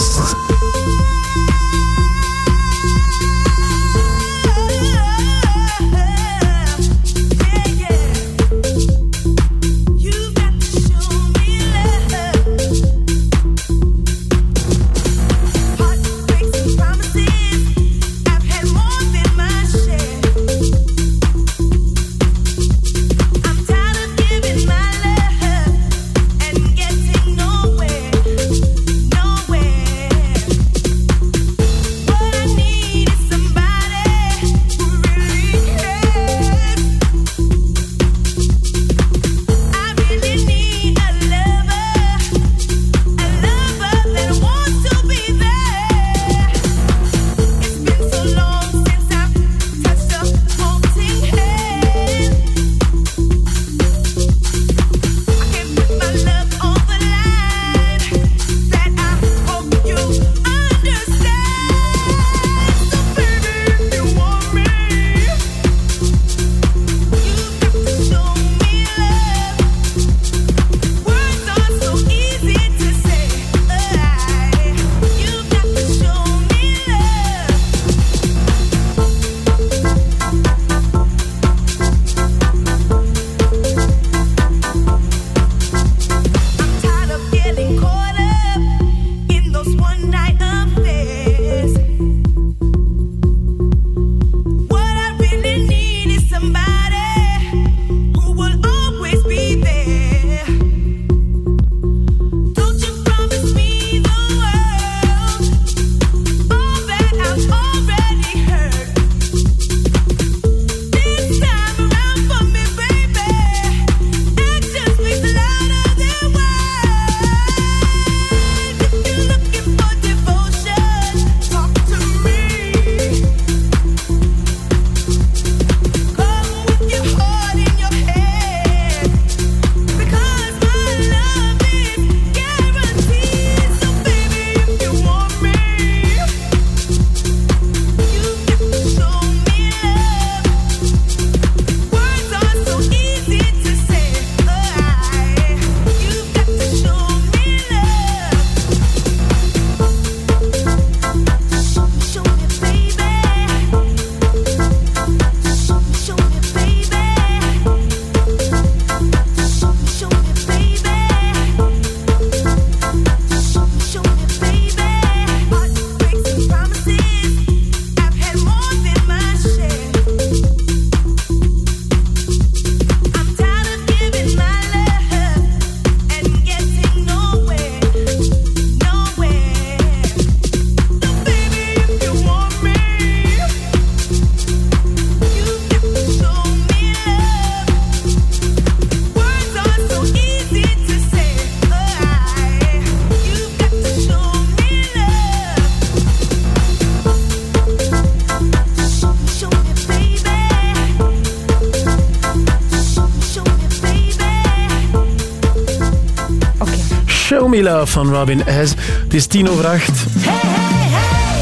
Van Robin S. Het is tien over acht.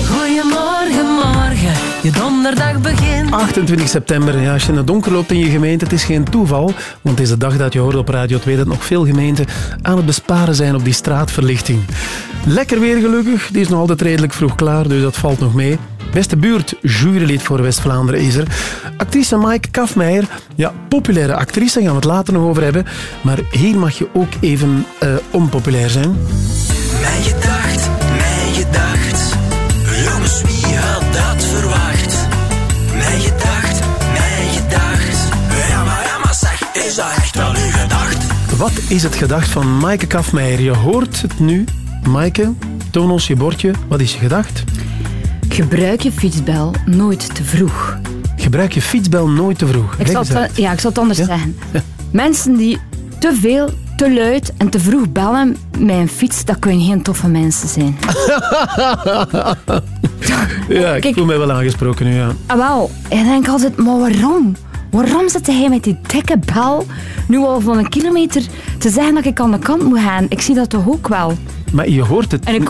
Goedemorgen, morgen. Je donderdag begint. 28 september, ja, als je in het donker loopt in je gemeente, het is geen toeval, want het is de dag dat je hoort op Radio 2 dat nog veel gemeenten aan het besparen zijn op die straatverlichting. Lekker weer gelukkig, die is nog altijd redelijk vroeg klaar, dus dat valt nog mee. Beste buurt, jurylid voor West-Vlaanderen is er. Actrice Maaike Kafmeijer, ja, populaire actrice, daar gaan we het later nog over hebben, maar hier mag je ook even eh, onpopulair zijn. Mijn gedacht, mijn gedacht. Jongens, wie had dat verwacht? Mijn gedacht, mijn gedacht. Ja, maar, ja, maar zeg, is dat echt wel uw gedacht? Wat is het gedacht van Maaike Kafmeijer? Je hoort het nu. Maaike, toon ons je bordje. Wat is je gedacht? Gebruik je fietsbel nooit te vroeg. Gebruik je fietsbel nooit te vroeg. Ik zal het, ja, ik zal het anders Ja? zeggen. Mensen die te veel te luid en te vroeg bellen met een fiets, dat kunnen geen toffe mensen zijn. *laughs* Ja, ik Kijk. voel mij wel aangesproken nu, ja. Ah, wel, ik denk altijd, maar waarom? Waarom zit hij met die dikke bel nu al van een kilometer te zeggen dat ik aan de kant moet gaan? Ik zie dat toch ook wel. Maar je hoort het. En ik,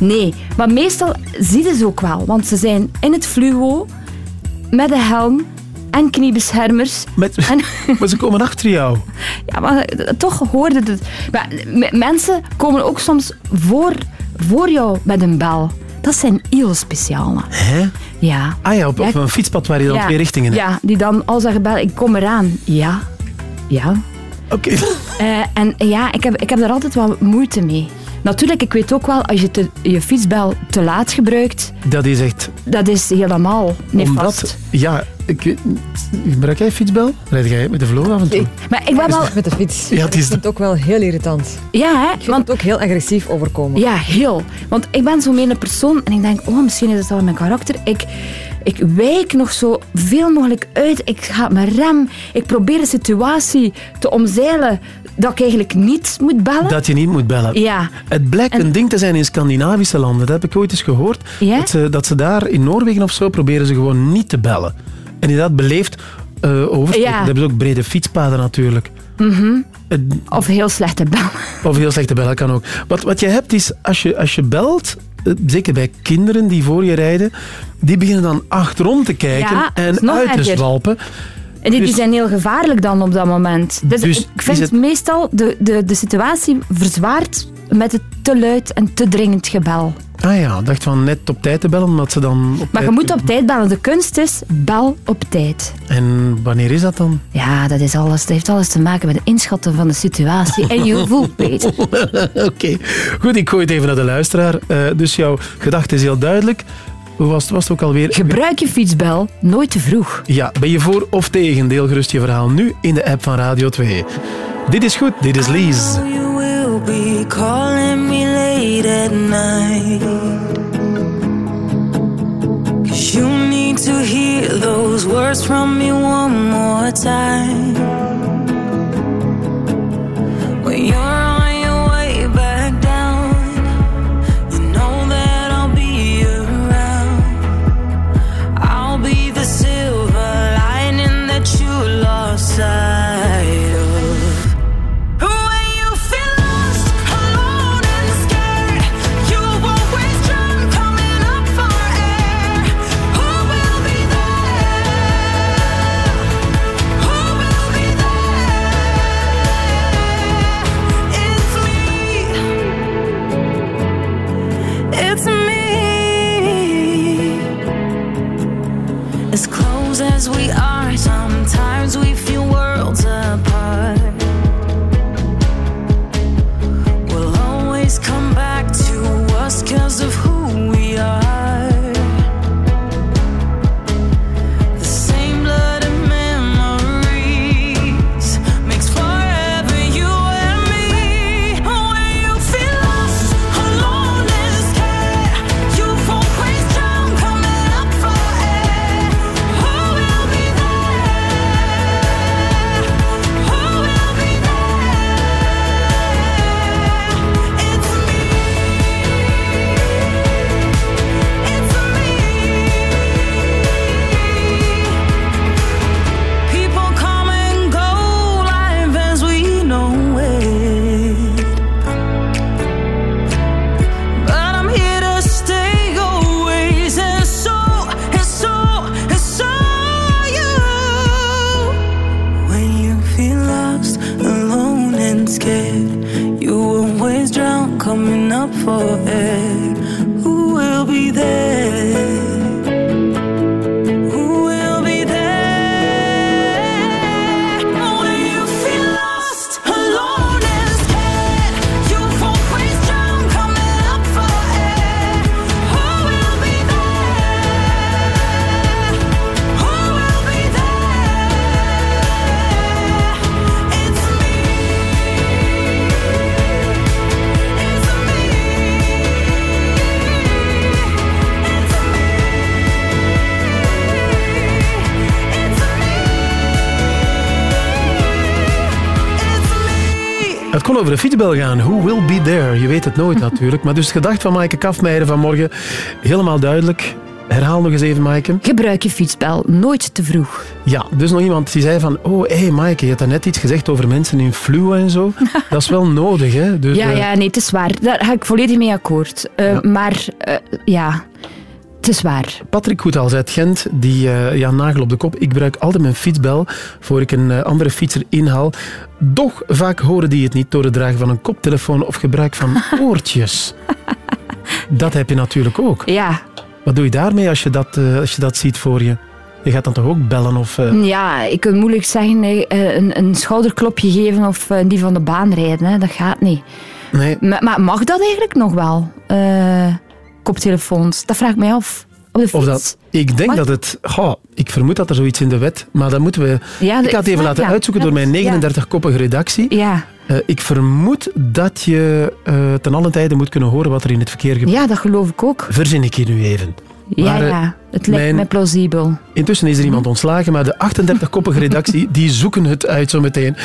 nee, maar meestal zie je ze ook wel, want ze zijn in het fluo met een helm en kniebeschermers. Met, *laughs* maar ze komen achter jou. Ja, maar eh, toch hoorde het. Maar mensen komen ook soms voor, voor jou met een bel. Dat zijn heel speciale. Hè? Ja. Ah ja, op, op een fietspad waar je dan ja, twee richtingen hebt. Ja, die dan al zeggen, bel, ik kom eraan. Ja. Ja. Oké. *laughs* Eh, en ja, ik heb, ik heb daar altijd wel moeite mee. Natuurlijk, ik weet ook wel, als je te- je fietsbel te laat gebruikt, Dat is echt... dat is helemaal nefast. Omdat... Ja, ik, weet- gebruik jij fietsbel? Rijd jij met de vloer af en toe? Maar ik ben wel... Met de fiets. Ja, het is ik vind het ook wel heel irritant. Ja, hè? Ik vind het ook heel agressief overkomen. Ja, heel. Want ik ben zo'n ene persoon en ik denk, oh, misschien is het wel mijn karakter. Ik, ik wijk nog zo veel mogelijk uit. Ik ga op mijn rem. Ik probeer de situatie te omzeilen dat ik eigenlijk niet moet bellen. Dat je niet moet bellen. Ja. Het blijkt een ding te zijn in Scandinavische landen. Dat heb ik ooit eens gehoord. Ja? Dat, ze, dat ze daar in Noorwegen of zo proberen ze gewoon niet te bellen. En inderdaad beleefd eh oversteken. Ja. Dat hebben ze ook brede fietspaden natuurlijk. Mhm. Of heel slechte bel. Of heel slechte bellen kan ook. Wat, wat je hebt is, als je, als je belt, eh, zeker bij kinderen die voor je rijden, die beginnen dan achterom te kijken Ja, dat en uit te zwalpen. En die, die Dus- zijn heel gevaarlijk dan op dat moment. Dus, Dus ik vind het- meestal de, de, de situatie verzwaard met het te luid en te dringend gebel. Ah ja, dacht van net op tijd te bellen, omdat ze dan op Maar je moet op tijd bellen. De kunst is, bel op tijd. En wanneer is dat dan? Ja, dat, is alles, dat heeft alles te maken met het inschatten van de situatie en je *laughs* gevoel, Peter. Oké, goed, ik gooi het even naar de luisteraar. Eh, dus jouw gedachte is heel duidelijk. Hoe was het, was het ook alweer? Gebruik je fietsbel nooit te vroeg. Ja, ben je voor of tegen? Deel gerust je verhaal nu in de app van Radio 2. Dit is goed, dit is Lies. You will be calling me late at night. Cause you need to hear those words from me one more time. When you're Het kon over de fietsbel gaan. Who will be there? Je weet het nooit *laughs* natuurlijk. Maar dus het gedacht van Maaike Kafmeijer vanmorgen, helemaal duidelijk. Herhaal nog eens even, Maaike. Gebruik je fietsbel nooit te vroeg. Ja, dus nog iemand die zei van... Oh, hé hey Maaike, je hebt daarnet iets gezegd over mensen in fluo en zo. *laughs* Dat is wel nodig, hè? Dus, ja, eh, ja, nee, het is waar. Daar ga ik volledig mee akkoord. Eh, Maar eh, ja, het is waar. Patrick Goethals uit Gent, die eh, ja, nagel op de kop. Ik gebruik altijd mijn fietsbel voor ik een eh, andere fietser inhaal. Doch vaak horen die het niet door het dragen van een koptelefoon of gebruik van *laughs* oortjes. Dat heb je natuurlijk ook. Ja. Wat doe je daarmee als je dat, eh, als je dat ziet voor je? Je gaat dan toch ook bellen of... Ja, ik kan moeilijk zeggen een, een schouderklopje geven of die van de baan rijden. Hè. Dat gaat niet. Nee. Maar, maar mag dat eigenlijk nog wel? Eh, koptelefoons, dat vraag ik mij af. Op de fiets. Of dat, ik denk dat het... Goh, ik vermoed dat er zoiets in de wet... Maar dat moeten we... Ja, ik ga het even ja, laten ja. uitzoeken door mijn Ja. 39-koppige redactie. Ja. Eh, ik vermoed dat je eh, ten alle tijde moet kunnen horen wat er in het verkeer gebeurt. Ja, dat geloof ik ook. Verzin ik hier nu even. Ja, Maar, eh, ja, het lijkt mijn- mij plausibel. Intussen is er iemand ontslagen, maar de 38-koppige redactie *laughs* die zoeken het uit zo meteen.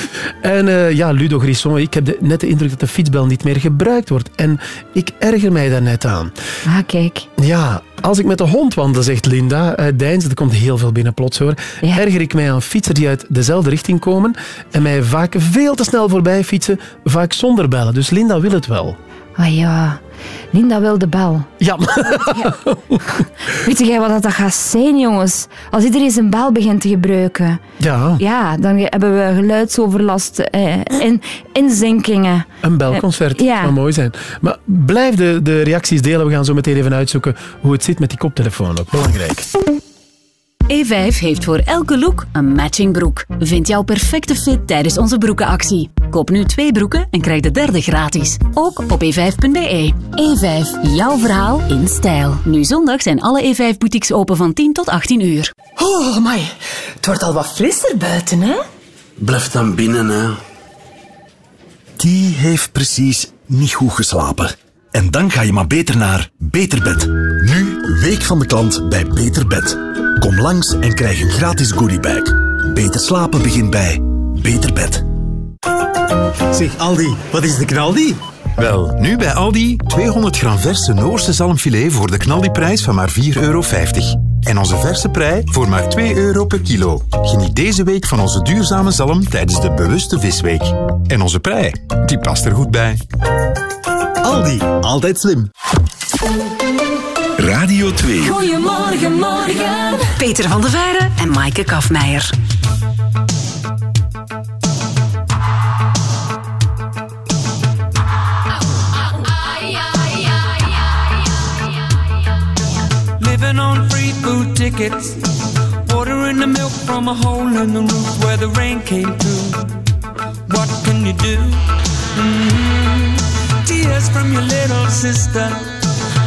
En eh, ja, Ludo Grisson, ik heb de, net de indruk dat de fietsbel niet meer gebruikt wordt. En ik erger mij daar net aan. Ah, kijk. Ja, als ik met de hond wandel, zegt Linda uit Deinzen, er komt heel veel binnen plots hoor, erger ik mij aan fietsers die uit dezelfde richting komen en mij vaak veel te snel voorbij fietsen, vaak zonder bellen. Dus Linda wil het wel. Ah ja, Linda wil de bel. Ja. *laughs* Weet jij wat dat gaat zijn, jongens? Als iedereen zijn bel begint te gebruiken. Ja. Ja, dan hebben we geluidsoverlast eh, en inzinkingen. Een belconcert, Eh, ja. zou mooi zijn. Maar blijf de, de reacties delen. We gaan zo meteen even uitzoeken hoe het zit met die koptelefoon. Ook belangrijk. E5 E heeft voor elke look een matching broek. Vind jouw perfecte fit tijdens onze broekenactie. Koop nu twee broeken en krijg de derde gratis. Ook op E e5.be. E5, jouw verhaal in stijl. Nu zondag zijn alle E5-boutiques open van 10 tot 18 uur. Oh, amai. Het wordt al wat frisser buiten, hè? Blijf dan binnen, hè. Die heeft precies niet goed geslapen. En dan ga je maar beter naar Beter Bed. Nu, Week van de Klant bij Beter Bed. Kom langs en krijg een gratis goodiebag. Beter slapen begint bij Beter Bed. Zeg Aldi, wat is de knaldi? Wel, nu bij Aldi 200 gram verse Noorse zalmfilet voor de knaldiprijs van maar 4,50 euro. En onze verse prei voor maar 2 euro per kilo. Geniet deze week van onze duurzame zalm tijdens de bewuste visweek. En onze prei, die past er goed bij. Aldi, altijd slim. Radio 2. Goedemorgen, morgen. Peter van der Veijren en Maaike Kafmeijer. Living on free food tickets. Water in the milk from a hole in the roof where the rain came through. What can you do? Mhm. Tears from your little sister.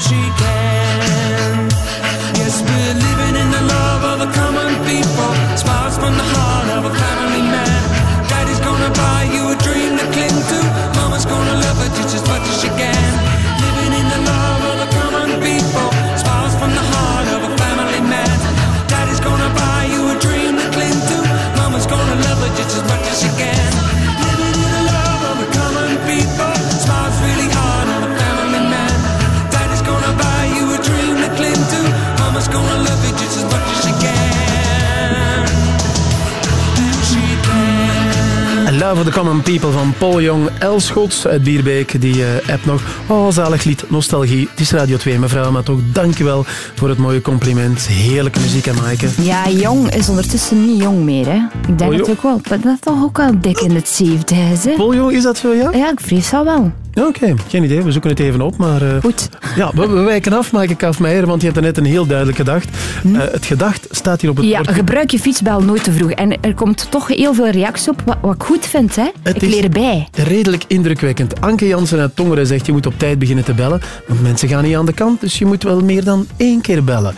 She can. Yes, we're living in the love of the common people. Smiles from the heart of a family man. Daddy's gonna buy Love of the Common People van Paul Jong, El Schots uit Bierbeek. Die eh, app nog. Oh, zalig lied, nostalgie. Het is Radio 2, mevrouw, maar toch dankjewel voor het mooie compliment. Heerlijke muziek, hè, Maaike? Ja, jong is ondertussen niet jong meer, hè. Ik denk Paul dat Jong- ook wel, dat is toch ook wel dik in het 70 hè. Paul Jong, is dat zo, ja? Ja, ik vrees dat wel. Oké, geen idee. We zoeken het even op. Maar, eh, Goed. Ja, we, we wijken af, Maaike Kafmeijer, want je hebt er net een heel duidelijk gedacht. Eh, het gedacht staat hier op het Ja, bord. gebruik je fietsbel nooit te vroeg. En er komt toch heel veel reactie op, wat, wat ik goed vind, hè. ik is- leer erbij. Redelijk indrukwekkend. Anke Jansen uit Tongeren zegt je moet op tijd beginnen te bellen, want mensen gaan niet aan de kant, dus je moet wel meer dan één keer bellen.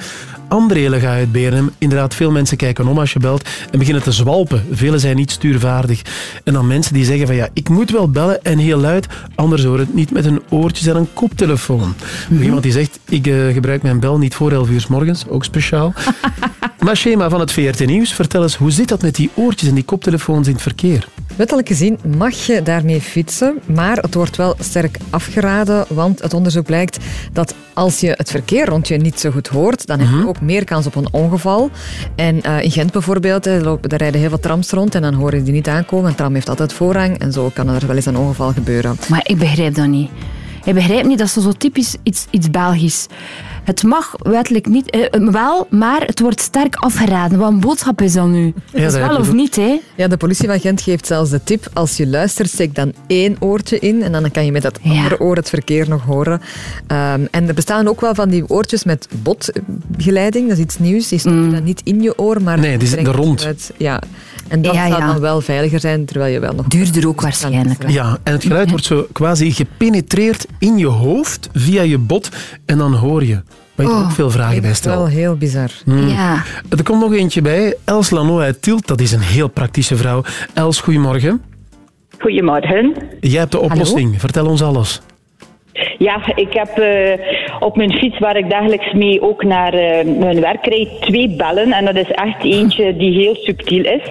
André Lega uit Berenhem. Inderdaad, veel mensen kijken om als je belt en beginnen te zwalpen. Velen zijn niet stuurvaardig. En dan mensen die zeggen van ja, ik moet wel bellen en heel luid, anders hoor het niet met een oortjes en een koptelefoon. Nog Iemand die zegt, ik eh, gebruik mijn bel niet voor 11 uur s morgens, ook speciaal. *laughs* maar Schema van het VRT Nieuws, vertel eens, hoe zit dat met die oortjes en die koptelefoons in het verkeer? Wettelijk gezien mag je daarmee fietsen, maar het wordt wel sterk afgeraden, want het onderzoek blijkt dat als je het verkeer rond je niet zo goed hoort, dan heb je ook meer kans op een ongeval. En eh, in Gent bijvoorbeeld, eh, daar rijden heel veel trams rond en dan hoor je die niet aankomen. Een tram heeft altijd voorrang en zo kan er wel eens een ongeval gebeuren. Maar ik begrijp dat niet. Ik begrijp niet, dat is zo typisch iets, iets Belgisch. Het mag wettelijk niet, eh, wel, maar het wordt sterk afgeraden. Wat een boodschap is dat nu? dat is wel of niet, hè? Ja, de politie van Gent geeft zelfs de tip, als je luistert, steek dan één oortje in en dan kan je met dat andere oor het verkeer nog horen. Ehm, en er bestaan ook wel van die oortjes met botgeleiding, dat is iets nieuws. Die stop je dan niet in je oor, maar... Nee, die zitten er rond. uit. Ja, en dat Ja, zou ja. dan wel veiliger zijn, terwijl je wel nog... Duurder ook waarschijnlijk. Ja, en het geluid wordt zo quasi gepenetreerd in je hoofd via je bot en dan hoor je. Waar je Oh, ook veel vragen bij Dat is stelt. wel heel bizar. Hmm. Ja. Er komt nog eentje bij. Els Lano uit Tielt, dat is een heel praktische vrouw. Els, goedemorgen. Goedemorgen. Jij hebt de oplossing. Vertel ons alles. Ja, ik heb eh, op mijn fiets waar ik dagelijks mee ook naar eh, mijn werk rijd twee bellen. En dat is echt eentje die heel subtiel is.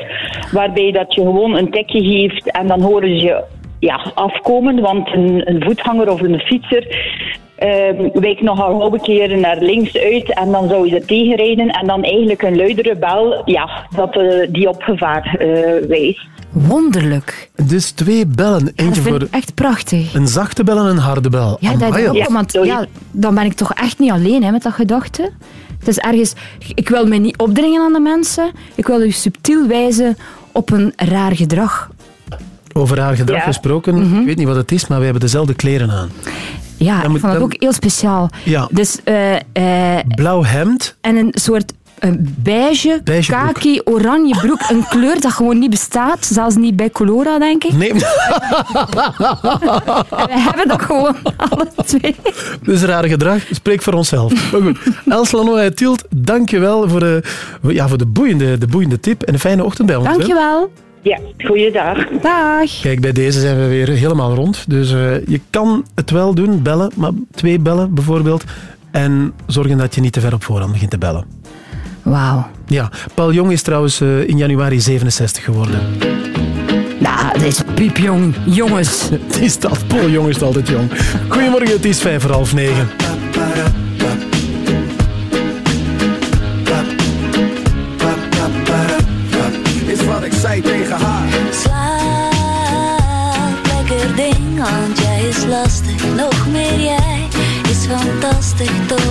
Waarbij dat je gewoon een tikje geeft en dan horen ze je ja, afkomen. Want een, een voetganger of een fietser eh, wijkt nogal halve keer naar links uit en dan zou je er tegenrijden. En dan eigenlijk een luidere bel ja, dat eh, die op gevaar eh, wijst. Wonderlijk. Dus twee bellen. Dat Eentje vind voor echt prachtig. een zachte bel en een harde bel. Ja, dat ook, ja. want ja, dan ben ik toch echt niet alleen hè, met dat gedachte. Het is ergens, ik wil mij niet opdringen aan de mensen. Ik wil u subtiel wijzen op een raar gedrag. Over haar gedrag Ja. gesproken, ik weet niet wat het is, maar we hebben dezelfde kleren aan. Ja, ik vond dat dan- ook heel speciaal. Ja. Dus, eh, eh, Blauw hemd. en een soort een beige, kaki, oranje broek. Een kleur dat gewoon niet bestaat. Zelfs niet bij Colora, denk ik. Nee. *laughs* We hebben dat gewoon alle twee. Dus raar gedrag, spreek voor onszelf. Maar goed, Els Lano uit Tielt, dankjewel voor de, ja, voor de, boeiende, de boeiende tip en een fijne ochtend bij ons. hè. Dankjewel. Ja, goeiedag. Dag. Kijk, bij deze zijn we weer helemaal rond. Dus eh, je kan het wel doen, bellen, maar twee bellen bijvoorbeeld. En zorgen dat je niet te ver op voorhand begint te bellen. Wauw. Ja, Paul Jong is trouwens eh, in januari 67 geworden. Nou, dat is piepjong. Jongens. *laughs* Het is dat. Paul Jong is altijd jong. Goedemorgen, het is vijf voor half negen. Fantastisch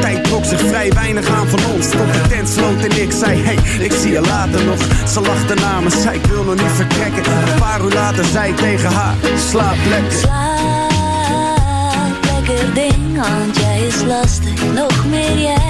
Tijd trok zich vrij weinig aan van ons. Tot de tent sloot en ik zei, hey, ik zie je later nog. Ze lachte na me, zei ik wil nog niet vertrekken. Een paar uur later zei ik tegen haar, slaap lekker. Slaap lekker ding, want jij is lastig. Nog meer jij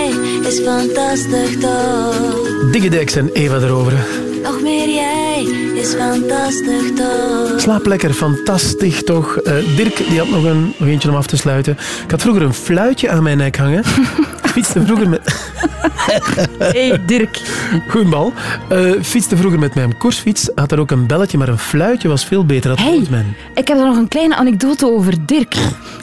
is fantastisch toch. Diggedex en Eva erover. Nog meer jij is fantastisch toch. Slaap lekker, fantastisch toch. Eh, Dirk die had nog, een, nog eentje om af te sluiten. Ik had vroeger een fluitje aan mijn nek hangen. *laughs* Ik fietste vroeger met... *laughs* hey Dirk. Goeie bal. Eh, fietste vroeger met mijn koersfiets. Had er ook een belletje, maar een fluitje was veel beter. Dat Hey. men. Ik heb er nog een kleine anekdote over Dirk.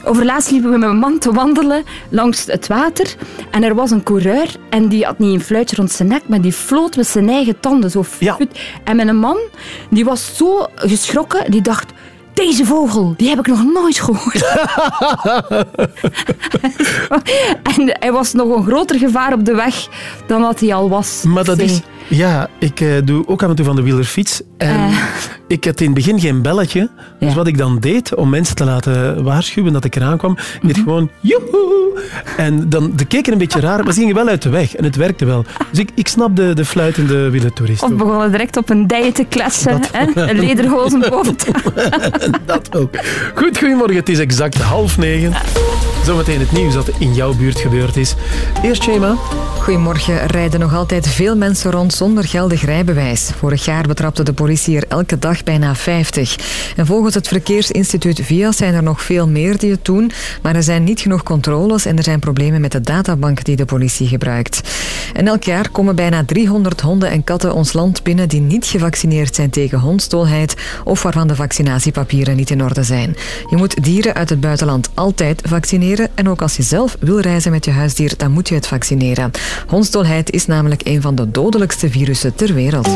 Overlaatst liepen we met mijn man te wandelen langs het water. En er was een coureur en die had niet een fluitje rond zijn nek, maar die floot met zijn eigen tanden. Zo fut. En mijn man die was zo geschrokken, die dacht... Deze vogel, die heb ik nog nooit gehoord. *laughs* en hij was nog een groter gevaar op de weg dan wat hij al was. Maar dat is... Ja, ik eh, doe ook af en toe van de wielerfiets. En Eh. ik had in het begin geen belletje. Dus wat ik dan deed, om mensen te laten waarschuwen dat ik eraan kwam, ik deed gewoon joehoe. En dan, de keken een beetje raar, maar ze gingen wel uit de weg. En het werkte wel. Dus ik, ik snap de, de fluitende wielertoerist. Of begonnen direct op een dijen te kletsen. hè? Een lederhozen *laughs* boven te Dat ook. Goed, goedemorgen. Het is exact half negen. Zometeen het nieuws dat in jouw buurt gebeurd is. Eerst Shema. Goedemorgen. Er rijden nog altijd veel mensen rond zonder geldig rijbewijs. Vorig jaar betrapte de politie er elke dag bijna 50. En volgens het Verkeersinstituut VIA zijn er nog veel meer die het doen. Maar er zijn niet genoeg controles en er zijn problemen met de databank die de politie gebruikt. En elk jaar komen bijna 300 honden en katten ons land binnen die niet gevaccineerd zijn tegen hondsdolheid of waarvan de vaccinatiepapieren niet in orde zijn. Je moet dieren uit het buitenland altijd vaccineren. En ook als je zelf wil reizen met je huisdier, dan moet je het vaccineren. Hondsdolheid is namelijk een van de dodelijkste virussen ter wereld.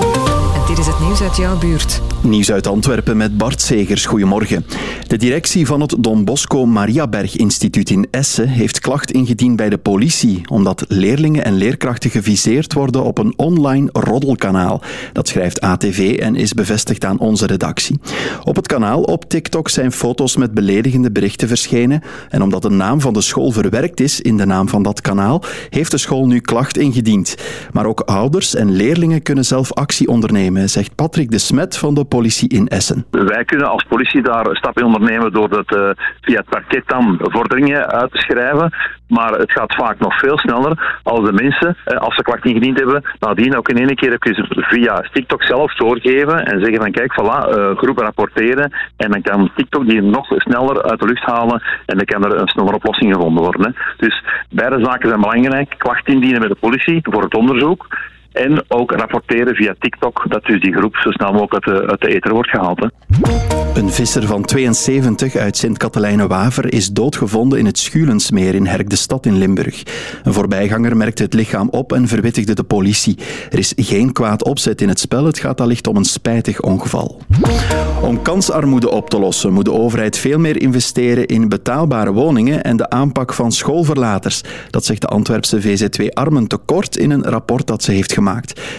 En dit is het nieuws uit jouw buurt. Nieuws uit Antwerpen met Bart Segers. Goedemorgen. De directie van het Don Bosco Mariaberg Instituut in Essen heeft klacht ingediend bij de politie, omdat leerlingen en leerkrachten geviseerd worden op een online roddelkanaal. Dat schrijft ATV en is bevestigd aan onze redactie. Op het kanaal op TikTok zijn foto's met beledigende berichten verschenen en omdat de naam van de school verwerkt is in de naam van dat kanaal, heeft de school nu klacht ingediend. Maar ook ouders en leerlingen kunnen zelf actie ondernemen, zegt Patrick de Smet van de politie in Essen. Wij kunnen als politie daar een stap in ondernemen door dat eh, via het parket dan vorderingen uit te schrijven. Maar het gaat vaak nog veel sneller als de mensen, eh, als ze klacht ingediend hebben, nadien ook in één keer even via TikTok zelf doorgeven en zeggen van kijk, voilà, eh, groepen rapporteren. En dan kan TikTok die nog sneller uit de lucht halen en dan kan er een snellere oplossing gevonden worden. Dus beide zaken zijn belangrijk. Klacht indienen bij de politie voor het onderzoek. En ook rapporteren via TikTok dat dus die groep zo snel mogelijk uit de, de ether wordt gehaald. Hè. Een visser van 72 uit Sint-Katelijne-Waver is doodgevonden in het Schulensmeer in Herk de Stad in Limburg. Een voorbijganger merkte het lichaam op en verwittigde de politie. Er is geen kwaad opzet in het spel, het gaat allicht om een spijtig ongeval. Om kansarmoede op te lossen moet de overheid veel meer investeren in betaalbare woningen en de aanpak van schoolverlaters. Dat zegt de Antwerpse VZ2 Armentekort in een rapport dat ze heeft gemaakt,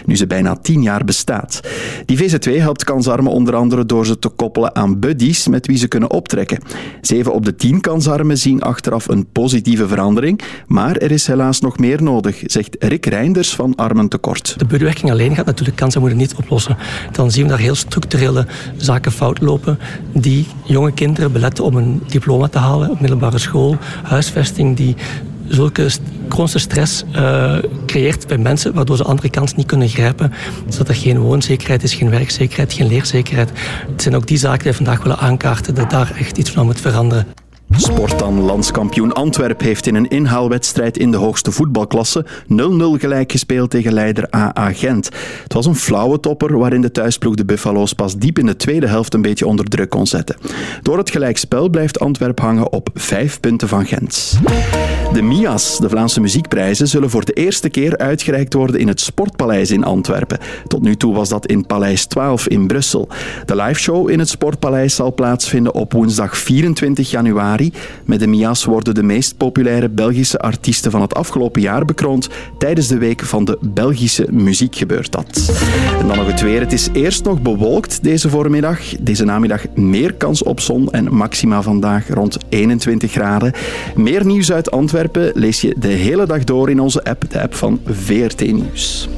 nu ze bijna tien jaar bestaat. Die VZ2 helpt kansarmen onder andere door ze te koppelen aan buddies met wie ze kunnen optrekken. Zeven op de tien kansarmen zien achteraf een positieve verandering, maar er is helaas nog meer nodig, zegt Rick Reinders van Armentekort. De budwerking alleen gaat natuurlijk kansarmoede niet oplossen. Dan zien we daar heel structurele zaken fout lopen die jonge kinderen beletten om een diploma te halen op middelbare school, huisvesting die zulke chronische stress eh, creëert bij mensen, waardoor ze andere kansen niet kunnen grijpen. Zodat er geen woonzekerheid is, geen werkzekerheid, geen leerzekerheid. Het zijn ook die zaken die we vandaag willen aankaarten, dat daar echt iets van moet veranderen. Sport dan. Landskampioen Antwerp heeft in een inhaalwedstrijd in de hoogste voetbalklasse 0-0 gelijk gespeeld tegen leider AA Gent. Het was een flauwe topper waarin de thuisploeg de Buffalo's pas diep in de tweede helft een beetje onder druk kon zetten. Door het gelijkspel blijft Antwerp hangen op vijf punten van Gent. De MIA's, de Vlaamse muziekprijzen, zullen voor de eerste keer uitgereikt worden in het Sportpaleis in Antwerpen. Tot nu toe was dat in Paleis 12 in Brussel. De liveshow in het Sportpaleis zal plaatsvinden op woensdag 24 januari. Met de MIA's worden de meest populaire Belgische artiesten van het afgelopen jaar bekroond. Tijdens de week van de Belgische muziek gebeurt dat. En dan nog het weer. Het is eerst nog bewolkt deze voormiddag. Deze namiddag meer kans op zon en maxima vandaag rond 21 graden. Meer nieuws uit Antwerpen lees je de hele dag door in onze app, de app van VRT Nieuws.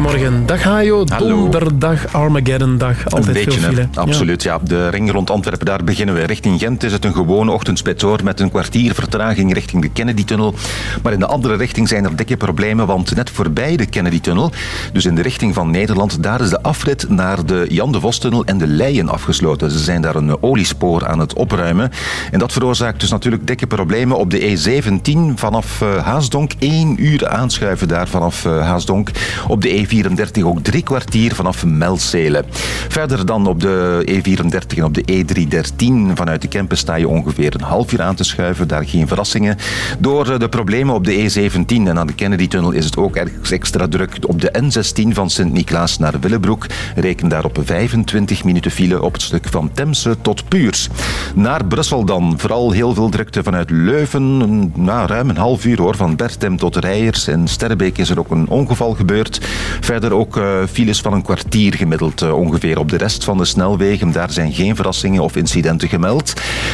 Goedemorgen. Dag Hajo. Donderdag, Armageddon-dag. Altijd een beetje, veel hè. file. absoluut. Ja. De ring rond Antwerpen, daar beginnen we. Richting Gent is het een gewone ochtendspits hoor, met een kwartier vertraging richting de Kennedy-tunnel. Maar in de andere richting zijn er dikke problemen, want net voorbij de Kennedy-tunnel, dus in de richting van Nederland, daar is de afrit naar de Jan de Vos-tunnel en de Leien afgesloten. Ze zijn daar een oliespoor aan het opruimen. En dat veroorzaakt dus natuurlijk dikke problemen op de E17 vanaf eh, Haasdonk. Één uur aanschuiven daar vanaf eh, Haasdonk. Op de E34 ook drie kwartier vanaf Melzelen. Verder dan op de E34 en op de E313 vanuit de Kempen sta je ongeveer een half uur aan te schuiven. Daar geen verrassingen. Door eh, de problemen op de E17 en aan de Kennedy-tunnel is het ook ergens extra druk. Op de N16 van Sint-Niklaas naar Willebroek reken daar op 25 minuten file op het stuk van Temse tot Puurs. Naar Brussel dan. Vooral heel veel drukte vanuit Leuven. Nou, ruim een half uur hoor. Van Bertem tot Rijers. En Sterrebeek is er ook een ongeval gebeurd. Verder ook eh, files van een kwartier gemiddeld eh, ongeveer op de rest van de snelwegen. Daar zijn geen verrassingen of incidenten gemeld.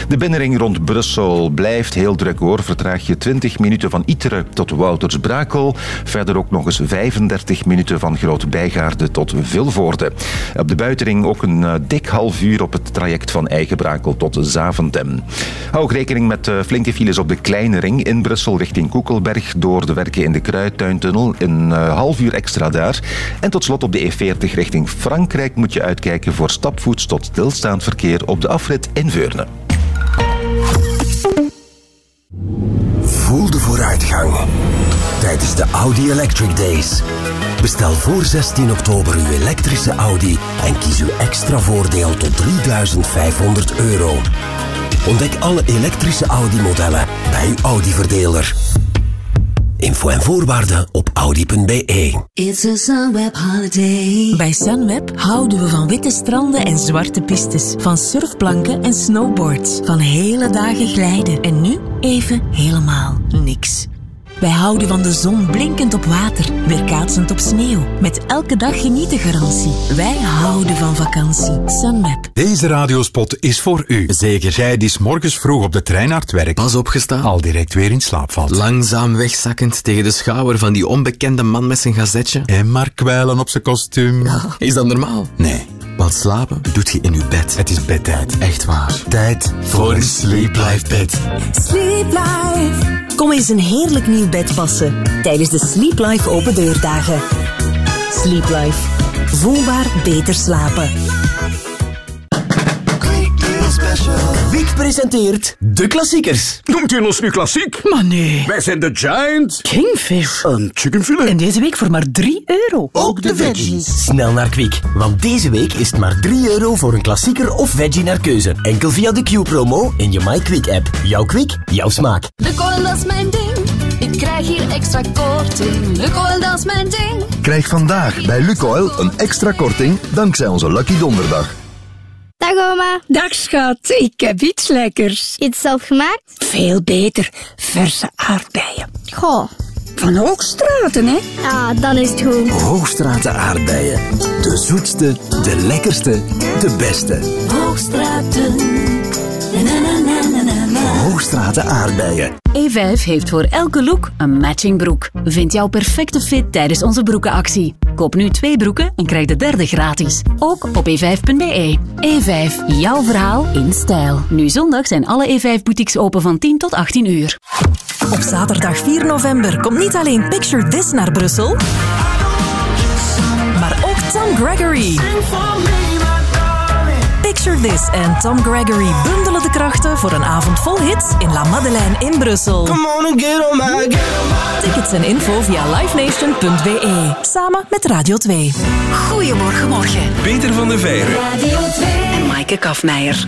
De binnenring rond Brussel blijft heel druk hoor. Vertraag je 20 minuten van Iteren tot Wouters-Brakel. Verder ook nog eens 35 minuten van Groot-Bijgaarde tot Vilvoorde. Op de buitenring ook een eh, dik half uur op het traject van Eigenbrakel tot Zaventem. Hou ook rekening met flinke files op de kleine ring in Brussel richting Koekelberg door de werken in de Kruidtuintunnel. Een half uur extra daar. En tot slot op de E40 richting Frankrijk moet je uitkijken voor stapvoets tot stilstaand verkeer op de afrit in Veurne. Voel de vooruitgang. tijdens de Audi Electric Days. Bestel voor 16 oktober uw elektrische Audi en kies uw extra voordeel tot 3500 euro. Ontdek alle elektrische Audi-modellen bij uw Audi-verdeler. Info en voorwaarden op audi.be. It's a Sunweb holiday. Bij Sunweb houden we van witte stranden en zwarte pistes. Van surfplanken en snowboards. Van hele dagen glijden. En nu even helemaal niks. Wij houden van de zon blinkend op water, weerkaatsend op sneeuw. Met elke dag genieten garantie. Wij houden van vakantie. Sunweb. Deze radiospot is voor u. Zeker. Jij die 's morgens vroeg op de trein naar het werk Pas opgestaan. al direct weer in slaap valt. Langzaam wegzakkend tegen de schouder van die onbekende man met zijn gazetje. En maar kwijlen op zijn kostuum. Is dat normaal? Nee. Want slapen doet je in je bed. Het is bedtijd. Echt waar. Tijd voor een Sleep Life bed. Sleep Life. Kom eens een heerlijk nieuw bed passen tijdens de Sleep Life open deurdagen. Sleep Life. Voelbaar beter slapen. Wiek presenteert de klassiekers. Noemt u ons nu klassiek? Maar nee. Wij zijn de Giant. Kingfish. Een chickenfilet. En deze week voor maar 3 euro. Ook de veggies. Snel naar Kwik, want deze week is het maar 3 euro voor een klassieker of veggie naar keuze. Enkel via de Q-promo in je MyQuick-app. Jouw Kwik, jouw smaak. Lukoil, dat is mijn ding. Ik krijg hier extra korting. Lukoil, dat is mijn ding. Krijg vandaag bij Lukoil een extra korting dankzij onze Lucky Donderdag. Dag oma. Dag schat, ik heb iets lekkers. Iets zelf gemaakt? Veel beter, verse aardbeien. Goh. Van Hoogstraten, hè? Ja, dan is het goed. Hoogstraten aardbeien. De zoetste, de lekkerste, de beste. Hoogstraten. Na, na. Hoogstraten aardbeien. E5 heeft voor elke look een matching broek. Vind jouw perfecte fit tijdens onze broekenactie. Koop nu twee broeken en krijg de derde gratis. Ook op e5.be. E5, jouw verhaal in stijl. Nu zondag zijn alle E5-boutiques open van 10 tot 18 uur. Op zaterdag 4 november komt niet alleen Picture This naar Brussel, maar ook Tom Gregory. Picture This en Tom Gregory bundelen de krachten voor een avond vol hits in La Madeleine in Brussel. Tickets en info via livenation.be. Samen met Radio 2. Goedemorgen, morgen. Peter van der Veijren. Radio 2. En Maaike Kafmeijer.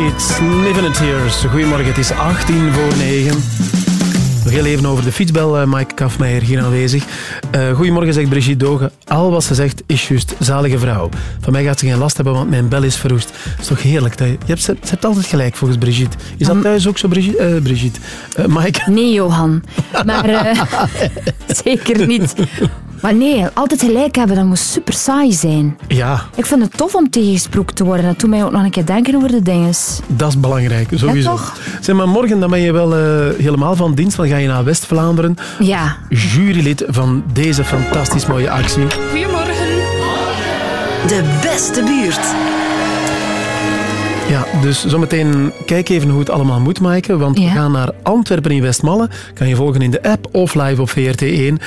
Living in Tears. Goedemorgen, het is 18 voor 9. Nog heel even over de fietsbel, eh, Mike Kafmeijer hier aanwezig. Eh goedemorgen, zegt Brigitte Dogen. Al wat ze zegt is juist. Zalige vrouw. Van mij gaat ze geen last hebben, want mijn bel is verroest. Dat is toch heerlijk? Je, hebt, ze hebt altijd gelijk, volgens Brigitte. Is dat thuis ook zo, Brigitte? Eh, Brigitte. Eh, Mike? Nee, Johan. Maar *laughs* *laughs* zeker niet. Maar nee, altijd gelijk hebben, dat moet super saai zijn. Ja, Ik vind het tof om tegengesproken te worden. Dat doet mij ook nog een keer denken over de dinges. dat is belangrijk, sowieso. toch? Zeg maar, morgen dan ben je wel eh, helemaal van dienst. Dan ga je naar West-Vlaanderen. Ja. Jurylid van deze fantastisch mooie actie. Goedemorgen. De beste buurt. Ja, dus zometeen kijk even hoe het allemaal moet, Maaike. Want we gaan naar Antwerpen in Westmalle. Kan je volgen in de app of live op VRT1.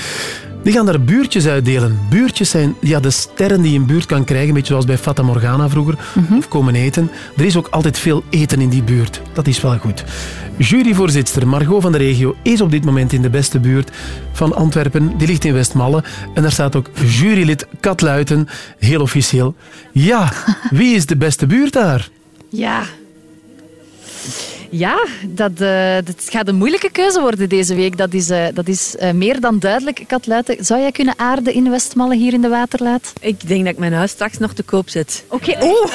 Die gaan daar buurtjes uitdelen. Buurtjes zijn ja, de sterren die je een buurt kan krijgen. Een beetje zoals bij Fata Morgana vroeger. Of komen eten. Er is ook altijd veel eten in die buurt. Dat is wel goed. Juryvoorzitter Margot van de Regio is op dit moment in de beste buurt van Antwerpen. Die ligt in Westmalle. En daar staat ook jurylid Kat Luiten. Heel officieel. Ja, *laughs* wie is de beste buurt daar? Ja. Ja, dat, eh, dat gaat een moeilijke keuze worden deze week. Dat is, eh, dat is eh, meer dan duidelijk. Kat Luiten, zou jij kunnen aarden in Westmalle hier in de Waterlaat? Ik denk dat ik mijn huis straks nog te koop zet. Oké, oeh.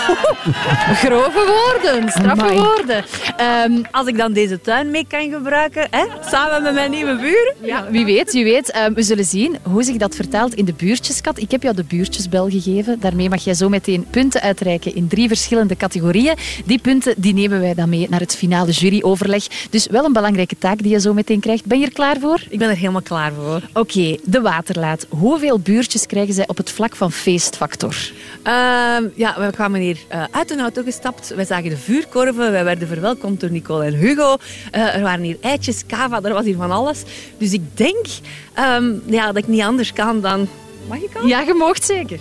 *laughs* Grove woorden, straffe Amai. woorden. Ehm, Als ik dan deze tuin mee kan gebruiken, hè, samen met mijn nieuwe buren. ja, wie weet, wie weet. Ehm, we zullen zien hoe zich dat vertaalt in de buurtjeskat. Ik heb jou de buurtjesbel gegeven. Daarmee mag jij zo meteen punten uitreiken in drie verschillende categorieën. Die punten die nemen wij dan mee naar het finale juryoverleg. Dus wel een belangrijke taak die je zo meteen krijgt. Ben je er klaar voor? Ik ben er helemaal klaar voor. Oké, de Waterlaat. Hoeveel buurtjes krijgen zij op het vlak van feestfactor? Ehm, ja, we kwamen hier eh, uit een auto gestapt. Wij zagen de vuurkorven. Wij werden verwelkomd door Nicole en Hugo. Eh, er waren hier eitjes, kava, er was hier van alles. Dus ik denk ehm, ja, dat ik niet anders kan dan... Mag ik al? Ja, je moogt zeker.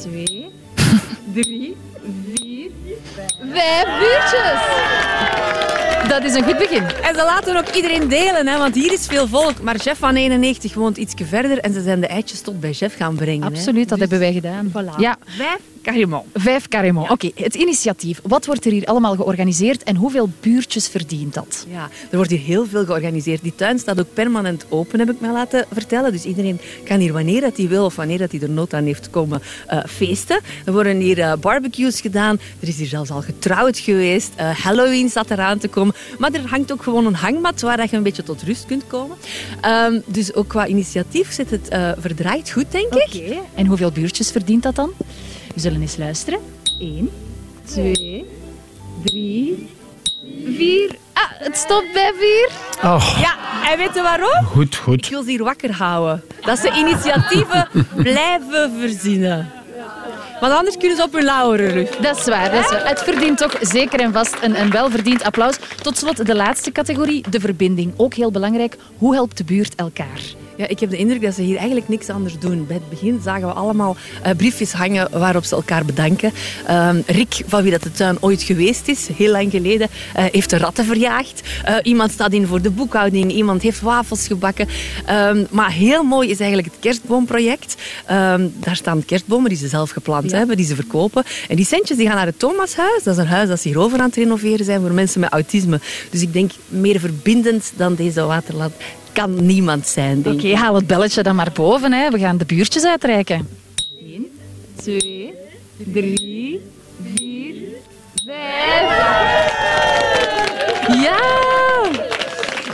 Twee, *laughs* drie, vijf buurtjes. Dat is een goed begin. En ze laten ook iedereen delen, hè, want hier is veel volk. Maar Jeff van 91 woont iets verder en ze zijn de eitjes tot bij Jeff gaan brengen. hè. Absoluut, dat Dus- hebben wij gedaan. Voilà. Ja. Vijf carrément. Vijf carrément. Oké, het initiatief. Wat wordt er hier allemaal georganiseerd en hoeveel buurtjes verdient dat? Ja, er wordt hier heel veel georganiseerd. Die tuin staat ook permanent open, heb ik mij laten vertellen. Dus iedereen kan hier wanneer dat hij wil of wanneer dat hij er nood aan heeft komen eh, feesten. Er worden hier eh, barbecues gedaan. Er is hier zelfs al getrouwd geweest. Eh, Halloween staat eraan te komen. Maar er hangt ook gewoon een hangmat waar dat je een beetje tot rust kunt komen. Ehm, dus ook qua initiatief zit het verdraaid goed, denk ik. Oké. En hoeveel buurtjes verdient dat dan? We zullen eens luisteren. Eén, twee, drie, vier. Ah, het stopt bij vier. Oh, Ja, en weet je waarom? goed, goed. Ik wil ze hier wakker houden. Dat ze initiatieven *laughs* blijven verzinnen. Want anders kunnen ze op hun lauweren rug. Dat is waar, dat is waar. Het verdient toch zeker en vast een, een welverdiend applaus. Tot slot de laatste categorie, de verbinding. Ook heel belangrijk. Hoe helpt de buurt elkaar? Ja, ik heb de indruk dat ze hier eigenlijk niks anders doen. Bij het begin zagen we allemaal eh, briefjes hangen waarop ze elkaar bedanken. Ehm, Rick, van wie dat de tuin ooit geweest is, heel lang geleden, eh, heeft de ratten verjaagd. Eh, iemand staat in voor de boekhouding, iemand heeft wafels gebakken. Ehm, maar heel mooi is eigenlijk het kerstboomproject. Ehm, daar staan kerstbomen die ze zelf geplant hebben, die ze verkopen. En die centjes die gaan naar het Thomashuis. Dat is een huis dat ze hierover aan het renoveren zijn voor mensen met autisme. Dus ik denk meer verbindend dan deze waterlaat kan niemand zijn, Oké, ik. haal het belletje dan maar boven. Hè. We gaan de buurtjes uitreiken. Eén, twee, drie, vier, vijf. Ja!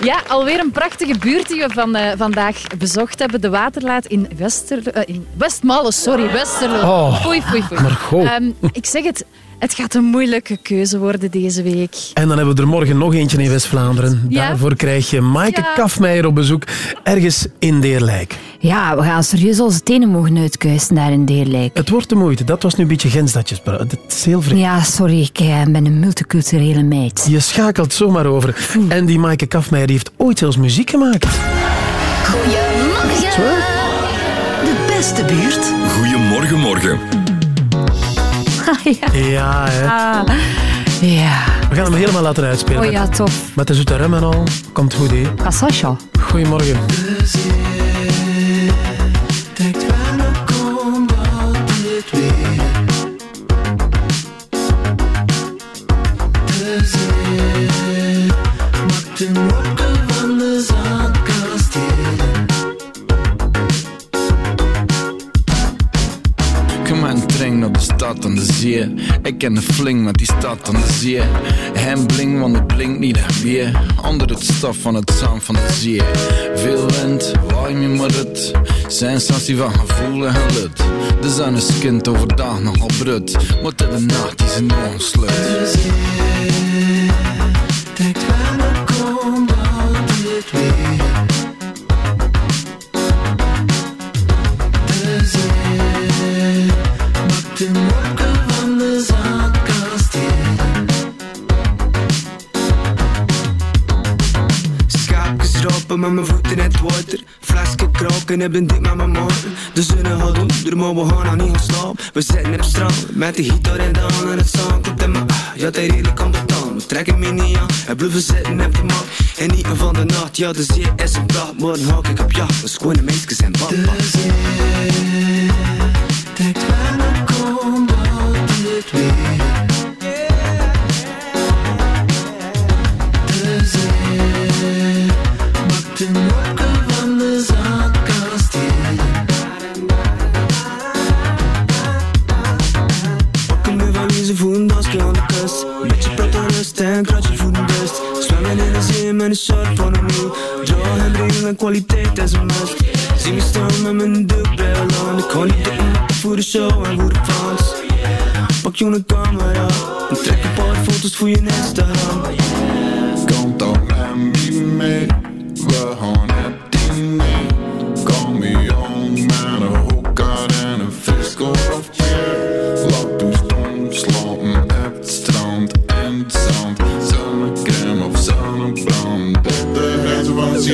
Ja, alweer een prachtige buurt die we van, eh, vandaag bezocht hebben. De Waterlaat in, Wester, eh, in Westmalle. Sorry, Westerlo. Oh, foei, foei, foei. Margot. Ehm, ik zeg het, het gaat een moeilijke keuze worden deze week. En dan hebben we er morgen nog eentje in West-Vlaanderen. Ja. Daarvoor krijg je Maaike Ja. Kafmeijer op bezoek, ergens in Deerlijk. Ja, we gaan serieus onze tenen mogen uitkuisen daar in Deerlijk. Het wordt de moeite. Dat was nu een beetje Gens dat je sprak. Het is heel vreemd. Ja, sorry, ik eh, ben een multiculturele meid. Je schakelt zomaar over. En die Maaike Kafmeijer heeft ooit zelfs muziek gemaakt. Goedemorgen. De beste buurt. Goedemorgen, morgen. *laughs* ja. Ja, hè. Ah, ja. We gaan hem helemaal laten uitspelen. Oh ja, tof. Met de zoete rem en al. Komt goed, hè? Kasasha. Goedemorgen. Ik ken de fling met die stad aan de zee. Hem bling, want het blinkt niet echt weer. Onder het stof van het zand van de zee. Veel wind, waai me maar het. Sensatie van gevoel en geluk. De zon is kind overdag nogal brut. Maar de nacht is een waar Ropen met mijn voeten in het water. Flesje kroken en ben dik met mijn motor. De zon gaat onder, maar we gaan nog niet gaan slapen. We zitten op strand met de gitaar in de hand en het zand komt in mijn Ja, dat redelijk aan tand. We trekken me niet aan en blijven zitten op de mat. En niet van de nacht, ja, de zee is een praat. Morgen hak ik op jacht, we schone meisjes en papa. De zee denkt waar me komt altijd weer. Pret en rust en kratje voeden best. Zwemmen in de zee met een short van een moe. Draw en brengen en kwaliteit is een must. Zie me staan met mijn dubbel aan. Ik kan niet dikken voor de show en voor de fans. Pak je een camera en trek een paar foto's voor je Instagram. Kom dan met me mee,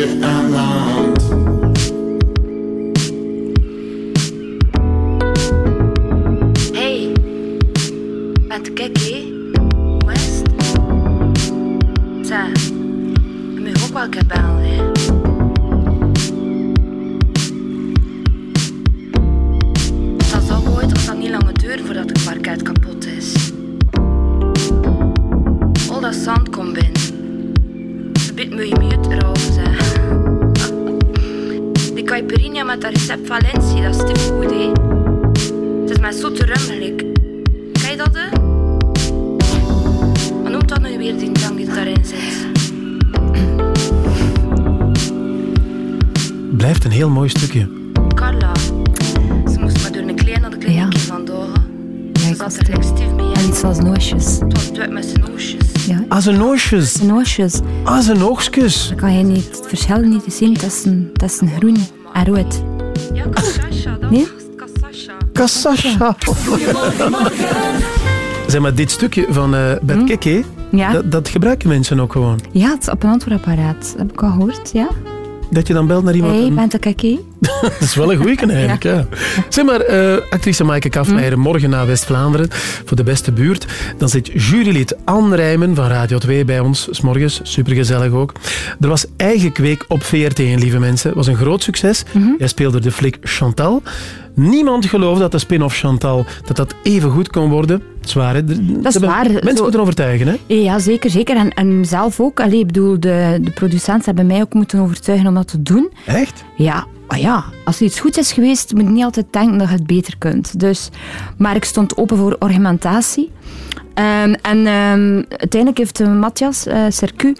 je aan de. Hey, met Kiki, West. Zeg, je moet ook wel een bellen, hè. Dat zal ooit of dat niet langer duren voordat het parket kapot is. Al dat zand komt binnen. De bit moet je mute erover, zeg. Caipirinha met dat recept Valentie, dat is te goed, hè. Het is met zoete rummelig. Kan je dat, hè? Wat noemt dat nu weer, die drank die daarin zit? Blijft een heel mooi stukje. Carla. Ze moest maar door een klein naar de kliniek vandaag. Ze zat er gelijk stief mee. En iets als noosjes. Het was met zijn oosjes. Ja. Ah, zijn oogjes. Zijn oogjes. Ah, zijn oogstjes. Dan kan je niet, het verschil niet zien tussen, tussen groen en rood. Ja, Kassasha, dat Nee? Kassasha. Zeg maar, dit stukje van eh Bert Kekke, Ja. dat, dat gebruiken mensen ook gewoon. Ja, het is op een antwoordapparaat. Dat heb ik al gehoord, ja. Dat je dan belt naar iemand. Hey, en- bent de kake? *laughs* dat is wel een goeie eigenlijk, ja. Zeg maar, eh, actrice Maaike Kafmeijer, morgen naar West-Vlaanderen voor de beste buurt. Dan zit jurylid Anne Rijmen van Radio 2 bij ons, s morgens, supergezellig ook. Er was eigen kweek op VRT1, lieve mensen. Het was een groot succes. Jij speelde de flik Chantal. Niemand geloofde dat de spin-off Chantal dat dat even goed kon worden. Zwaar, hè? Dat is waar. Mensen Zo- moeten overtuigen, hè? Ja, zeker, zeker. En, en zelf ook. Allee, ik bedoel, de, de producenten hebben mij ook moeten overtuigen om dat te doen. Echt? Ja, maar ja, als er iets goed is geweest, moet je niet altijd denken dat je het beter kunt. Dus, maar ik stond open voor argumentatie. Ehm, en ehm, uiteindelijk heeft eh, Matthias uh, Sercu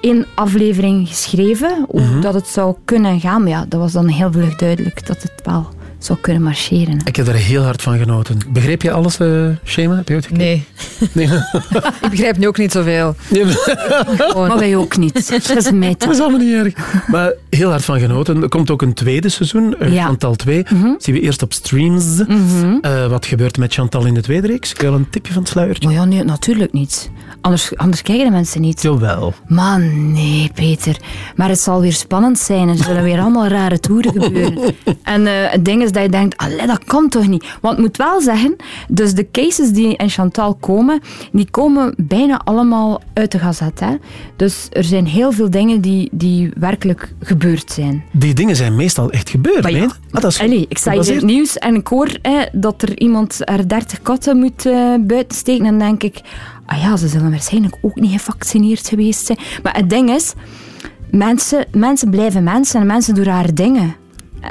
één aflevering geschreven hoe Mhm. dat het zou kunnen gaan. Maar ja, dat was dan heel vlug duidelijk dat het wel zou kunnen marcheren. Ik heb er heel hard van genoten. Begreep je alles, eh Shema? Heb je ooit gekeken? Nee. Nee. *laughs* Ik begrijp nu ook niet zoveel. Maar wij ook niet. *laughs* Dat is een meid. Dat is allemaal niet erg. Maar heel hard van genoten. Er komt ook een tweede seizoen, eh, Ja. Chantal 2. Zien we eerst op streams. Eh, wat gebeurt er met Chantal in de tweede reeks? Ik wil een tipje van het sluiertje. Maar ja, nee, natuurlijk niet. Anders, anders kijken de mensen niet. Jawel. Man, nee, Peter. Maar het zal weer spannend zijn. Er zullen weer allemaal rare toeren gebeuren. *laughs* En eh, het ding is dat je denkt, allee, dat kan toch niet? Want ik moet wel zeggen, dus de cases die in Chantal komen, die komen bijna allemaal uit de gazet. Hè? Dus er zijn heel veel dingen die, die werkelijk gebeurd zijn. Die dingen zijn meestal echt gebeurd, Maar ja, nee? Ah, dat is Allee, ik sta hier in het nieuws en ik hoor hè, dat er iemand er 30 katten moet eh, buiten steken. En dan denk ik, ah ja, ze zullen waarschijnlijk ook niet gevaccineerd geweest zijn. Maar het ding is, mensen, mensen blijven mensen en mensen doen rare dingen.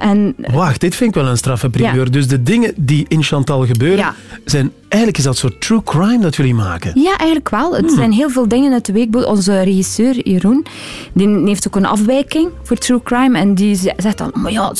En Wacht, dit vind ik wel een straffe primeur. Ja. Dus de dingen die in Chantal gebeuren, Ja. zijn eigenlijk is dat soort true crime dat jullie maken. Ja, eigenlijk wel. Het zijn heel veel dingen uit de weekboek. Onze regisseur, Jeroen, die heeft ook een afwijking voor true crime. En die zegt dan, maar ja,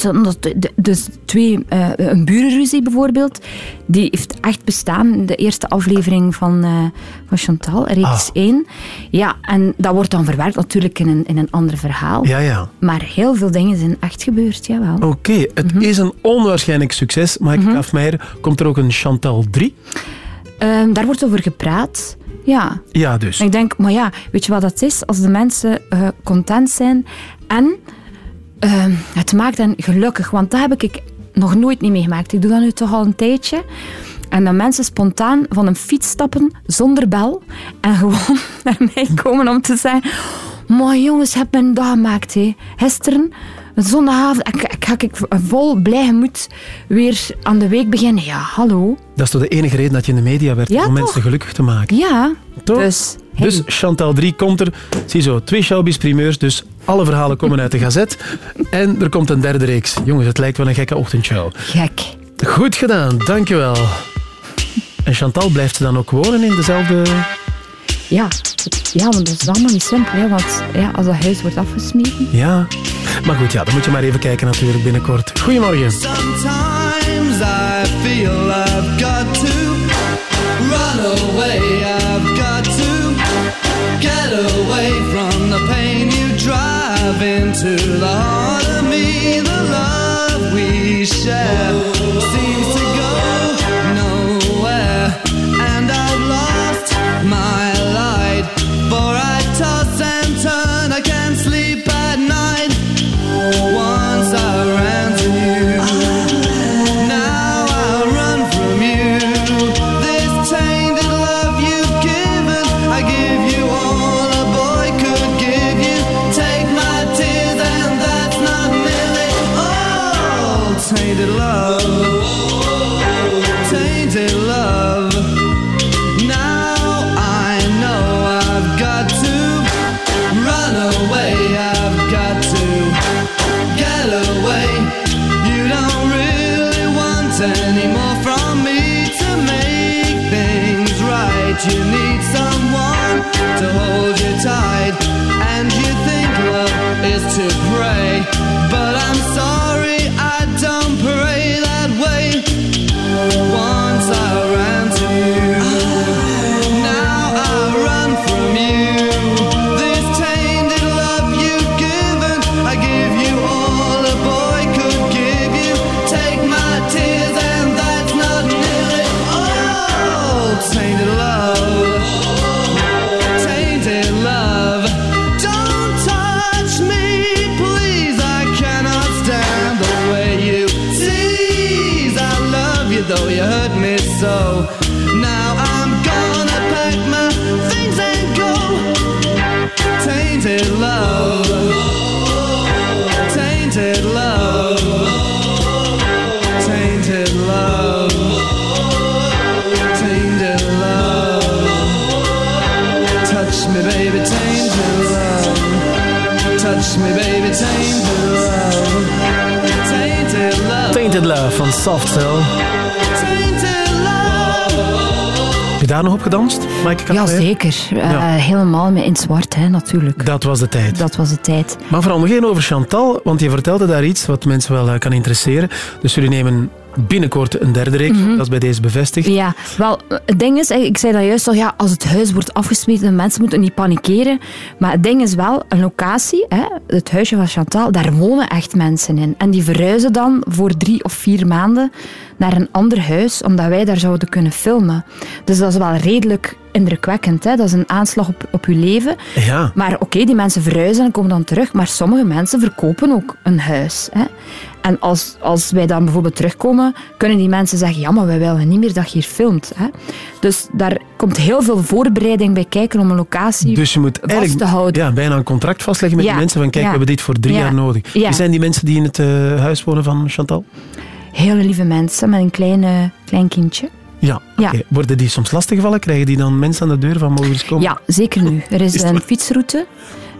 dus twee, eh, een burenruzie bijvoorbeeld, die heeft echt bestaan. De eerste aflevering van, eh, van Chantal, reeks Ah. 1. Ja, en dat wordt dan verwerkt natuurlijk in een, in een ander verhaal. Ja, ja. Maar heel veel dingen zijn echt gebeurd, jawel. Oké, het Mhm. is een onwaarschijnlijk succes. Mike Kafmeijer, komt er ook een Chantal 3? Ehm, daar wordt over gepraat. Ja. Ja, dus. Ik denk, maar ja, weet je wat dat is? Als de mensen eh, content zijn en ehm, het maakt hen gelukkig. Want dat heb ik nog nooit niet meegemaakt. Ik doe dat nu toch al een tijdje. En dat mensen spontaan van een fiets stappen zonder bel en gewoon *laughs* naar mij komen om te zeggen: Maar jongens, heb mijn dag gemaakt. Hè. Gisteren, zondagavond, ik, ik, ik, ik vol blij gemoed weer aan de week beginnen. Ja, hallo. Dat is toch de enige reden dat je in de media werd, Ja, om toch? mensen gelukkig te maken. Ja, Toch? dus. hey. Dus Chantal 3 komt er. Ziezo, twee showbiz primeurs, dus alle verhalen komen uit de gazet. En er komt een derde reeks. Jongens, het lijkt wel een gekke ochtendshow. Gek. Goed gedaan, dankjewel. En Chantal, blijft ze dan ook wonen in dezelfde... Ja, het- ja, want dat is allemaal niet simpel. Hè, want ja, als dat huis wordt afgesmeten... Ja. Maar goed, ja, dan moet je maar even kijken natuurlijk binnenkort. Goedemorgen. Sometimes I feel I've got to run away. I've got to get away from the pain you drive into the heart of me. The love we share seems to go nowhere, and I've lost my Love van Soft Cell. Tainted love. Heb je daar nog op gedanst, Maaike Ja, zeker. Eh, Ja. helemaal met in zwart, hè, natuurlijk. Dat was de tijd. Dat was de tijd. Maar vooral nog één over Chantal, want je vertelde daar iets wat mensen wel eh, kan interesseren. Dus jullie nemen binnenkort een derde reeks, Mhm. dat is bij deze bevestigd. Ja, wel, het ding is, ik zei dat juist al, ja, als het huis wordt afgesmeten, mensen moeten niet panikeren. Maar het ding is wel, een locatie, hè, het huisje van Chantal, daar wonen echt mensen in. En die verhuizen dan voor drie of vier maanden naar een ander huis, omdat wij daar zouden kunnen filmen. Dus dat is wel redelijk indrukwekkend. Hè? Dat is een aanslag op, op je leven. Ja. Maar oké, die mensen verhuizen en komen dan terug. Maar sommige mensen verkopen ook een huis. Hè? En als, als wij dan bijvoorbeeld terugkomen, kunnen die mensen zeggen: Ja, maar wij willen niet meer dat je hier filmt. Hè? Dus daar komt heel veel voorbereiding bij kijken om een locatie Dus je moet vast te houden. Ja, bijna een contract vastleggen met Ja, die mensen van kijk, ja. we hebben dit voor drie Ja, jaar nodig. Wie zijn die mensen die in het eh, huis wonen van Chantal? Hele lieve mensen met een kleine, klein kindje. Ja. Worden die soms lastiggevallen? Krijgen die dan mensen aan de deur van mogen eens komen? Ja, zeker nu. *laughs* Er is een fietsroute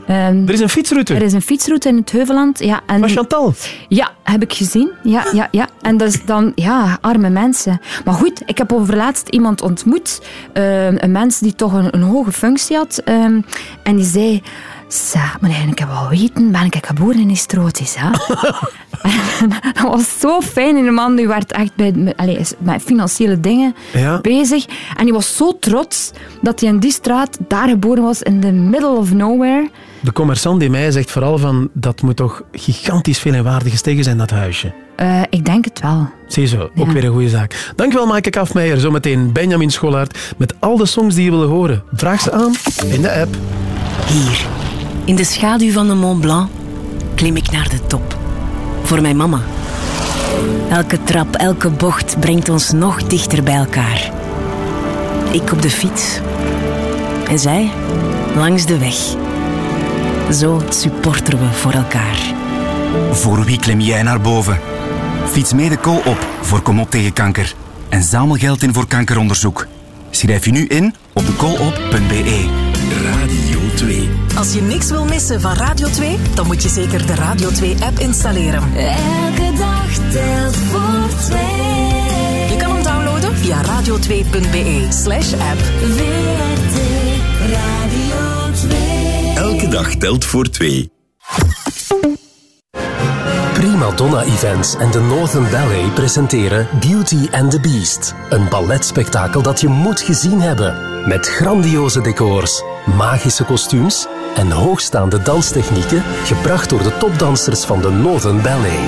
Ehm, Er is een fietsroute. er is een fietsroute in het Heuveland. Ja, en, Van Chantal. Ja, heb ik gezien. Ja, ja, ja. En dat is dan, ja, arme mensen. Maar goed, ik heb overlaatst iemand ontmoet. ehm, een mens die toch een, een hoge functie had. ehm, en die zei... Sa, maar ik heb wel weten, ben ik geboren in Istrotis, hè? En *laughs* *laughs* dat was zo fijn. En de man die werd echt bij, met, allee, is met financiële dingen Ja. bezig. En die was zo trots dat hij in die straat daar geboren was, in the middle of nowhere. De commerçant die mij zegt vooral van dat moet toch gigantisch veel in waarde gestegen zijn, dat huisje. Eh, ik denk het wel. Zie zo, ook Ja. weer een goede zaak. Dankjewel, Maaike Kafmeijer. Zometeen Benjamin Scholaert met al de songs die je wil horen. Vraag ze aan in de app. Hier, in de schaduw van de Mont Blanc, klim ik naar de top. Voor mijn mama. Elke trap, elke bocht brengt ons nog dichter bij elkaar. Ik op de fiets. En zij langs de weg. Zo supporteren we voor elkaar. Voor wie klim jij naar boven? Fiets mee de kool op voor Kom op tegen kanker. En zamel geld in voor kankeronderzoek. Schrijf je nu in op dekoolop.be. Radio 2. Als je niks wil missen van Radio 2, dan moet je zeker de Radio 2-app installeren. Elke dag telt voor twee. Je kan hem downloaden via radio2.be slash app. WRT Radio 2. Elke dag telt voor twee. Prima Donna Events en de Northern Ballet presenteren Beauty and the Beast. Een balletspektakel dat je moet gezien hebben. Met grandioze decors, magische kostuums en hoogstaande danstechnieken gebracht door de topdansers van de Northern Ballet.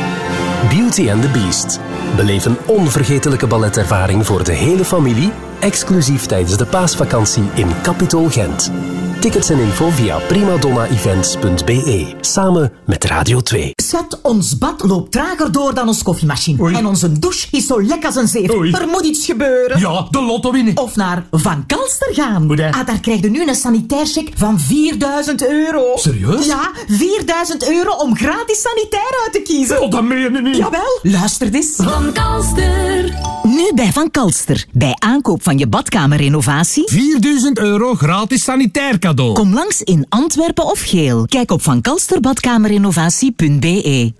Beauty and the Beast. Beleef een onvergetelijke balletervaring voor de hele familie, exclusief tijdens de paasvakantie in Capitol Gent. Tickets en info via primadonnaevents.be. Samen met Radio 2. Schat, ons bad loopt trager door dan ons koffiemachine. En onze douche is zo lek als een zeef. Er moet iets gebeuren. Ja, de lotto winnen. Of naar Van Kalster gaan. Ah, daar krijg je nu een sanitaircheck van 4000 euro. Serieus? Ja, 4000 euro om gratis sanitair uit te kiezen. Oh, dat meen je niet. Jawel, luister eens. Van Kalster. Nu bij Van Kalster. Bij aankoop van je badkamerrenovatie. 4000 euro gratis sanitair cadeau. Kom langs in Antwerpen of Geel. Kijk op vankalsterbadkamerrenovatie.be.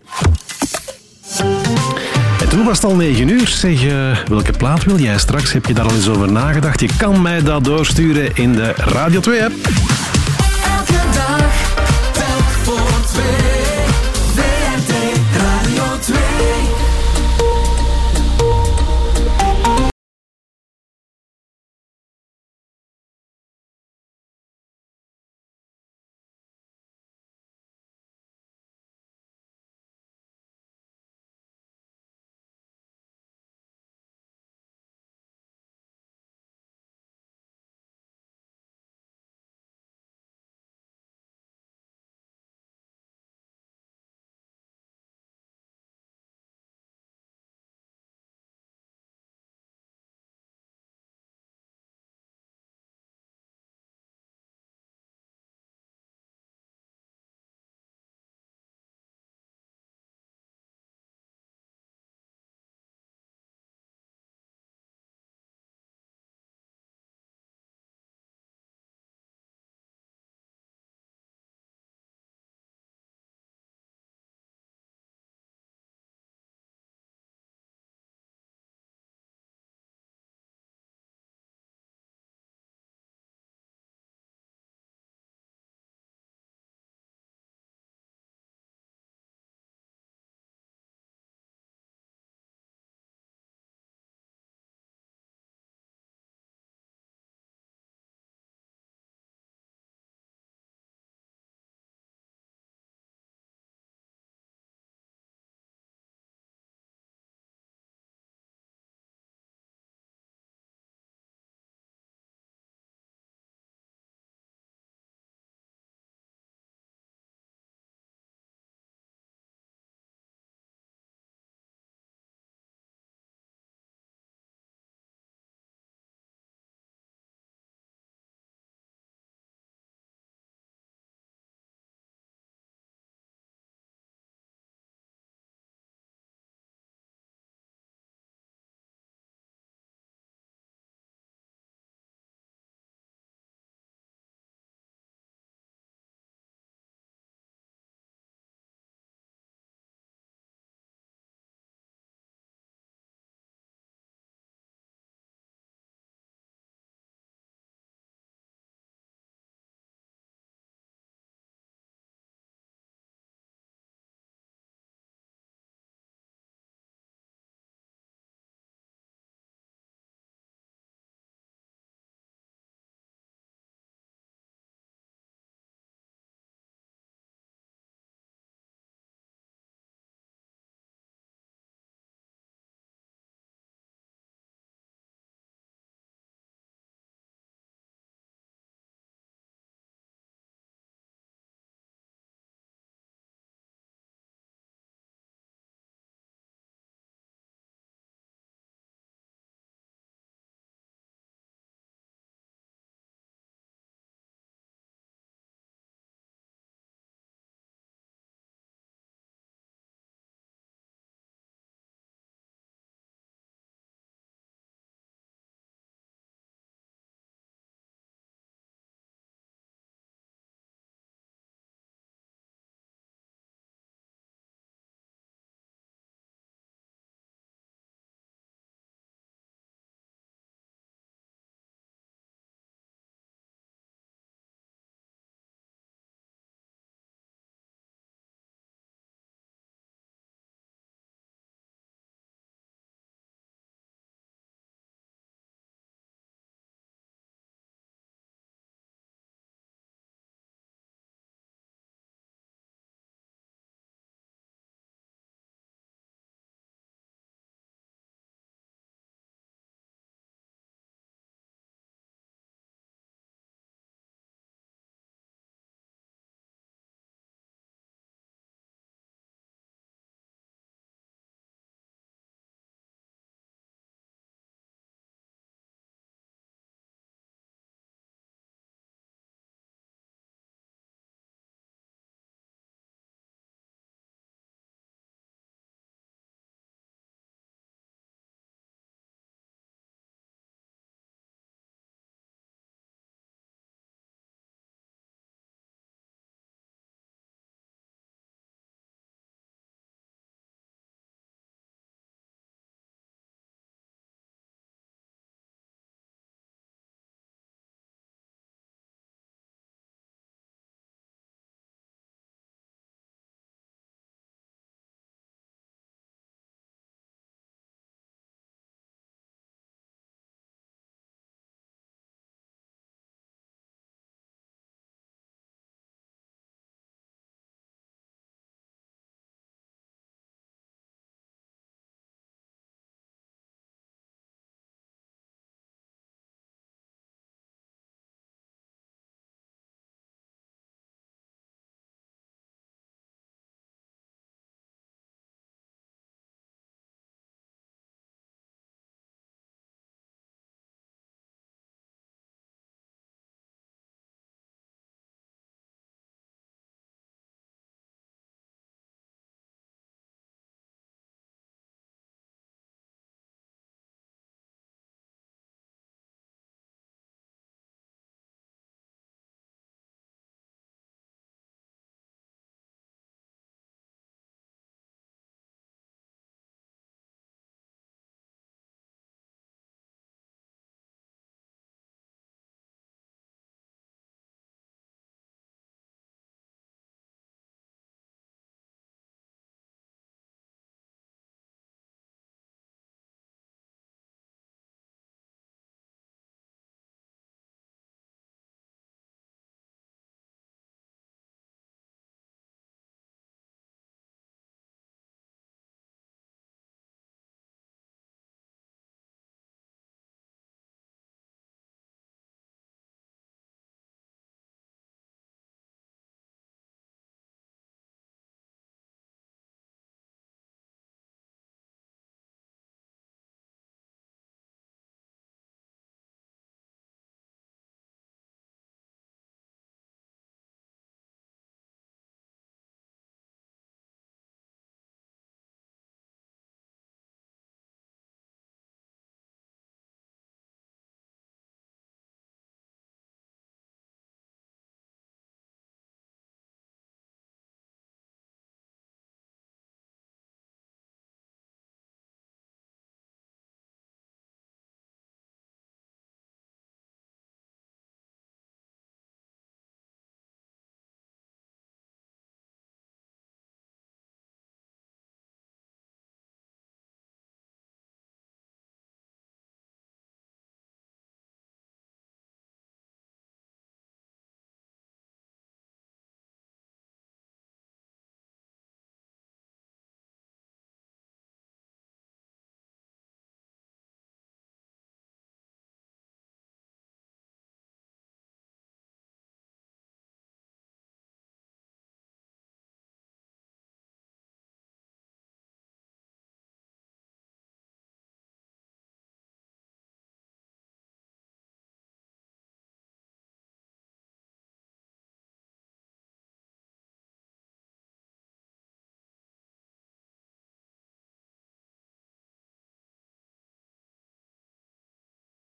En toen was het al 9 uur. Zeg, eh, welke plaat wil jij straks? Heb je daar al eens over nagedacht? Je kan mij dat doorsturen in de Radio 2-app. Elke dag telt voor twee.